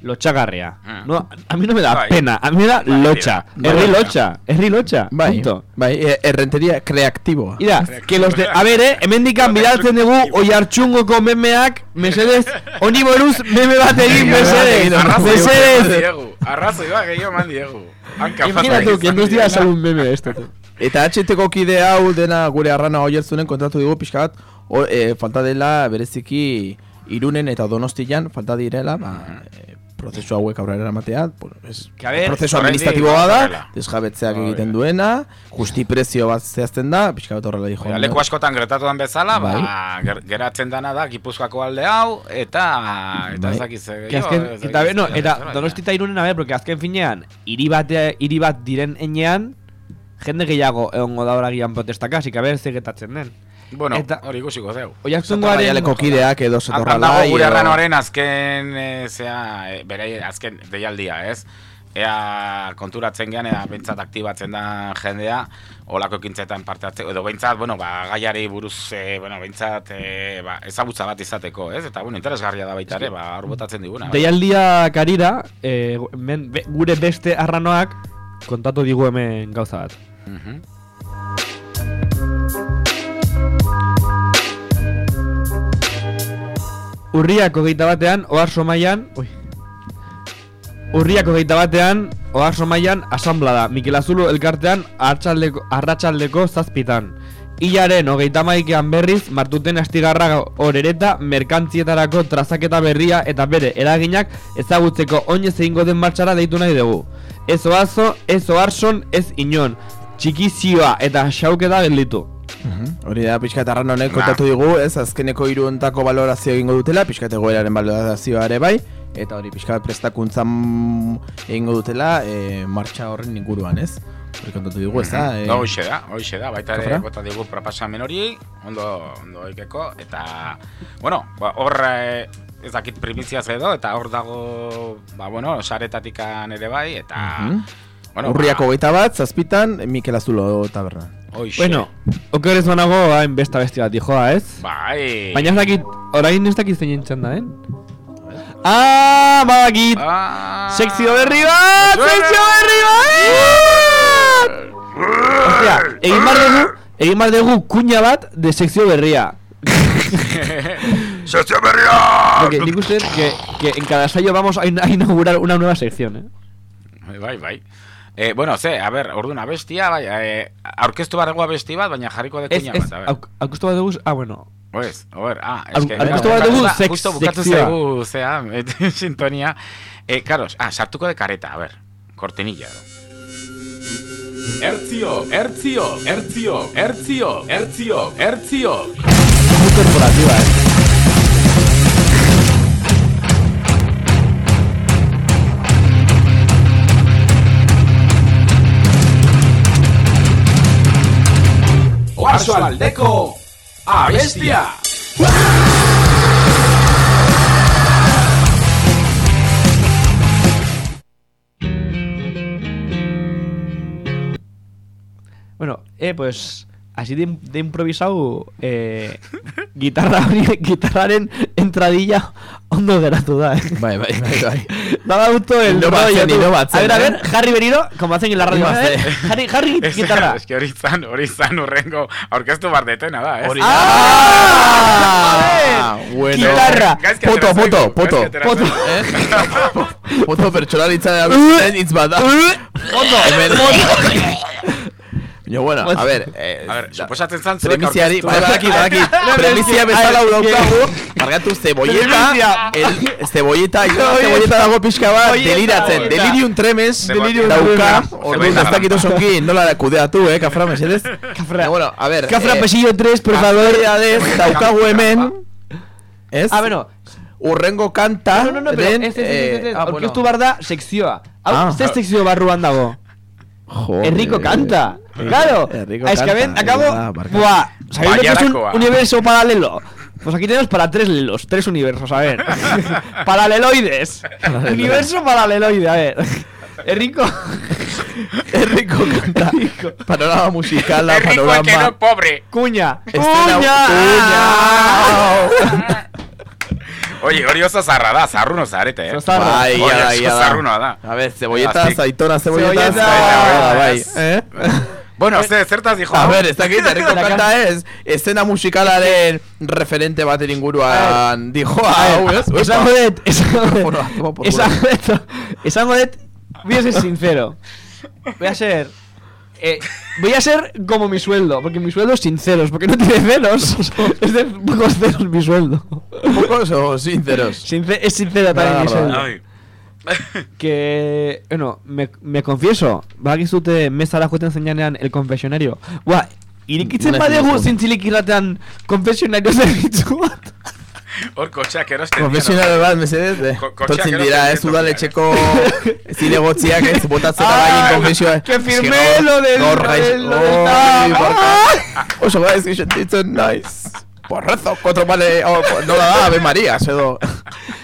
lotxagarria. No, a mí no me da Bai. pena, a mí me da Bai, locha, bai. herri locha, herri locha, Bai, punto. bai, e, errenteria kreatiboa. Mira, que los de, a ver, eh, hemendikan bidaltzen dugu oi hartxungoko memeak, mesedez, honi boruz meme bat egin, mesedez, mesedez. diegu, arrazoi bat gehiago eman diegu. Hanka Imagina tú, que nos digas algún meme esto. tú. Eta HTko kide hau dena gure arrana oiertzunen kontatu dugu pixka bat, o, e, falta dela bereziki irunen eta donostian falta direla, ba, e, prozesu hauek aurrera eramatea, bueno, es, Que a ver, prozesu horrendi, administratiboa da, horrela. desjabetzeak egiten duena, justi prezio bat zehazten da, pixka bat horrela dijo. Leku askotan gertatu den bezala, Bai. ba, ger, geratzen dana da Gipuzkoako alde hau, eta, eta Bai. ez Que gehiago, azken, ez eta, no, eta zer, donostita irunen, a ver, porque azken finean, hiri bate, hiri bat diren enean, jende gehiago egongo da horagian protestaka, así que a ver ze getatzen den. Bueno, Eta- hori ikusiko zeu. Oiartzungoaren- Jaialeko kideak edo Hankan zetorrala. dago gure arranoaren azken, e, zea, e, bere azken deialdia, ez? Ea konturatzen gean, ea bentsat aktibatzen da jendea, olako ekintzetan parte hartzeko, edo bentsat, bueno, ba, gaiari buruz, e, bueno, bentsat, e, ba, ezagutza bat izateko, ez? Eta, bueno, interesgarria da baita ere, ba, hor botatzen diguna. bai. Deialdia karira, eh, men, be, gure beste arranoak kontatu digu hemen gauza bat. Mhm. Urriak hogeita batean, ohar somaian, ui. Urriak hogeita batean, ohar somaian, asamblada, Mikel Azulo elkartean, arratsaldeko zazpitan. Ilaren hogeita maikean berriz, martuten astigarra horereta, merkantzietarako trazaketa berria eta bere eraginak ezagutzeko oinez egingo den martxara deitu nahi dugu. Ez oazo, ez oarson, ez inon. Txikizioa eta xauketa gelditu. Mhm. Hori da, pixka eta arran honek kontatu digu, ez, azkeneko hiruontako balorazio egingo dutela, pixka eta egoeraren balorazioa ere bai, eta hori pixka bat prestakuntzan egingo dutela, e, martxa horren inguruan, ez? Hori kontatu digu, ez da? E, Da, hoxe da, hoxe da, baita ere bota digu proposamen hori, ondo, ondo ikeko, eta, bueno, ba, hor eh, ez dakit primiziaz edo, eta hor dago, ba, bueno, saretatikan ere bai, eta, Mhm. Bueno, Urriako hogeita bat, zazpitan, Mikel Azulo taberna. Hoxe. Bueno, okerez banago hain besta besti bat dijoa, ez? Bai. Baina ez dakit, orain ez dakit zein txanda, eh? Ah, badakit! Sekzio berri bat! Sekzio berri bat! Ostia, egin bar dugu, egin bar dugu kuña bat de sekzio berria. ¡Sekzio berria! Porque nik uste que, que en cada ensayo vamos a inaugurar una nueva sección, eh? Bai, bai, Eh, bueno, ze, a ber, orduan abestia, bai, eh, aurkeztu barrego abesti bat, baina jarriko de Ez, kuña ez, bat, a ber. aurkeztu bat dugu, ah, bueno. Pues, a ver, ah, Au- es que... aurkeztu bat dugu sex- Justo bukatu zaigu, zea, et- sintonia. Eh, Carlos, ah, sartuko de careta, a ver, cortinilla. Ertzio, ertzio, ertzio, ertzio, ertzio, ertzio. Muy corporativa, eh? Oarso aldeko abestia. Bueno, eh, pues así de, de improvisado eh, gitarra hori, gitarraren entradilla ondo geratu da, eh. Bai, bai, bai, bai. Me ha dado gusto el Innovatzen, rollo, tú. innovatzen, A ver, a eh. ver, Harry Benito, como hacen en la radio. Innovatzen. ¿eh? Harry, Harry, Ez, guitarra. Es que hori zan, hori zan urrengo aurkeztu bardetena da, ez? Hori ¡Ah! bueno. Guitarra. Poto, poto, poto, poto. zaigu. Eh? Poto pertsonalitza da beste hitz bat da. Poto. Hemen. Baina, bueno, a ver, eh, A ver, suposatzen zan zuek Premiziari, badakit, badakit. Premizia bezala hau daukagu, margatu cebolleta, el cebolleta, ikusten cebolleta dago pixka bat, deliratzen, delirium tremens, Delirium dauka, orduan ez dakit oso ongi, nola kudeatu, eh, kafra, mesedez? Cafra. Bueno, a ver, Cafra eh, pesillo 3, por favor. Daukagu hemen, ez? Ah, bueno. urrengo kanta No, no, no, pero den, ez, ez, ez, ez, ez, ah, aurkeztu behar da sekzioa. Hau, Ah. ze sekzio barruan dago? Joder. Enrico canta. Claro. Enrico es que ven, acabo. Buah, ¿sabéis lo que es un universo paralelo? Pues aquí tenemos para tres lelos, tres universos, a ver. Paraleloides. universo paraleloide, a ver. Enrico. Enrico canta. Panorama musical, Es rico que no es panorama. pobre. Cuña. Escena- Cuña. Oye, hori oso zarra da, zarruno zarete, eh? Zarra. Bai, Hori ia da, oso ia da. zarrunoa da. A ver, cebolletas, Gaztik. aitona cebolletas. Cebolletas. bai, eh? Bueno, ze, zertaz dijo? A ver, ez dakit, Enrico kanta ez, escena musikalaren referente baten inguruan dijo hau, ez? Esango dut, esango dut, esango dut, voy a ser sincero. Voy a ser, eh, voy a ser como mi sueldo, porque mi sueldo es sinceros, porque no tiene celos. es de pocos celos mi sueldo. Pocos o sinceros. Since- es sincera también mi sueldo. Que, bueno, me, me confieso, bakizute mesara joeten zeinean el confesionario. Buah, irikitzen badegu zintzilik irratean confesionario zerbitzu bat. Hor kotxeak erosten. Profesional bat, mesedez, eh? Ko- Tortzen dira, ez udaletxeko zinegotziak ez botatzera Ah, gain konfesioa. que firmé lo del- Gaur gaiz, del- lo del- oi, Ah! barka. Oso gaizki sentitzen naiz. Porrezo, kotro bale, oh, nola da, Ave Maria, edo.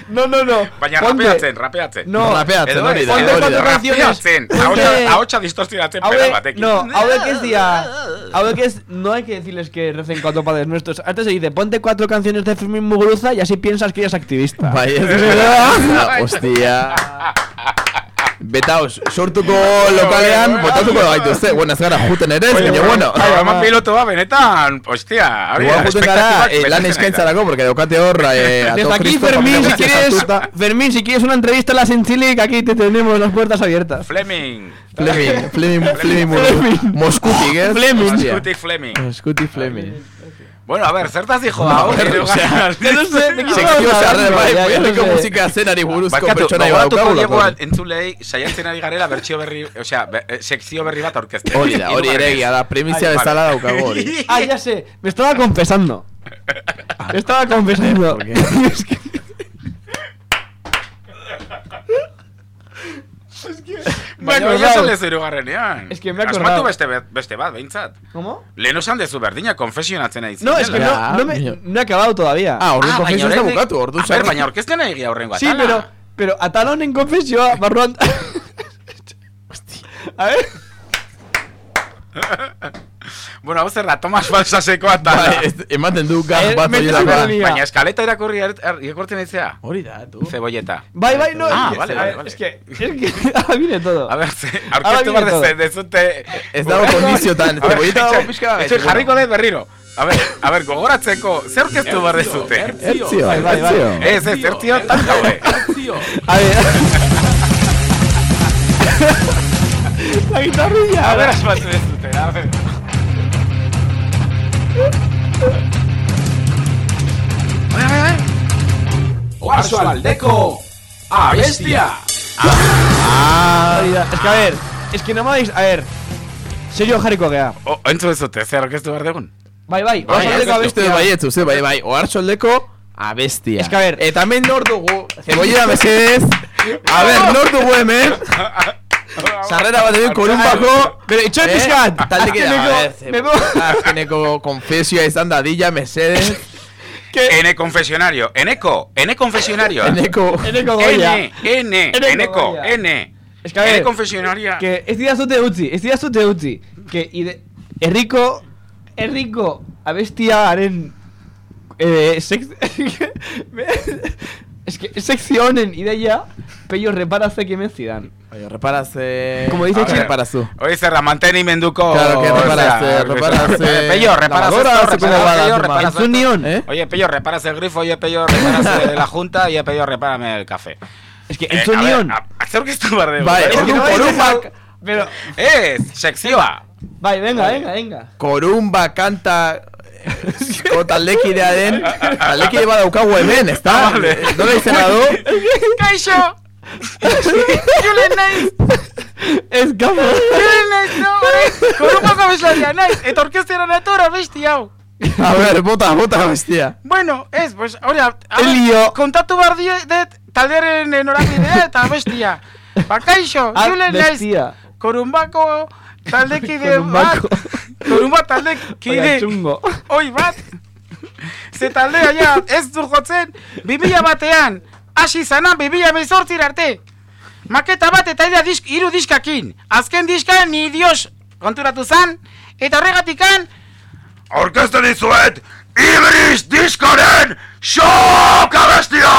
No, no, no. Baina rapeatzen, rapeatzen. No, Rapeatzen, hori da, ponte cuatro canciones. Ahotsa- distorsionatzen Hauek, batekin. no, hauek ez día. Hauek es, no hay que decirles que recen cuatro padres nuestros. Antes se dice, ponte cuatro canciones de Fermín Muguruza y así piensas que eres activista. Verdad. Hostia. Betaos, sortuko lokalean, botatuko gaituzte. Bueno, ez gara juten ere, baina bueno. Programa pilotoa benetan, hostia, hori juten gara, eh, lan eskaintzarako, porque daukate hor, eh, a Desde aquí, Fermín, si quieres. Fermín, si quieres una entrevista a la Sensilic, aquí te tenemos las puertas abiertas. Fleming. Fleming, Fleming, Fleming, Fleming, Moskutik, ez? Fleming. Scuti Fleming. Moskutik Fleming. Bueno, a ver, zertaz dijo hau? ver, o sea, no sé, de qué zarre, hablando, no musika zenari buruzko pertsona bat gogoratuko daukagula. diegu entzulei saiatzen ari garela bertsio berri, osea, be, sekzio berri bat aurkezten. Hori da, hori ere egia da, premizia Ai, vale. bezala daukago hori. Ah, ya sé, me estaba confesando. Me estaba confesando. Es que- Baina hori esan lezu irugarrenean. Es que me Asmatu beste, beste bat, behintzat. ¿Cómo? Lehen osan dezu berdina, konfesionatzen ari No, es que no, no, me, no he acabado todavía. Ah, orduan Ah, konfesio ez da bukatu, ordu A ber, baina orkesten ari gira horrengo Sí, atala. pero, pero atalón en confesioa, barruan... A ver... Bueno, hau zer da, Tomas Balsaseko. Bai, ez- ematen du gaz Eh, bat horietakoa. ironia. Baina eskaleta irakurri er- er- irakurtzen aitzea. Hori da, tu. Cebolleta. Bai, bai, no, Ah, que, vale, a vale, ver, vale. es que, es que, ahora viene todo. A ber, ze, aurkeztu behar todo. deze, dezute... Ez dago kondiziotan, A ver, cebolleta dago pixka etxe jarriko dut berriro. A ver, a ver, gogoratzeko, zer aurkeztu behar dezute? Ertzio, Bai, bai, bai. ertzio. Ez, ez, zertzio, tan gaude. A ver... La guitarrilla. A ver, asmatu dezute, a ver. Oarzo aldeko abestia. Ah, es que a ver, es que no me habéis, a ver. Serio jarriko gea. O, entzu dezute, zer aurkeztu behar dugun? Bai, bai, Bai, oso ez aldeko abestia. bai, ez uste bai, bai, ohartxoldeko abestia. Es que a ver. Eta hemen nor dugu, cebolleta mesedez. A ver, nor dugu hemen. Sarrera bat egin korumbako. Pero itxoin Eh, pizkat. Talde a Azkeneko- ver, me cebo- azkeneko konfesioa izan dadila, mesedez. Ene confesionario, eneko, ene confesionario. Eneko. Eneko goia. Ene, ene, Eneko eneko, goia. ene. Es que a Ene ver, confesionaria. que ez dira zute utzi, ez dira zute utzi. Que ide, erriko, erriko abestiaren eh, sex, es que sekzio honen ideia peio reparazek hemen zidan. Oye, reparaz, eh... Como dice a ver, Chino. reparazu. Hori zer da, mantenimenduko... Claro que reparaz, o sea, eh, reparaz, eh, Pello, reparaz lavadora, esto, no sé cómo reparaz va la aquello, firma. reparaz Entzun esto. nion, ¿Eh? Oye, Pello, reparas el grifo, oye, Pello, reparas eh, la junta, oye, Pello, repárame el café. Es que Eh, entzun a ver, nion. a- Zer que estu behar dugu. Bai, Eh, ordu no vais a korumba, dejar- Pero, Ez, sekzioa. bai, venga, venga, venga. korumba kanta ko taldekidea den, taldekide badaukagu hemen, ez da? Ah, vale. Nola izena du? Kaixo! Julen naiz! Ez kapo. Julen naiz, no, orain, korumako beslaria naiz, eta orkestera natora besti hau. A ver, bota, bota bestia. Bueno, ez, pues, hori, Elio. kontatu behar dut taldearen norabidea eta bestia. Bakaixo, Ah, Julen naiz, bestia. korumbako taldekide bat, Korumbako. korumba taldekide, Baina txungo. oi bat, ze taldea ja, ez du jotzen, bibila batean, hasi zana bibila mezortzir arte. Maketa bat eta ira disk, iru diskakin. Azken diska ni dios konturatu zan, eta horregatikan, Aurkezten dizuet, Ibris diskoren shock abestia!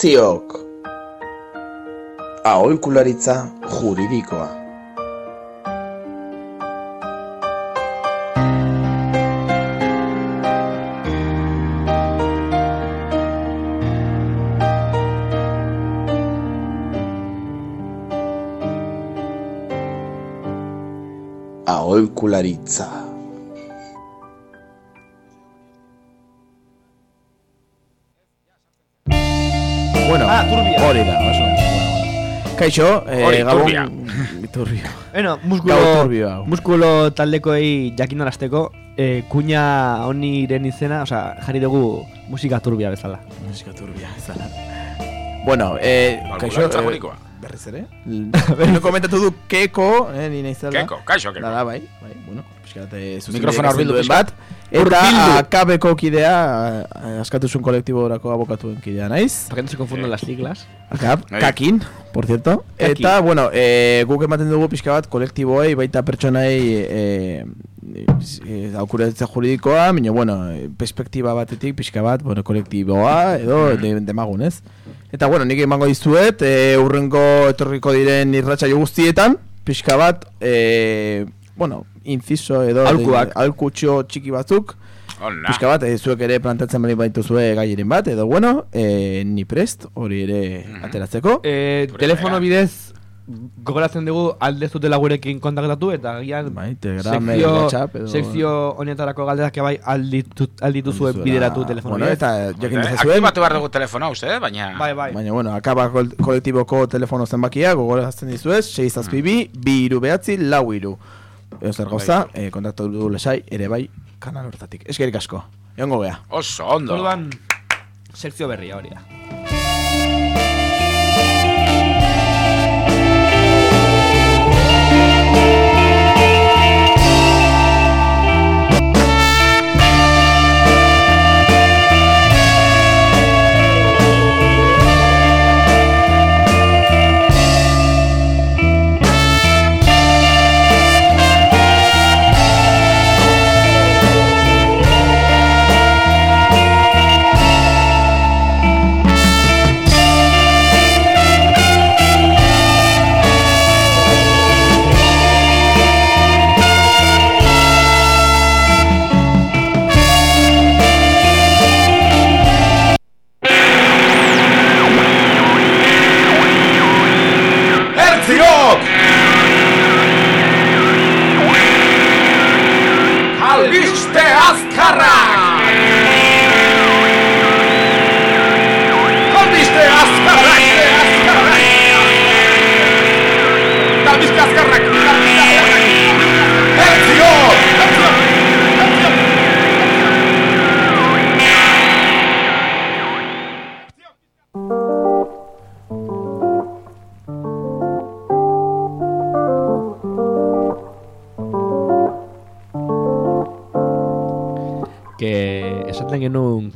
Ertziok! Aholkularitza juridikoa. Aholkularitza. Hori da, oso. Bueno. Kaixo, eh, Hori, gabon... turbia. turbia. Bueno, muskulo, muskulo taldekoei jakinarazteko, eh, kuña honiren izena, osea, jarri dugu musika turbia bezala. Musika turbia, zala. Bueno, eh, kaixo... Eh. Berriz ere? Beno komentatu du Keko, eh, ni naizela. Keko, kaixo, Keko. Dala, bai, bai, bueno, pixkat, eh, zuzenbide Mikrofona pixkat. bat. Eta akabeko kidea, eh, askatuzun kolektiborako abokatuen kidea naiz. Para que no se confundan las siglas. Akab, Bai. kakin, por cierto. Kakin. Eta, bueno, eh, guk ematen dugu pixka bat kolektiboei, baita pertsonai eh, eh, aukuratze juridikoa, baina, bueno, perspektiba batetik pixka bat, bueno, kolektiboa edo de, demagun, ez? Eta, bueno, nik emango dizuet, eh, urrengo etorriko diren irratsaio guztietan, pixka bat, eh, bueno, inciso edo Aholkuak. alkutxo txiki batzuk, Ona. Pixka bat, eh, zuek ere plantatzen bali baitu zue bat, edo bueno, eh, ni prest, hori ere ateratzeko. Eh, Gure telefono bidez gogoratzen dugu alde zutela gurekin kontaktatu eta agian Bai, eh, sekzio, edo... sekzio honetarako galderak bai alditu, alditu zuen bideratu telefono Bueno, bidez. eta jakin Eh, dezazuen, Aktibatu behar dugu telefonoa, uste, baina... Bai, bai. baina, bueno, akaba kol kolektiboko telefono zenbakia, gogorazten dizuez, 6 zazpibi, bi iru behatzi, lau iru. Eo zer gauza, eh, kontaktatu lesai, ere bai, kanal hortatik. Eskerik asko, egongo gea. Oso, ondo. Orduan, sekzio berria hori da.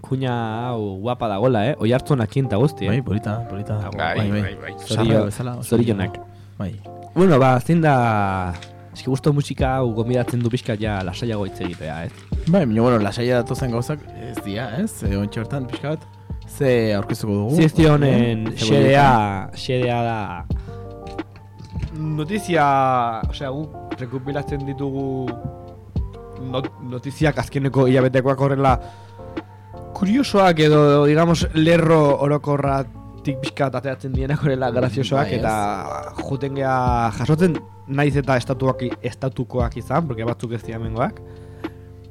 Kuña hau guapa dagola, eh? Oi hartzun akinta guzti, Bai, eh? polita, polita. Bai, bai, bai. Zorio- Zarra bezala, oso zorionak. Bai. Bueno, ba, zein da... Eski gusto musika hau gomidatzen du pixka ja lasaiago hitz egitea, ez? Bai, baina, bueno, lasaia datozen gauzak ez dira, ez? E, Ontxe hortan, pixka bat, ze aurkizuko dugu. Zizti honen Eh, xedea, xedea da... Notizia, osea, gu rekupilatzen ditugu not, notiziak azkeneko hilabetekoak horrela kuriosoak edo, digamos, lerro orokorratik pixka ateratzen dienak horrela graziosoak Bai, eta juten gea jasotzen naiz eta estatuak, estatukoak izan, porque batzuk ez dira hemengoak.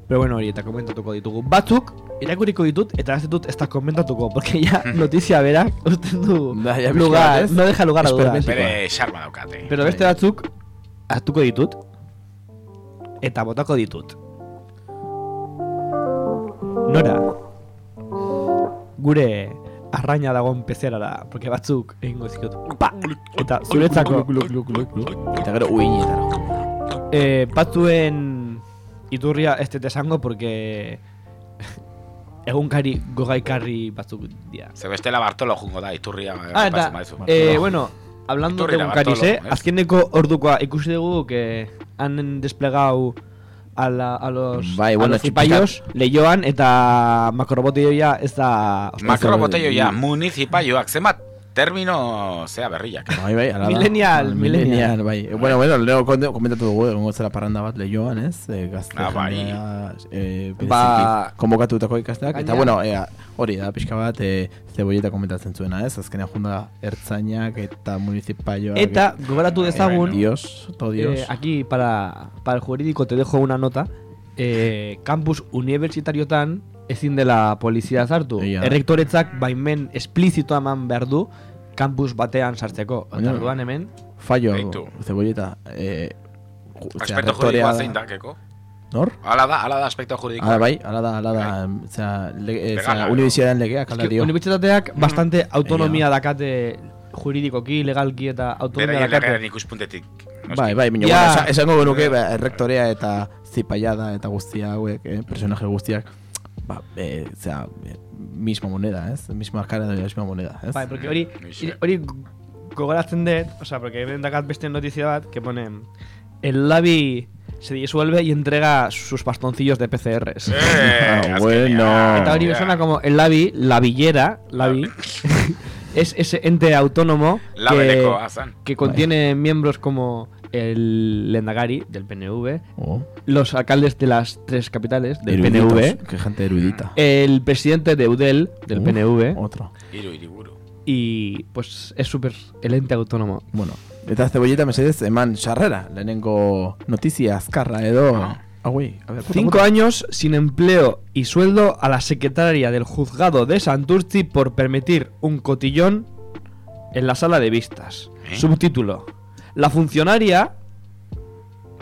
Pero bueno, hori eta komentatuko ditugu. Batzuk, irakuriko ditut, eta ez ditut ez da komentatuko, porque ya notizia berak usten du Da, pixka lugar, no deja lugar a dudas. Bere xarma daukate. Pero beste batzuk, hartuko ditut, eta botako ditut. Nora, gure arraina dagoen pezerara, porque batzuk egingo zikot, pa! Eta zuretzako, Eta gero uinetara. eh, batzuen iturria ez dut esango, porque egunkari gogaikarri batzuk dira. Ze bestela Bartolo jungo da, iturria. Ah, aipatzen eta, eh, bueno, hablando de Bartolo, eh? Azkeneko ordukoa ikusi dugu que han desplegau a, la, a los, Bai, a bueno, los zipaios leioan eta makroboteioia ez da... Makroboteioia, municipaioak, zenbat termino zea berriak. Bai, bai, ala da. Millennial, millennial. bai. Bueno, bueno, leo komentatu dugu, egongo zela parranda bat lehioan, ez? E, gazte Ah, bai. jendea, e, Ba- konbokatutako ikasteak. Eta, bueno, ea, hori da, pixka bat, e, zebolleta komentatzen zuena, ez? Azkenean junda ertzainak eta municipaioak. Eta gogoratu dezagun, Dios, todo Dios. eh, aquí para, para el jurídico te dejo una nota, eh, campus universitariotan ezin dela polizia sartu. Egia da. Errektoretzak baimen esplizito eman behar du campus batean sartzeko. Eta orduan hemen, Fallo, zebolleta. E, osea, Aspekto juridikoa zein da, keko? Nor? Ala da, ala da aspekto juridikoa. Ala bai, ala da, ala da, osea, lege- Legala, osea, edo. unibertsitatean legeak ala dio. unibertsitateak bastante autonomia dakate juridikoki, legalki eta autonomia Beraien dakate. legearen ikuspuntetik. Bai, bai, baina Ja. esango genuke ba, errektorea eta zipaiada eta guztia hauek, eh, personaje guztiak, ba, eh, zera, eh, misma moneda, ez? Misma cara de la misma moneda, ez? Bai, porque hori, hori gogoratzen dut, o sea, porque hemen dakat beste notizia bat, que pone, el labi se disuelve y entrega sus bastoncillos de PCRs. Eh, Ah, bueno. Eta hori me suena como el labi, la villera, labi, es ese ente autónomo La que, que contiene miembros como el Lendagari del PNV, Oh, los alcaldes de las tres capitales del eruditos, PNV, Que gente erudita. el presidente de UDEL del Uf, PNV Otro. Y pues es súper el ente autónomo. Bueno, eta zebolleta mesedez eman sarrera, lehenengo notizia azkarra edo... Ah. Ah, güey, a ver, puta, Cinco puta. años sin empleo y sueldo a la secretaria del juzgado de Santurci por permitir un cotillón en la sala de vistas. ¿Eh? Subtítulo. La funcionaria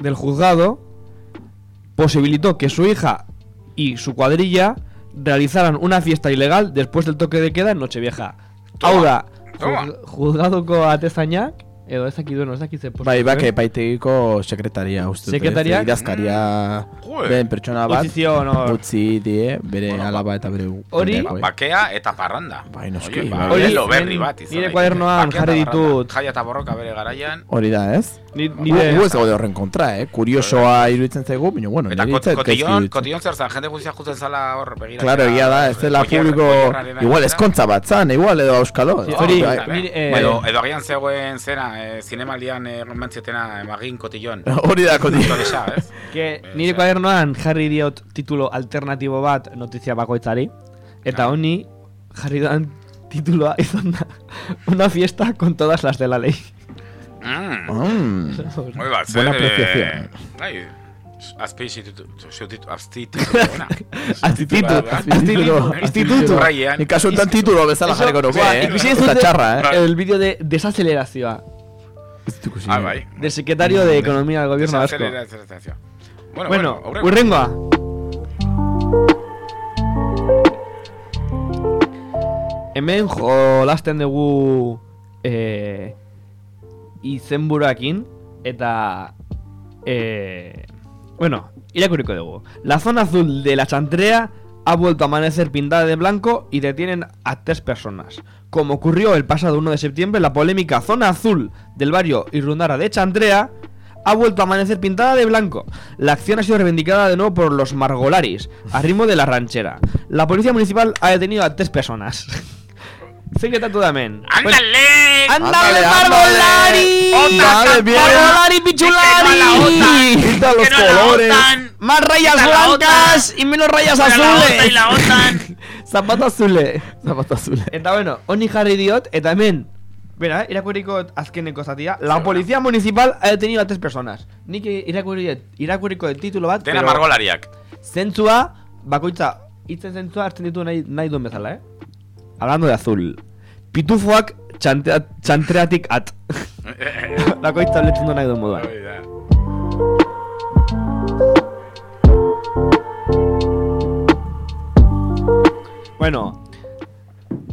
del juzgado posibilitó que su hija y su cuadrilla realizaran una fiesta ilegal después del toque de queda en Nochevieja. Toma, Hau da, toma. Edo ez dakit duen, ez dakit ze Bai, bak, epaitegiko sekretaria uste dut, ez? Sekretariak? Idazkaria Joder. den pertsona bat Utzi zion, hor. utzi die bere Bueno, alaba eta bere Hori- jendeakoei. Bakea eta parranda. Bai, noski, bai. ba, Hori, berri nire- bat izan nire daiteke. kuadernoan jarri ditut. Jaia eta borroka bere garaian. Hori da, ez? Ni, nire, gu ez gaude horren kontra, eh? Kuriosoa iruditzen zaigu, baina bueno, zait gaizki kotillon, iruditzen. kotillon zer zan, jende guztia jutzen zala hor begira. Claro, egia da, ez dela publiko... Igual ezkontza bat zan, igual edo auskalo. Sí, hori, Bai, eh, edo, edo agian zegoen zera, eh, zinemaldian eh, mantzietena emagin kotillon. Hori da, kotillon. Ez? que nire kuadernoan jarri diot titulo alternatibo bat notizia bakoitzari. Eta honi jarri doan tituloa izan da una fiesta con todas las de la ley. Mm. Mm. Muy bat, Buena eh, apreciación. Bai, Aztititu, Titulua, aztititu, institutu. Raian. Ni kasu enten titulo bezala jarriko nuke, eh? ikusi Ez eh? El vídeo de desaceleración dut. Ah, bai. del secretario de Economía del Gobierno vasco. Bueno, Bueno, aurreko. urrengoa. Hemen jolasten dugu eh, izenburuakin eta eh, bueno, irakurriko dugu. La zona azul de la chantrea ha vuelto a amanecer pintada de blanco y detienen a tres personas. Como ocurrió el pasado 1 de septiembre, la polémica zona azul del barrio Irrundara de Chantrea ha vuelto a amanecer pintada de blanco. La acción ha sido reivindicada de nuevo por los Margolaris, a ritmo de la ranchera. La policía municipal ha detenido a tres personas. Secretato de Amen. ¡Ándale! ¡Ándale, ándale. Margolari! Dale, bien. ¡Margolari, ¡Que pichulari! Quita los ¡Que no la colores. OTAN! Más rayas ¡Quita la blancas y menos rayas ¡Fuera la OTAN y azules. la OTAN! Zapato azule. Zapata azule. Eta bueno, honi jarri diot, eta hemen, bera, irakurriko azkeneko zatia, la policía municipal ha detenido a tres personas. Nik irakurri, irakurriko el titulo bat, Dena pero margolariak. zentzua, bakoitza, hitzen zentzua hartzen ditu nahi, nahi duen bezala, eh? Hablando de azul. Pitufoak txantea, txantreatik at. bakoitza letzen du nahi duen moduan. Bueno,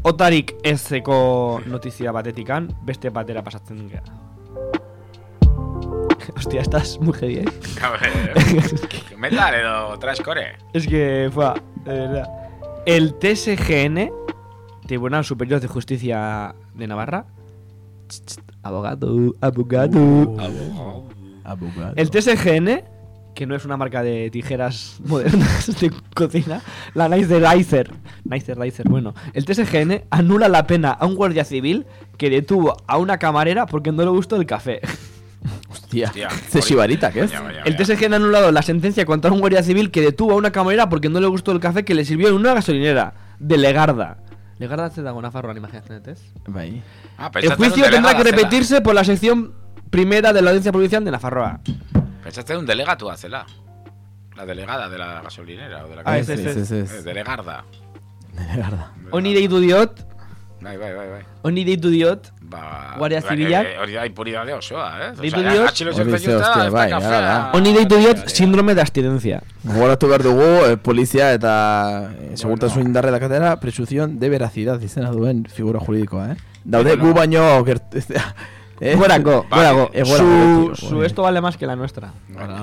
otarik ezeko notizia batetikan, beste batera pasatzen gara. Hostia, estás muy heavy, eh. Metal edo trashcore. Es que, fue, de verdad. El TSGN, Tribunal Superior de Justicia de Navarra, abogado, abogado. Abogado. El TSGN, que no es una marca de tijeras modernas de cocina, la Nicer Licer. Nicer Licer, bueno. El TSGN anula la pena a un guardia civil que detuvo a una camarera porque no le gustó el café. Hostia, Hostia, ¿este Shibarita qué es? Vaya, vaya, El vaya. TSGN ha anulado la sentencia contra un guardia civil que detuvo a una camarera porque no le gustó el café que le sirvió en una gasolinera de Legarda. Legarda se da una farroa, imagínate. Ah, El juicio tendrá que repetirse por la sección primera de la audiencia provincial de Nafarroa. Pentsatzen un delegatua zela. La delegada de la gasolinera o de la Ah, ez, ez, ez, Delegarda. Garda. Honi deitu diot, Bai, bai, bai, bai. honi deitu diot, Ba, Guardia bai, Zibilak. eh, Hori da impunidade osoa, eh? Deitu diot- atxilo Hori zertzen ze, hostia, bai, da. honi deitu diot síndrome de abstinencia. Gogoratu behar dugu, eh, polizia eta eh, segurtasun indarre dakatera, presunción de veracidad izena duen figura juridikoa, eh? Daude gu baino. eh? Bai, gorako. eh, Su, su esto vale más que la nuestra.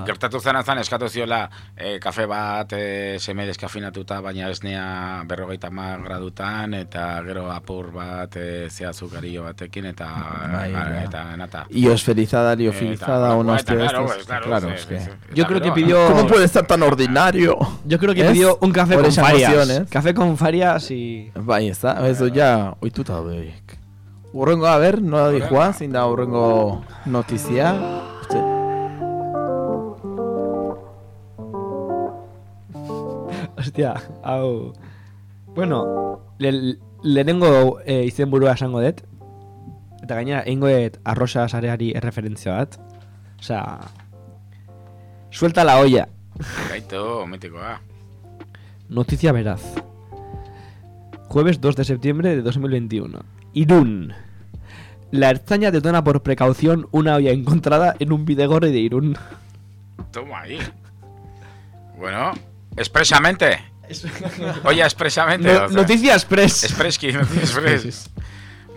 Gertatu zan eskatu ziola eh, kafe bat eh, seme deskafinatuta baina esnea berrogeita mar gradutan eta gero apur bat eh, zea azukarillo batekin eta Bai, eh, eta nata. Iosfelizada, liofilizada, no eta esté claro, pues, claro, claro, sí, es que- sí. Yo creo que pidió- ¿Cómo puede estar tan ordinario? Yo creo que ¿Es? pidió un café Por con farias. emoción, ¿eh? Café con farias y... Da, ez du ja, oituta daude horiek. Urrengo, a ver, nola dijoa, zein da urrengo notizia. Uste, Hostia, hau... Bueno, le, lehenengo e, izenburua esango dut. Eta gainera, egingo dut arrosa sareari erreferentzia bat. Osea... Suelta la olla. Gaito, mitikoa. Noticia veraz. Jueves 2 de septiembre de 2021. Irún. La Erzaña detona por precaución una olla encontrada en un bidegorre de Irún. Toma ahí. Bueno, expresamente. Oye, expresamente. No- noticia express. Espreski, noticia express.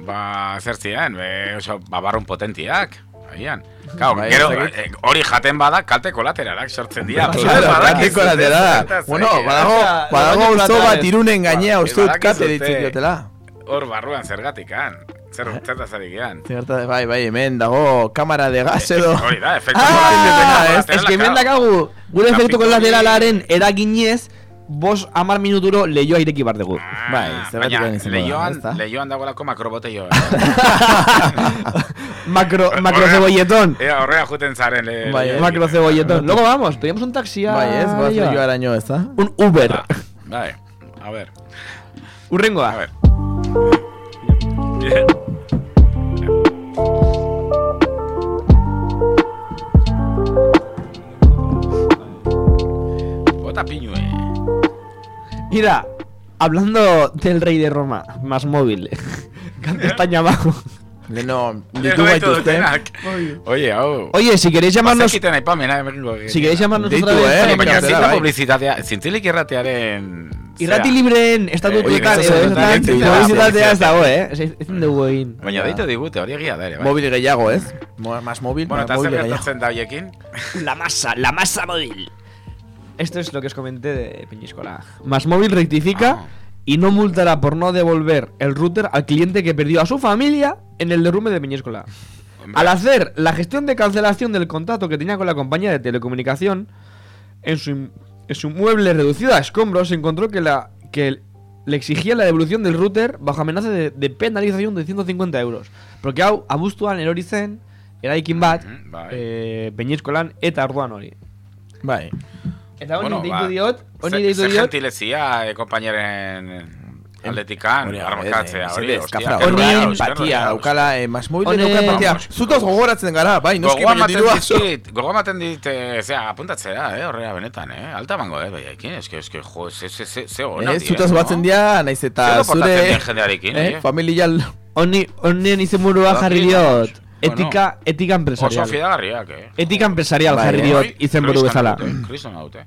ba, zer zian, be, oso, babarrun potentiak. Agian. Claro, Bai, gero, eh, hori jaten bada, kalte kolateralak sortzen dira. Claro, kate kolaterala. Bueno, badago, badago auzo bat irunen gainea, uste dut kate ditzen diotela. Hor barruan zergatikan. Zer, zertazarikian. Zerta, bai, bai, hemen dago kamara de gas edo. Hori da, efektu Ah, es que hemen dakagu gure efektu Trafiko kolateralaren eraginez bos amar minuturo lehioa ireki bar dugu. Bai, zergatik Baina, izango da, lehioan, lehioan dagoelako makroboteio. Macro, macro cebolletón. Ea, horrea juten zaren. Le, Bai, eh. Macro cebolletón. Luego vamos, pedimos un taxi a... Bai, ez, bat Leioa. lehioaraino, ez da? Un Uber. Bai, a ver. Urrengoa. A ver. Bota piñue. Mira, hablando del rey de Roma, más móvil. Cante España abajo. Leno, Lehen ditu baitu gaituzte. dutenak. Oye, hau. Oye, si queréis llamarnos... Bazekiten aipamena, hemengo. Si queréis llamarnos Deitu, otra vez... eh, para Baina Gatera, zin da bai. publizitatea, zintzilik irratearen... Irrati zera. libreen Eh, estatutuetan oye, edo ez da- ez ez da- publizitatea ez dago, eh? Ez ezin dugu egin. Baina deitu digute, hori egia da ere, bai. Mobil gehiago, ez? Mo- Más móvil, Bueno, más eta zer móvil gehiago. gertatzen da hoiekin? La masa, la masa móvil. Esto es lo que os comenté de Peñíscola. Más móvil rectifica Ah. Y no multará por no devolver el router al cliente que perdió a su familia en el derrumbe de Peñíscola. Al hacer la gestión de cancelación del contrato que tenía con la compañía de telecomunicación, en su, en su mueble reducido a escombros, se encontró que, la, que le exigía la devolución del router bajo amenaza de, de penalización de 150 euros. Porque hau, abuztuan erori zen, eraikin bat, bai. Peñískolan eta orduan hori. Bai. Eta honi Bueno, deitu ba, diot, honi deitu diot, gentilezia eh, konpainaren aldetikan, Hori, armakatzea, hori, hostia. honi empatia, daukala, eh, Hone- dauka empatia. Zutaz gogoratzen gara, bai, noski baina dirua gogoa ematen dit, eh, zera, apuntatzea, eh, horrea benetan, eh, alta mango, eh, baiakin, eske, eske, jo, ze, ze, ze, ze ona, Eh, die, zutaz no? batzen dira, naiz eta Zer zure eh, familial honi, honien izenburua Ba, jarri aquí, diot, vamos. etika, etika Oso empresarial. fidagarriak, eh. Etika empresarial Bai, jarri eh. diot Bai, izenburu kristona bezala. dute, kristona dute.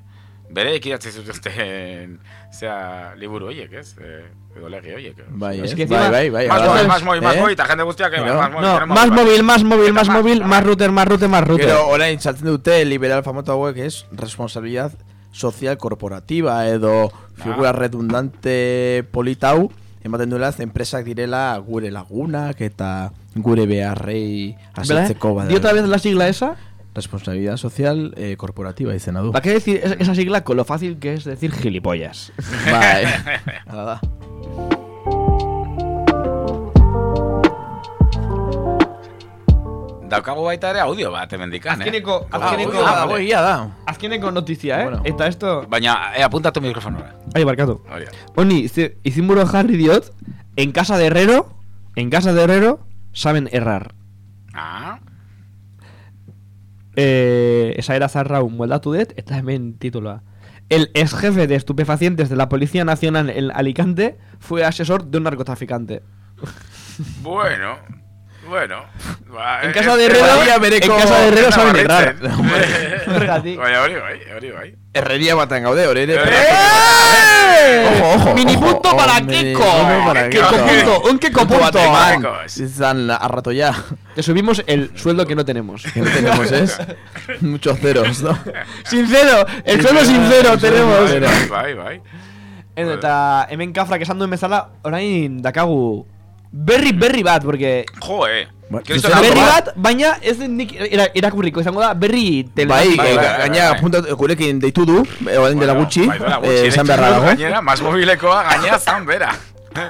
Bere ikidatzi zutuzten, zera, liburu horiek, ez? Eh, edo lege horiek. eh. Bai, Es ez, que bai, bai, bai. Más hala móvil, más móvil, más Eh? móvil, eta jende guztiak, eh, más móvil, más móvil, más móvil, más móvil, más router, más router, más router. Gero, orain saltzen dute liberal famoto hauek es responsabilidad social corporativa edo figura redundante politau ematen duela enpresak direla gure lagunak eta gure beharrei asetzeko bada. ¿Di otra vez la sigla esa? Responsabilidad social eh, corporativa izena du. ¿Para qué decir es- esa sigla con lo fácil que es decir gilipollas? Bai, hala da. Daukagu baita ere audio bat hemendikan, eh? Azkeneko, azkeneko, audio dago, egia da. azkeneko notizia, eh? Bueno. Eta esto... Baina, eh, apuntatu mikrofonora. Ai, barkatu. Honi, izinburu jarri diot, en casa de Herrero, en casa de Herrero, saben errar. Ah, Eh, esa era zarra un moldatu dut, eta hemen tituloa. El ex jefe de estupefacientes de la Policía Nacional en Alicante fue asesor de un narcotraficante. bueno, bueno. En eh, casa de eh, Herrero, Maria en casa de Herrero saben errar. Baina hori bai, hori bai. Herreria baten gaude, hori ere. ¡Eh! Ojo, ojo, Mini ojo, punto para punto para Keko. punto, un Keko punto. Izan arrato ya. Te subimos el sueldo que no tenemos. Que no tenemos, ¿es? Muchos ceros, ¿no? Sincero, el sueldo sincero tenemos. Bai, bai. Eta hemen kafrak esan duen bezala, orain dakagu berri berri bat, porque... Jo, eh. Kristo, berri bat, baina ez den nik ira- irakurriko, izango da berri Bai, telematiko. eh, ga- gaina punta gurekin deitu du, eh, orain dela gutxi, Bai, eh, gutxi, esan beharra dago. Gainera, mas mobilekoa, gainera zan bera.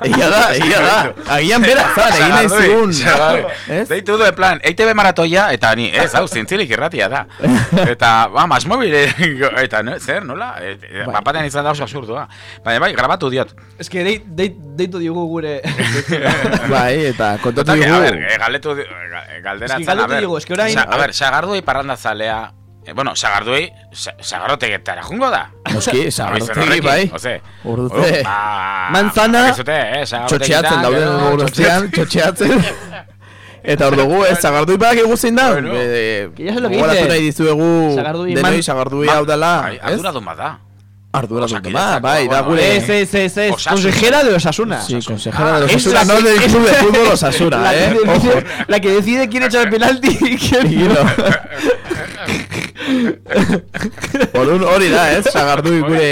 Egia da, egia da. Agian bera, zan, egin nahi zigun. Ez? Deitu du, plan, EITB maratoia, eta ni, ez, hau, zintzilik irratia da. Eta, ba, mas mobile, eta, no, zer, nola? Et, Bai. Bapatean izan da oso absurdua. Baina, bai, grabatu diot. Ez que deit, deit, deitu diogu gure... Bai, eta kontatu digu. A ver, eh, galdetu, eh, galderatzen, Eski galdetu a ver. digu, eski orain- a ver, sagardui parrandazalea, eh, bueno, sagardui, sa- sagarrotegetara jungo da. Noski, sagardotegi, bai. Ose, ba, Manzana, eh, txotxeatzen dauden urtean, txotxeatzen. Eta hor dugu, ez, sagardui badak eguzein da. Bueno. Eh, gogoratu nahi dizuegu denoi sagardui hau dela, arduradun bada. Arduradun Osakidetzako, dela, bai, da bueno, gure... Ez, ez, ez, ez, consejera de Osasuna. Sí, consejera de los Es Osasuna, la no que- del club de fútbol Osasuna, eh. Ojo. La que decide quién echa el penalti y quién no. Orduan hori da, ez? Sagardui gure...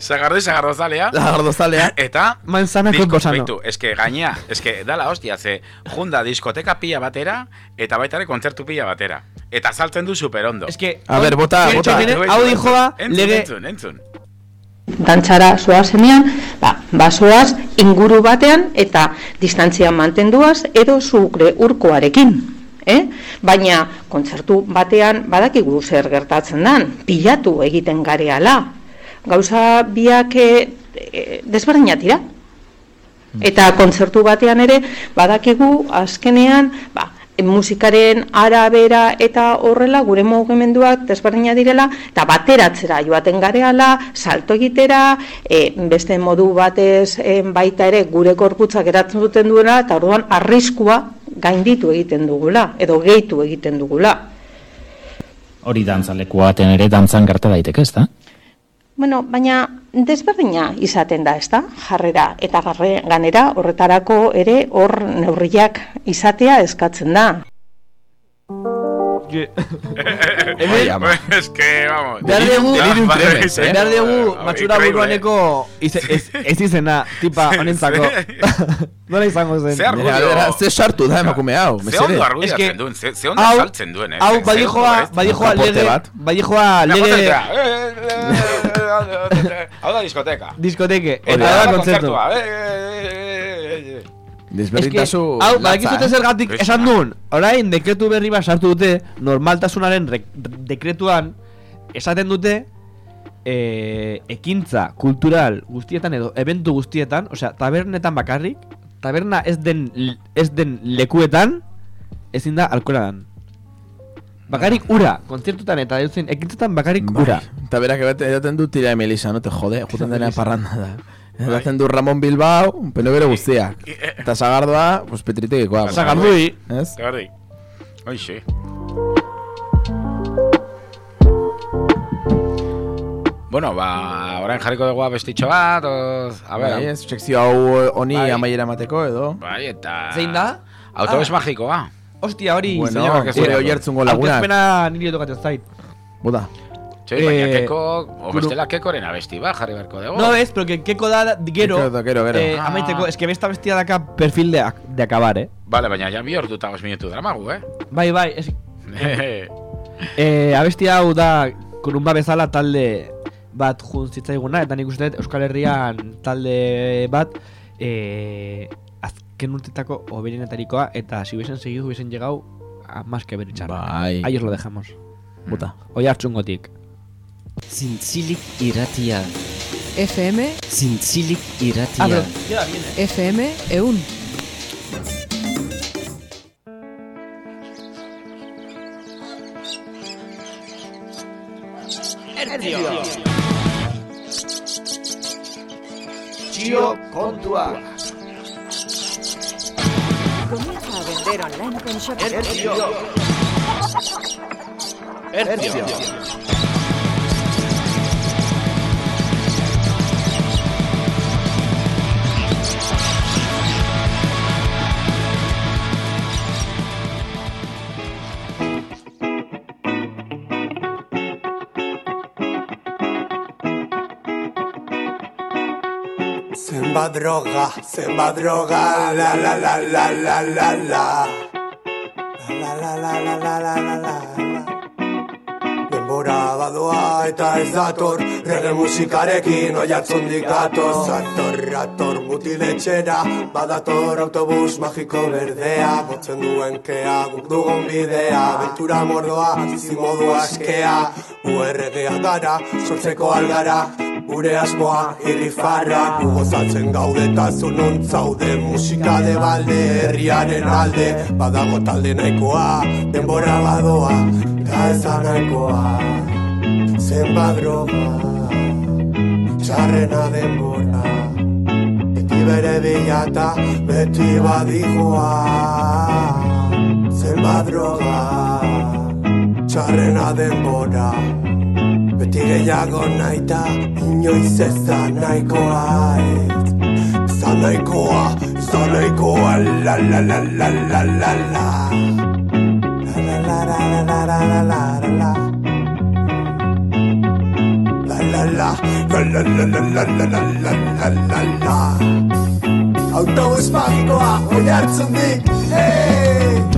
Sagardui sagardozalea. Sagardozalea. Eta Manzana con disko- gusano. beitu, eske gainea, eske dala hostia, ze junda diskoteka pila batera eta baita ere kontzertu pila batera. Eta saltzen du super ondo. Es que... A ver, bota, bota. Hau dijoa, entzun, lege... entzun, entzun. dantzara zoazenean, ba, basoaz inguru batean eta distantzia mantenduaz edo zure urkoarekin. Eh? Baina kontzertu batean badakigu zer gertatzen dan, pilatu egiten gareala. Gauza biak e, e, desberdinak dira. Eta kontzertu batean ere badakigu azkenean ba, musikaren arabera eta horrela gure mugimenduak desberdina direla eta bateratzera joaten gareala, salto egitera, e, beste modu batez e, baita ere gure korputzak eratzen duten duela eta orduan arriskua gainditu egiten dugula edo gehitu egiten dugula. Hori dantzaleku baten ere dantzan gerta daiteke, ez da? Bueno, baina desberdina izaten da, ezta? Jarrera eta ganera horretarako ere hor neurriak izatea eskatzen da. Hemen, Es que, vamos. behar dugu, Ba, bai, eh? behar dugu Bai, matxura buruaneko ez izena, tipa honentzako. Nola izango zen? Ze argudio- ze sartu da emakume hau, Ze mesede. ondo Es que- argudiatzen duen, ze, ze ondo saltzen duen, eh? Hau, Ze- ze badijoa, badijoa lege, badijoa lege. Eh, eh, eh, eh, Hau da diskoteka. diskoteke, eta da, da kontzertu. kontzertua. Eh, eh, eh, eh, eh. Desberdintasu hau, latza, badakizute eh? zergatik Krista. esan duen, orain dekretu berri bat sartu dute, normaltasunaren rek- dekretuan, esaten dute, eh, ekintza kultural guztietan edo eventu guztietan, osea, tabernetan bakarrik, taberna ez den, ez den lekuetan, ezin da alkola dan. Bakarrik ura, kontzertutan eta eutzen ekintzetan bakarrik ura. Bai. Eta berak ebate- edaten du tira Melisa, no te jode, juten dena parranda da. Edaten du Ramon Bilbao, peno bere guztiak. Eta sagardoa, pues petritegekoa. Sagardui. Ez? Gardi. Hoxe. Bueno, ba, orain jarriko dugu bestitxo bat, o, a ber, Bai, ez, sekzio hau eh, honi Bai. amaiera emateko edo. bai, eta... Zein da? Autobus Ah. magikoa. Ostia, hori... Bueno, gure sí. oiertzungo lagunak. Aurkezpena niri tokatzen zait. Buda. Txoi, baina Eh, keko, o guru- bestela kekoren abesti, ba, jarri beharko dugu. No es, pero que keko da gero, Keko gero, gero. eh, Ah. amaitzeko, es que besta bestia daka perfil de, de acabar, eh? Vale, baina ja bi ordu eta minutu dramagu, eh? Bai, bai, es, E, abesti hau da kurumba bezala talde bat jun zitzaiguna eta nik uste Euskal Herrian talde bat e, azken urtetako oberenetarikoa eta si hubiesen seguido hubiesen llegado a más que beritxar. Bai. Ahí os lo dejamos. Bota. Oi hartzungotik. Zintzilik irratia. FM, Zintzilik irratia. Ah, perdón. FM, eun. Txio kontua. Comienza a vender online con Shopify. Hertzio. Hertzio. zenbat droga, zenbat droga, la la la la la la la la la la la la la la la Denbora badoa eta ez dator Rege musikarekin oiatzun dikato Zator, rator, mutiletxera Badator autobus magiko berdea Botzen duen kea, guk dugun bidea Ventura mordoa, zizimodu askea Uerregea gara, sortzeko algara Gure asmoa irrifarra. Gozatzen gaude eta zunon zaude. Musika de balde, herriaren alde. Badago talde nahikoa, denbora badoa ezan nahikoa. Zenbat droga Txarrena denbora. Beti bere bilata, beti badijoa Zenbat droga Txarrena denbora Beti gehiago naita, inoiz ez da nahikoa ez Zan nahikoa, zan nahikoa, la la la la la la la La la la la la la la la la la La la la, la la la la la la la la Autobus magikoa, oi hartzun dik, hey!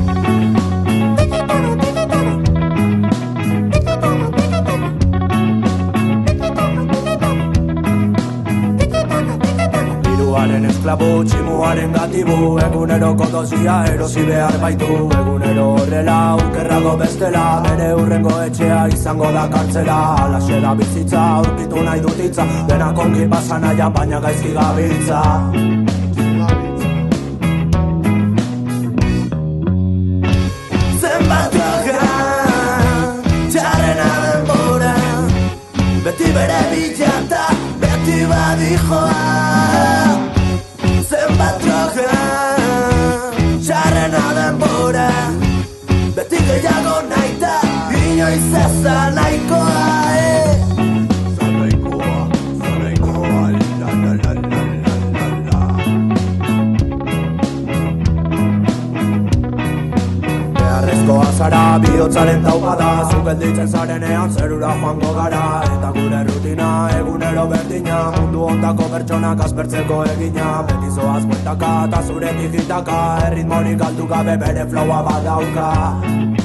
Esklabo, tximuaren gatibu. Eguneroko dozia erosi behar baitu. Egunero horrela, ukerrago bestela. Bere urrengo etxea izango da kartzela. Alaxe bizitza, aurkitu nahi dut hitza. Denak pasan nahian, baina gaizki gabiltza. Zenbat droga, txarrena denbora. Beti bere bilata, beti badijoa inoiz ez da nahikoa eh? Zara bihotzaren taupada Zuk gelditzen zarenean zerura joango gara. Eta gure rutina egunero berdina. Mundu ondako pertsonak aspertzeko egina. Beti zoaz bueltaka eta zure digitaka Erritmorik galdu gabe bere flowa badauka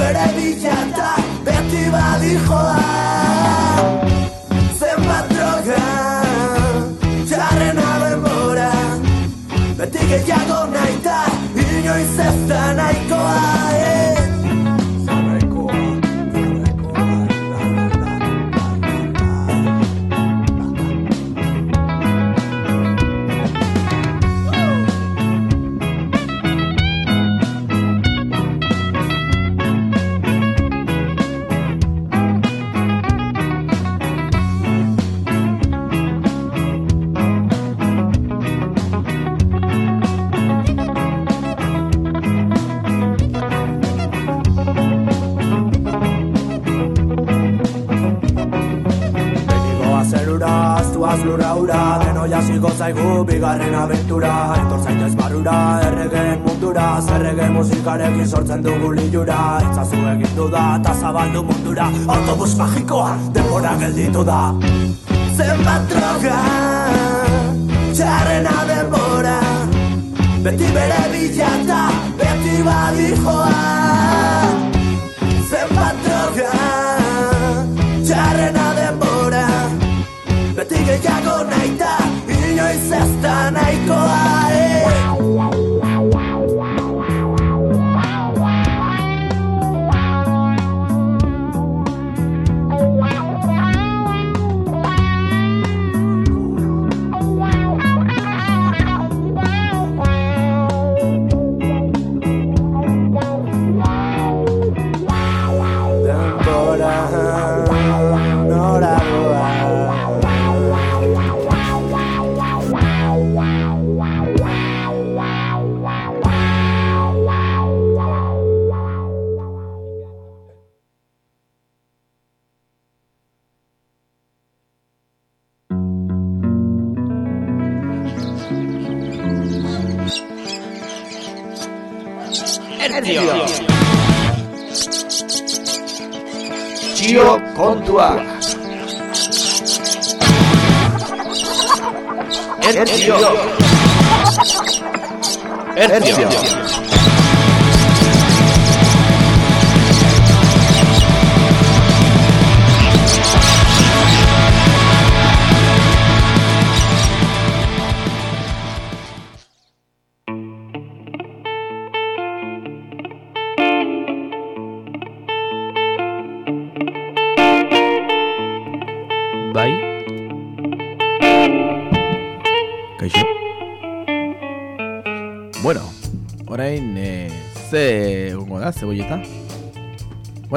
bere bilata beti badi joa Zenbat droga, txarrena denbora Beti gehiago nahi ta, inoiz ez da nahi. Zerrege musikarekin sortzen dugu lilura. Itzazu egin du da, eta zabaldu mundura. Autobus magikoa, denbora gelditu da. Zenbat droga Txarrena denbora. Beti bere bilata Beti badijoa. Zenbat droga Txarrena denbora. Beti gehiago nahi da Inoiz ez da nahikoa eh.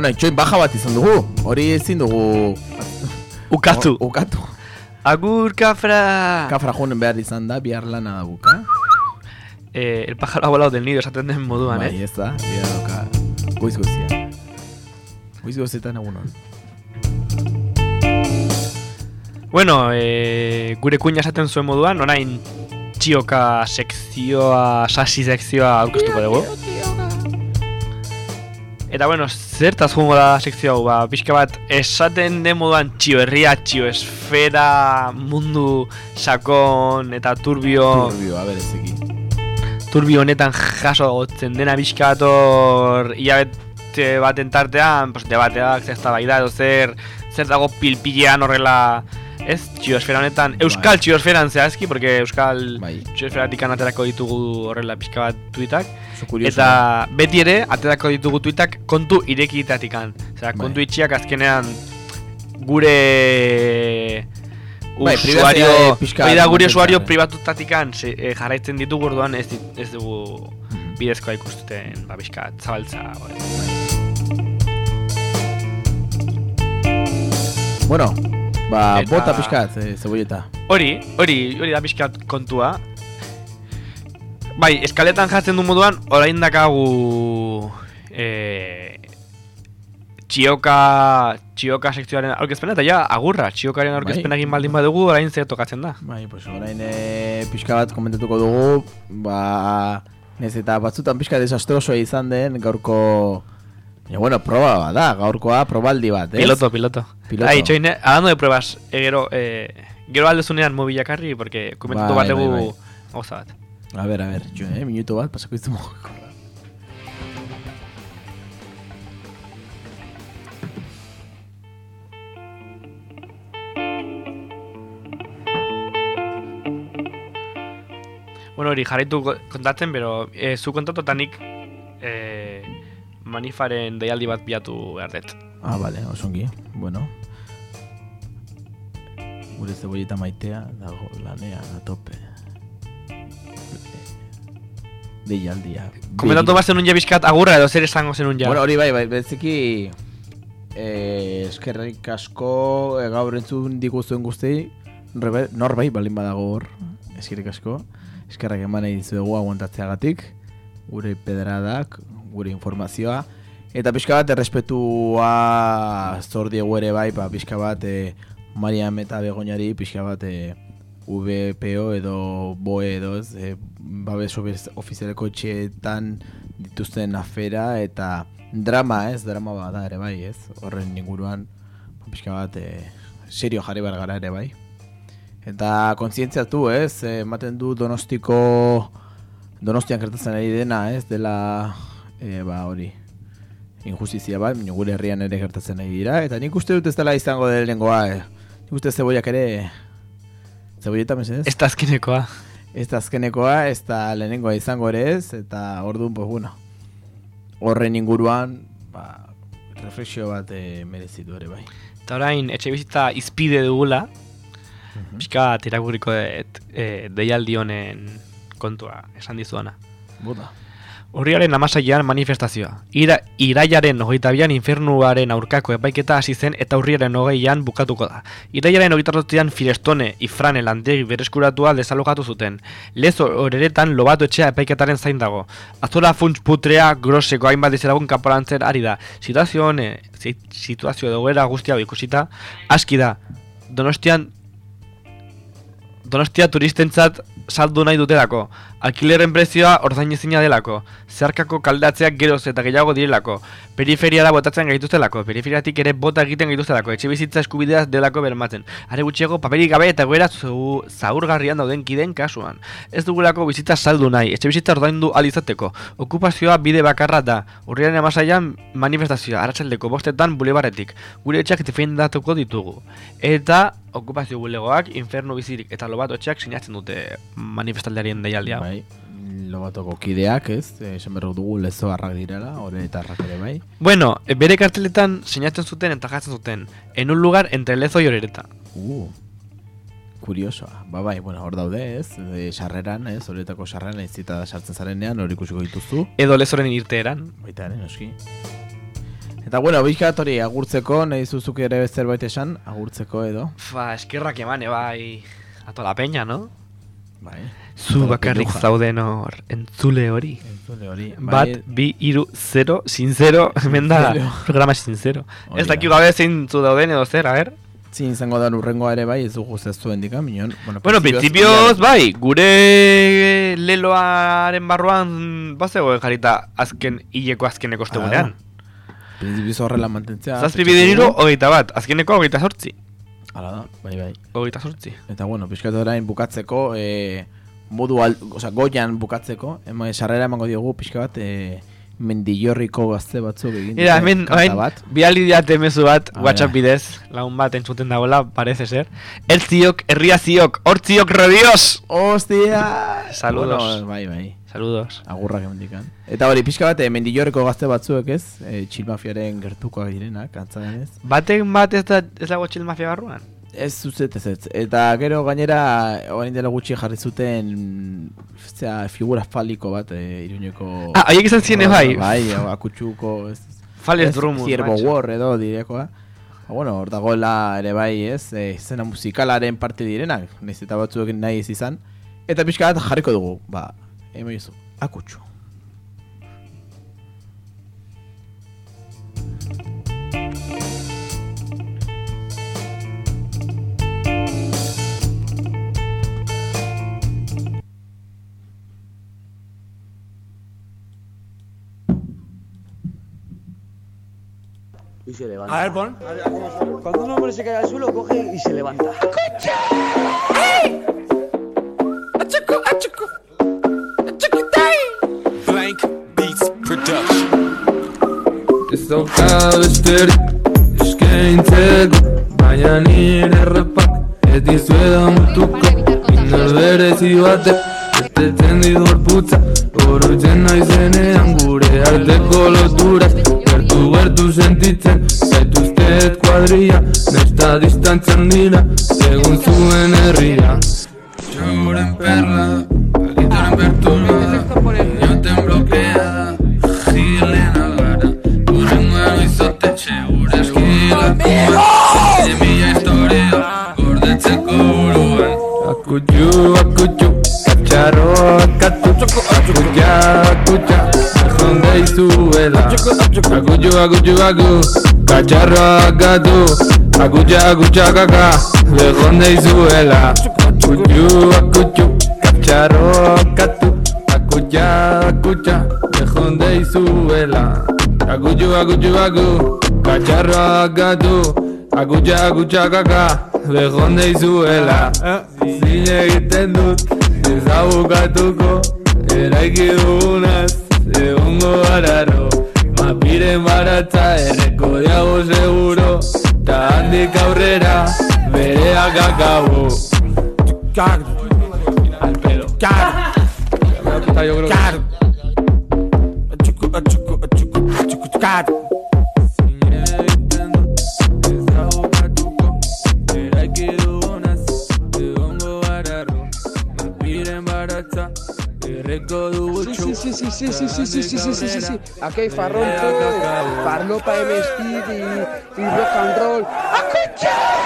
Bueno, itxoin baja bat izan dugu, hori ezin dugu... Ukatu. O- ukatu. Agur, kafra! Kafra joanen behar izan da, bihar lana da buka. Eh, el pájaro ha volado del nido esaten den moduan, Bai, eh? ez da, bihar dauka, goiz gozia. Goiz gozetan egunon. Bueno, eh, gure kuina esaten zuen moduan, orain txioka sekzioa, sasi sekzioa aurkeztuko dugu. Eta bueno, zertaz jungo da sekzio hau, ba, pixka bat esaten den moduan txio herria, txio esfera, mundu sakon eta turbio, Turbio, a ber, ezeki. turbio honetan jaso gotzen dena pixka bat hor hilabete baten tartean, pues, debateak, zesta bai da, edo zer, zer dago pilpilean horrela, ez, txiosfera honetan, euskal txiosferan zehazki, porque euskal bai. txiosferatik aterako ditugu horrela pixka bat tuitak, eta beti ere, aterako ditugu tuitak kontu irekitatikan, osea, Bai. kontu itxiak azkenean gure Bai, usuario, hori da gure usuario eh. pribatutatikan se, eh, jarraitzen ditugu orduan ez, dit- ez dugu bidezkoa ikustuten ba, bat, zabaltza. Bai. Bueno, ba, Eta- bota pixkat, eh, zebolleta. Hori, hori, hori da pixkat kontua. Bai, eskaletan jartzen du moduan, orain dakagu eh, txioka, txioka sekzioaren aurkezpena, eta ja, agurra, txiokaren aurkezpena egin baldin badugu, orain zer tokatzen da. Bai, pues orain e, pixka bat komentatuko dugu, ba, nez eta batzutan pixka desastrosoa izan den gaurko... Ja, bueno, proba bat da, gaurkoa probaldi bat, ez? Piloto, piloto. Piloto. Ai, txoin, eh, hablando de pruebas, eh, gero, eh, gero aldezunean mobilakarri, porque komentatu Bai, bat dugu bai, bai. gauza bat. A ber, a ber, jo, eh, minutu bat, pasako izu mogoko. Bueno, hori jarraitu ko- kontatzen, pero eh, zu kontatu eta nik eh, manifaren deialdi bat biatu behar dut. Ah, vale, osongi, bueno. Gure zebolleta maitea, dago lanean, a tope. Deialdia. Komentatu bat zenun ja bizkat agurra edo zer esango zenun ja. Bueno, hori bai, bai, beziki eh, eskerrik asko eh, gaur entzun diguzuen guzti rebe, nor bai, balin badago hor eskerrik asko eskerrak eman nahi dizuegu aguantatzeagatik gure pedradak, gure informazioa eta pixka bat errespetua zor diegu ere bai, ba, pixka bat eh, Mariam eta Begoñari pixka bat eh, VPO edo BOE edo ez, eh, babes ofiz- ofizialeko etxeetan dituzten afera eta drama ez, drama bada ere bai ez, horren inguruan ba, pixka bat eh, serio jarri behar gara ere bai. Eta kontzientziatu, ez, ematen du donostiko, donostian gertatzen ari dena, ez, dela, e, ba, hori, injustizia bat, baina gure herrian ere gertatzen ari dira, eta nik uste dut ez dela izango lehenengoa, eh. nik uste zeboiak ere, zeboieta mesedez? Ez da azkenekoa. Ez da azkenekoa, ez da lehenengoa izango ere ez, eta orduan, pues, bueno, horren inguruan, ba, reflexio bat e, merezitu ere bai. Eta orain, etxe bizitza izpide dugula, pixka irakurriko dut e, deialdi honen kontua, esan dizuana. Bota. Horriaren amasaian manifestazioa. Ira, iraiaren hogeita bian infernuaren aurkako epaiketa hasi zen eta urriaren hogeian bukatuko da. Iraiaren hogeita rotian Firestone, Ifrane landegi bereskuratua desalogatu zuten. Lezo horeretan lobatu etxea epaiketaren zain dago. Azora funts putrea groseko hainbat dizelagun kaporantzen ari da. Situazio hone, si- situazio egoera guztia ikusita, aski da. Donostian Donostia turistentzat saldu nahi dutelako. Alkilerren prezioa ordainezina delako. Zeharkako kaldatzeak geroz eta gehiago direlako. Periferiara botatzen gaituztelako. Periferiatik ere bota egiten gaituztelako. Etxe bizitza eskubideaz delako bermatzen. Are gutxiago paperik gabe eta goera zaurgarrian dauden kideen kasuan. Ez dugulako bizitza saldu nahi. Etxe bizitza ordaindu alizateko. Okupazioa bide bakarra da. Urriaren amasaian manifestazioa. Arratsaldeko bostetan bulebarretik. Gure etxeak defendatuko ditugu. Eta okupazio bulegoak, infernu bizirik eta lobato etxeak sinatzen dute manifestaldiarien deialdia. Bai, lobatoko kideak, ez, eh, esan berro dugu lezo harrak direla, horretarrak ere bai. Bueno, e, bere karteletan sinatzen zuten eta jartzen zuten en un lugar entre lezo y orereta. Uh, kuriosoa. Ba bai, bueno, hor daude, ez, e, sarreran, ez, horretako sarreran ez zita sartzen zarenean, hor ikusiko dituzu. Edo lezoren irteeran. Baita ere, noski. Eta bueno, bizkat hori agurtzeko, nahi zuzuk ere zerbait esan, agurtzeko edo. Fa, eskerrak emane bai a toda la peña, no? Bai. Zu Toda bakarrik peluja. zauden hor, entzule hori. Entzule hori. Bat, Bai. bi, iru, zero, sincero, hemen da, programa sincero. Hori Ez da. dakik gabe zein zu dauden edo zer, a ver? Zin izango da urrengoa ere bai, ez dugu zeztu hendikan, minon. Bueno, Bueno, principios, bai, gure leloaren barruan bazegoen jarita azken hileko azkeneko ostegunean. Principios horrela mantentzea. Zazpi bideriru, hogeita bat, azkeneko hogeita sortzi. Hala da, bai, bai. Hogeita sortzi. Eta bueno, pixkat orain bukatzeko, e, modu, al, oza, goian bukatzeko, ema, sarrera emango diogu pixka bat, e, mendillorriko gazte batzuk egin. Dute hemen, orain, bat. biali diate mezu bat, A WhatsApp ver. bidez, lagun bat entzuten dagoela, parece ser. Ertziok, herriaziok, hortziok, rodios! Hostia! Saludos. Bueno, bai, bai. Saludos. Agurrak emendikan. Eta hori, pixka bat, e, mendillorriko gazte batzuek ez, e, txilmafiaren gertukoak direnak, antza denez. Batek bat ez, da, ez dago txil mafia barruan? Ez zuzet ez ez. Eta gero gainera, orain dela gutxi jarri zuten zera, figura faliko bat e, iruñeko... Ah, haiek izan ziren bai. Bai, hau, akutsuko... Ez, Fales ez, drumus, Ciervo macho. War edo direkoa. Ba, bueno, hor dagoela ere bai, ez, e, zena musikalaren parte direnak, nahiz eta batzuek nahi ez izan. Eta pixka bat jarriko dugu, ba, hemen juzu, akutsu. Y se levanta. A ver, pon. Cuando un hombre se cae al suelo, coge y se levanta. Blank Beats Production. Ez besterik eskaintzeko Baina nire rapak ez dizueda mutuko. Indar berezi batek Betetzen dit gorputza Oroitzen naizenean gure arteko loturak Gertu gertu sentitzen Zaituztet kuadria Nesta distantzan dira Segun zuen herria. Txoren perla Gitaren perturba Inoten blokeada Zilena gara Urrengoan izotetxe Gure eskilakoa Emila historia Gordetzeko buruan Akutxu, akutxu Katxarro, akatu Akutxa, akutxa Jonde izuela Akutxu, akutxu, aku Katxarro, akatu Akutxa, akutxa, kaka Bejonde izuela Akutxu, akutxu Katxarro, akatu Akutxa, akutxa Bejonde izuela Akutxu, akutxu, aku Katxarro, akatu Akutxa, akutxa, kaka bejonde izuela Zine egiten dut ezabukatuko Eraiki dugunaz egongo gararo Mapiren baratza erreko diago seguro Ta handik aurrera bereak akabo Al quitado yo creo que Sí, sí, sí, sí, sí, sí, sí, sí, sí, sí, sí, sí. Aquí hay farronto, farlopa MST y, y rock and roll. ¡Acu!